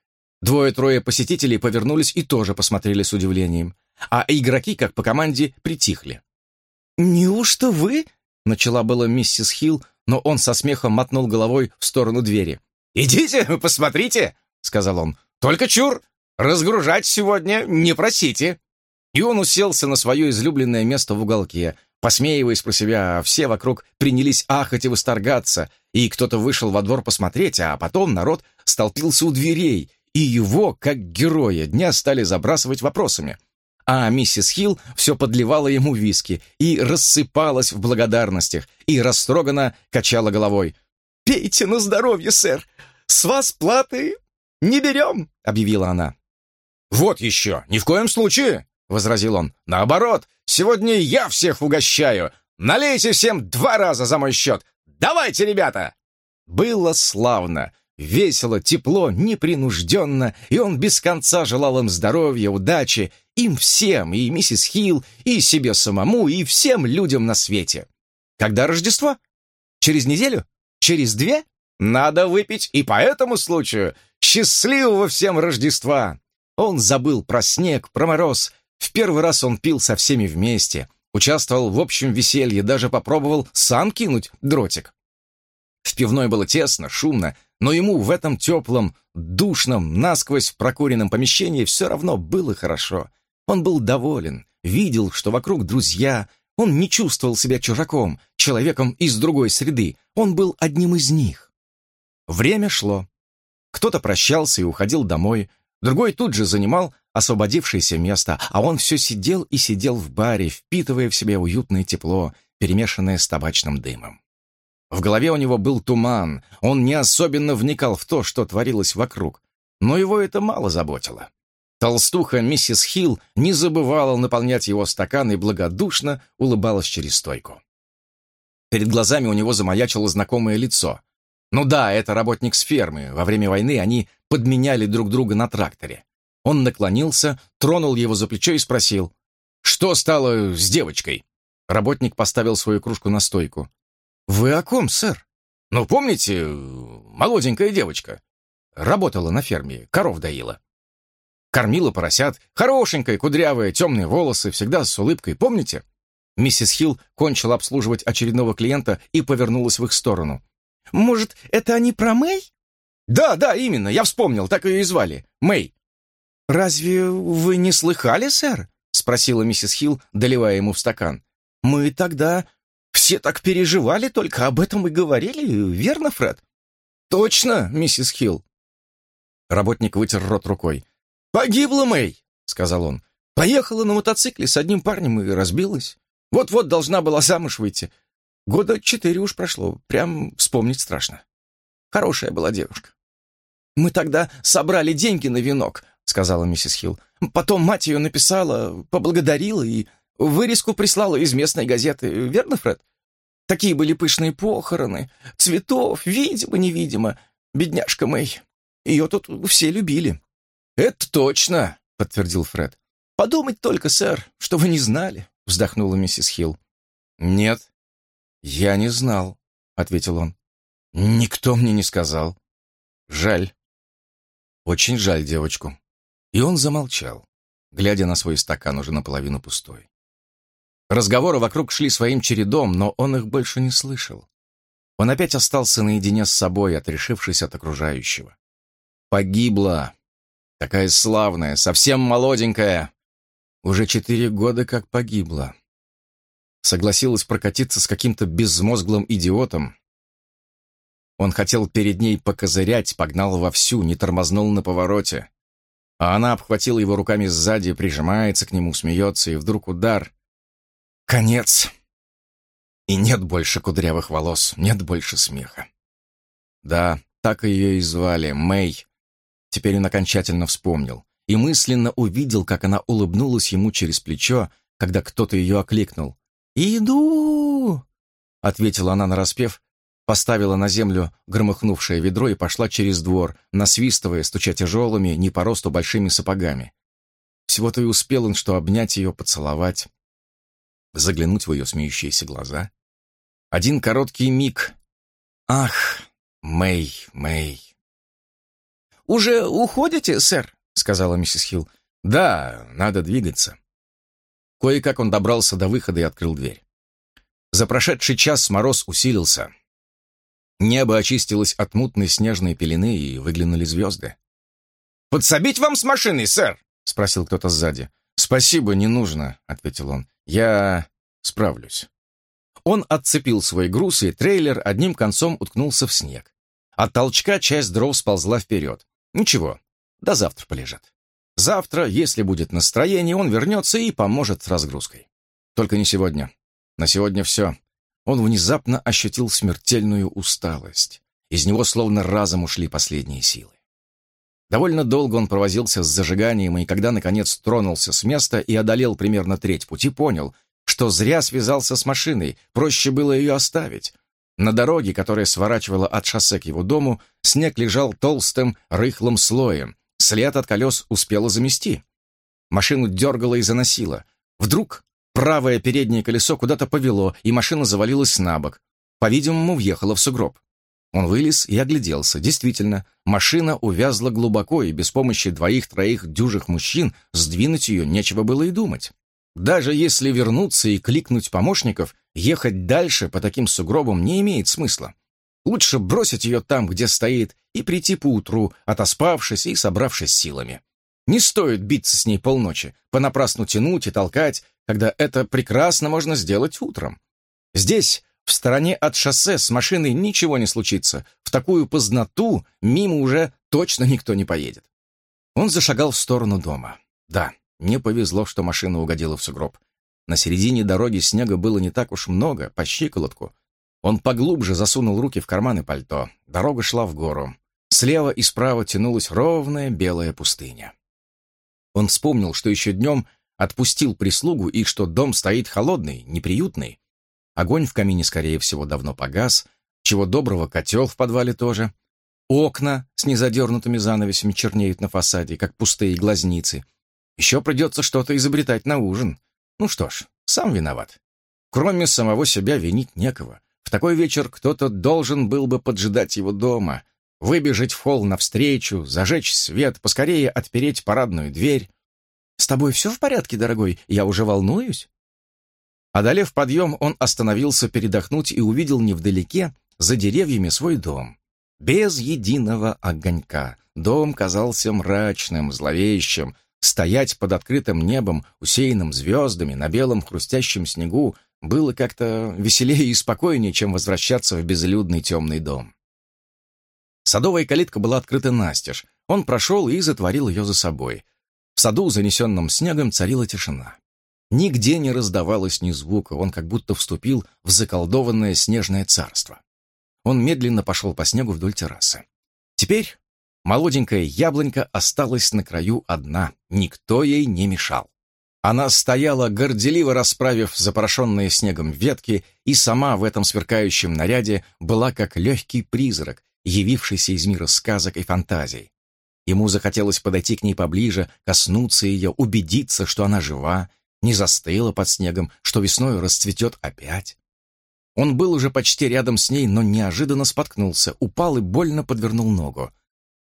Двое-трое посетителей повернулись и тоже посмотрели с удивлением, а игроки, как по команде, притихли. «Неужто вы?» — начала была миссис Хилл, но он со смехом мотнул головой в сторону двери. «Идите, посмотрите!» — сказал он. «Только чур! Разгружать сегодня не просите!» И он уселся на свое излюбленное место в уголке, посмеиваясь про себя, все вокруг принялись ахать и восторгаться, и кто-то вышел во двор посмотреть, а потом народ столпился у дверей, и его, как героя дня, стали забрасывать вопросами. А миссис Хилл все подливала ему виски и рассыпалась в благодарностях, и растроганно качала головой. «Пейте на здоровье, сэр! С вас платы не берем!» — объявила она. «Вот еще! Ни в коем случае!» — возразил он. «Наоборот, сегодня я всех угощаю! Налейте всем два раза за мой счет! Давайте, ребята!» Было славно! Весело, тепло, непринужденно, и он без конца желал им здоровья, удачи, им всем, и миссис Хилл, и себе самому, и всем людям на свете. Когда Рождество? Через неделю? Через две? Надо выпить и по этому случаю. Счастливого всем Рождества! Он забыл про снег, про мороз. В первый раз он пил со всеми вместе, участвовал в общем веселье, даже попробовал сам кинуть дротик. В пивной было тесно, шумно, но ему в этом теплом, душном, насквозь прокуренном помещении все равно было хорошо. Он был доволен, видел, что вокруг друзья, он не чувствовал себя чужаком, человеком из другой среды, он был одним из них. Время шло. Кто-то прощался и уходил домой, другой тут же занимал освободившееся место, а он все сидел и сидел в баре, впитывая в себя уютное тепло, перемешанное с табачным дымом. В голове у него был туман, он не особенно вникал в то, что творилось вокруг, но его это мало заботило. Толстуха миссис Хилл не забывала наполнять его стакан и благодушно улыбалась через стойку. Перед глазами у него замаячило знакомое лицо. Ну да, это работник с фермы. Во время войны они подменяли друг друга на тракторе. Он наклонился, тронул его за плечо и спросил, «Что стало с девочкой?» Работник поставил свою кружку на стойку. «Вы о ком, сэр?» «Ну, помните, молоденькая девочка. Работала на ферме, коров доила. Кормила поросят, хорошенькая, кудрявая, темные волосы, всегда с улыбкой, помните?» Миссис Хилл кончила обслуживать очередного клиента и повернулась в их сторону. «Может, это они про Мэй?» «Да, да, именно, я вспомнил, так ее и звали. Мэй». «Разве вы не слыхали, сэр?» — спросила миссис Хилл, доливая ему в стакан. «Мы тогда все так переживали, только об этом и говорили, верно, Фред?» «Точно, миссис Хилл». Работник вытер рот рукой. «Погибла Мэй», — сказал он. «Поехала на мотоцикле с одним парнем и разбилась. Вот-вот должна была замуж выйти. Года четыре уж прошло, прям вспомнить страшно. Хорошая была девушка. «Мы тогда собрали деньги на венок», — сказала миссис Хилл. «Потом мать ее написала, поблагодарила и вырезку прислала из местной газеты. Верно, Фред? Такие были пышные похороны, цветов, видимо-невидимо. Бедняжка Мэй. Ее тут все любили». «Это точно», — подтвердил Фред. «Подумать только, сэр, что вы не знали», — вздохнула миссис Хилл. «Нет, я не знал», — ответил он. «Никто мне не сказал. Жаль. Очень жаль девочку». И он замолчал, глядя на свой стакан, уже наполовину пустой. Разговоры вокруг шли своим чередом, но он их больше не слышал. Он опять остался наедине с собой, отрешившись от окружающего. Погибла. Такая славная, совсем молоденькая. Уже четыре года как погибла. Согласилась прокатиться с каким-то безмозглым идиотом. Он хотел перед ней покозырять, погнал вовсю, не тормознул на повороте. А она обхватила его руками сзади, прижимается к нему, смеется, и вдруг удар. Конец. И нет больше кудрявых волос, нет больше смеха. Да, так ее и звали, Мэй. Теперь он окончательно вспомнил и мысленно увидел, как она улыбнулась ему через плечо, когда кто-то ее окликнул. «Иду!» — ответила она нараспев, поставила на землю громыхнувшее ведро и пошла через двор, насвистывая, стуча тяжелыми, не по росту большими сапогами. Всего-то и успел он, что обнять ее, поцеловать, заглянуть в ее смеющиеся глаза. Один короткий миг. Ах, Мэй, Мэй. уже уходите, сэр?» — сказала миссис Хилл. «Да, надо двигаться». Кое-как он добрался до выхода и открыл дверь. За прошедший час мороз усилился. Небо очистилось от мутной снежной пелены, и выглянули звезды. «Подсобить вам с машиной, сэр?» — спросил кто-то сзади. «Спасибо, не нужно», — ответил он. «Я справлюсь». Он отцепил свой груз, и трейлер одним концом уткнулся в снег. От толчка часть дров сползла вперед. Ничего, до завтра полежат. Завтра, если будет настроение, он вернется и поможет с разгрузкой. Только не сегодня. На сегодня все. Он внезапно ощутил смертельную усталость. Из него словно разом ушли последние силы. Довольно долго он провозился с зажиганием, и когда, наконец, тронулся с места и одолел примерно треть пути, понял, что зря связался с машиной, проще было ее оставить. На дороге, которая сворачивала от шоссе к его дому, снег лежал толстым, рыхлым слоем. След от колес успела замести. Машину дергало и заносило. Вдруг правое переднее колесо куда-то повело, и машина завалилась на бок. По-видимому, въехала в сугроб. Он вылез и огляделся. Действительно, машина увязла глубоко, и без помощи двоих-троих дюжих мужчин сдвинуть ее нечего было и думать. Даже если вернуться и кликнуть помощников, ехать дальше по таким сугробам не имеет смысла. Лучше бросить ее там, где стоит, и прийти поутру, отоспавшись и собравшись силами. Не стоит биться с ней полночи, понапрасну тянуть и толкать, когда это прекрасно можно сделать утром. Здесь, в стороне от шоссе, с машиной ничего не случится. В такую познату мимо уже точно никто не поедет. Он зашагал в сторону дома. Да, не повезло, что машина угодила в сугроб. На середине дороги снега было не так уж много, по щиколотку. Он поглубже засунул руки в карманы пальто. Дорога шла в гору. Слева и справа тянулась ровная белая пустыня. Он вспомнил, что еще днем отпустил прислугу и что дом стоит холодный, неприютный. Огонь в камине, скорее всего, давно погас, чего доброго котел в подвале тоже. Окна с незадернутыми занавесями чернеют на фасаде, как пустые глазницы. Еще придется что-то изобретать на ужин. Ну что ж, сам виноват. Кроме самого себя винить некого. В такой вечер кто-то должен был бы поджидать его дома, выбежать в холл навстречу, зажечь свет, поскорее отпереть парадную дверь. «С тобой все в порядке, дорогой? Я уже волнуюсь?» Одолев подъем, он остановился передохнуть и увидел невдалеке, за деревьями, свой дом. Без единого огонька. Дом казался мрачным, зловещим, Стоять под открытым небом, усеянным звездами, на белом хрустящем снегу, было как-то веселее и спокойнее, чем возвращаться в безлюдный темный дом. Садовая калитка была открыта настежь. Он прошел и затворил ее за собой. В саду, занесенном снегом, царила тишина. Нигде не раздавалось ни звука, он как будто вступил в заколдованное снежное царство. Он медленно пошел по снегу вдоль террасы. Теперь Молоденькая яблонька осталась на краю одна, никто ей не мешал. Она стояла, горделиво расправив запорошенные снегом ветки, и сама в этом сверкающем наряде была как легкий призрак, явившийся из мира сказок и фантазий. Ему захотелось подойти к ней поближе, коснуться ее, убедиться, что она жива, не застыла под снегом, что весной расцветет опять. Он был уже почти рядом с ней, но неожиданно споткнулся, упал и больно подвернул ногу.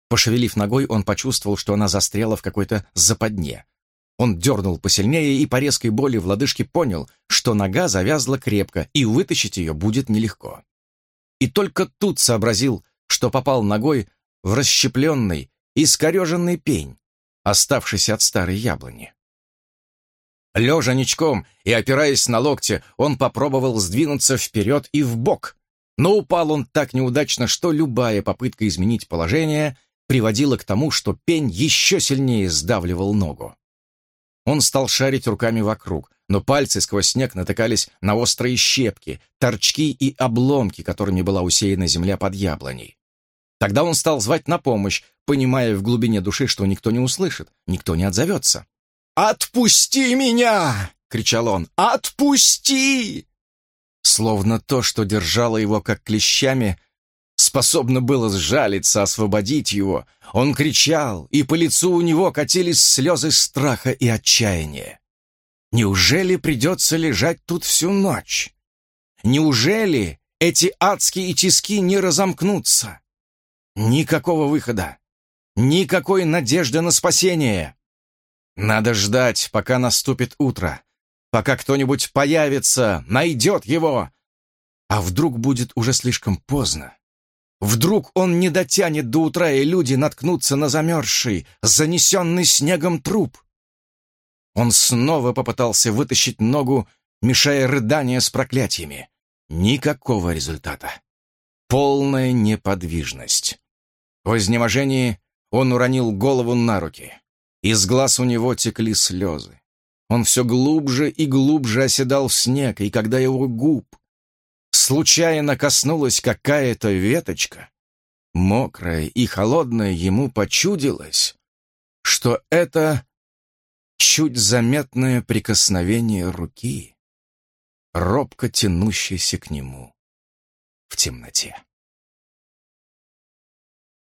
Пошевелив ногой, он почувствовал, что она застряла в какой-то западне. Он дернул посильнее и по резкой боли в лодыжке понял, что нога завязла крепко, и вытащить ее будет нелегко. И только тут сообразил, что попал ногой в расщепленный, искореженный пень, оставшийся от старой яблони. Лежа ничком и опираясь на локти, он попробовал сдвинуться вперед и вбок, но упал он так неудачно, что любая попытка изменить положение приводило к тому, что пень еще сильнее сдавливал ногу. Он стал шарить руками вокруг, но пальцы сквозь снег натыкались на острые щепки, торчки и обломки, которыми была усеяна земля под яблоней. Тогда он стал звать на помощь, понимая в глубине души, что никто не услышит, никто не отзовется. «Отпусти меня!» — кричал он. «Отпусти!» Словно то, что держало его как клещами, способно было сжалиться, освободить его. Он кричал, и по лицу у него катились слезы страха и отчаяния. Неужели придется лежать тут всю ночь? Неужели эти адские тиски не разомкнутся? Никакого выхода. Никакой надежды на спасение. Надо ждать, пока наступит утро, пока кто-нибудь появится, найдет его. А вдруг будет уже слишком поздно? Вдруг он не дотянет до утра, и люди наткнутся на замерзший, занесенный снегом труп? Он снова попытался вытащить ногу, мешая рыдания с проклятиями. Никакого результата. Полная неподвижность. В изнеможении он уронил голову на руки. Из глаз у него текли слезы. Он все глубже и глубже оседал в снег, и когда его губ случайно коснулась какая-то веточка, мокрая и холодная ему почудилось, что это чуть заметное прикосновение руки, робко тянущейся к нему в темноте.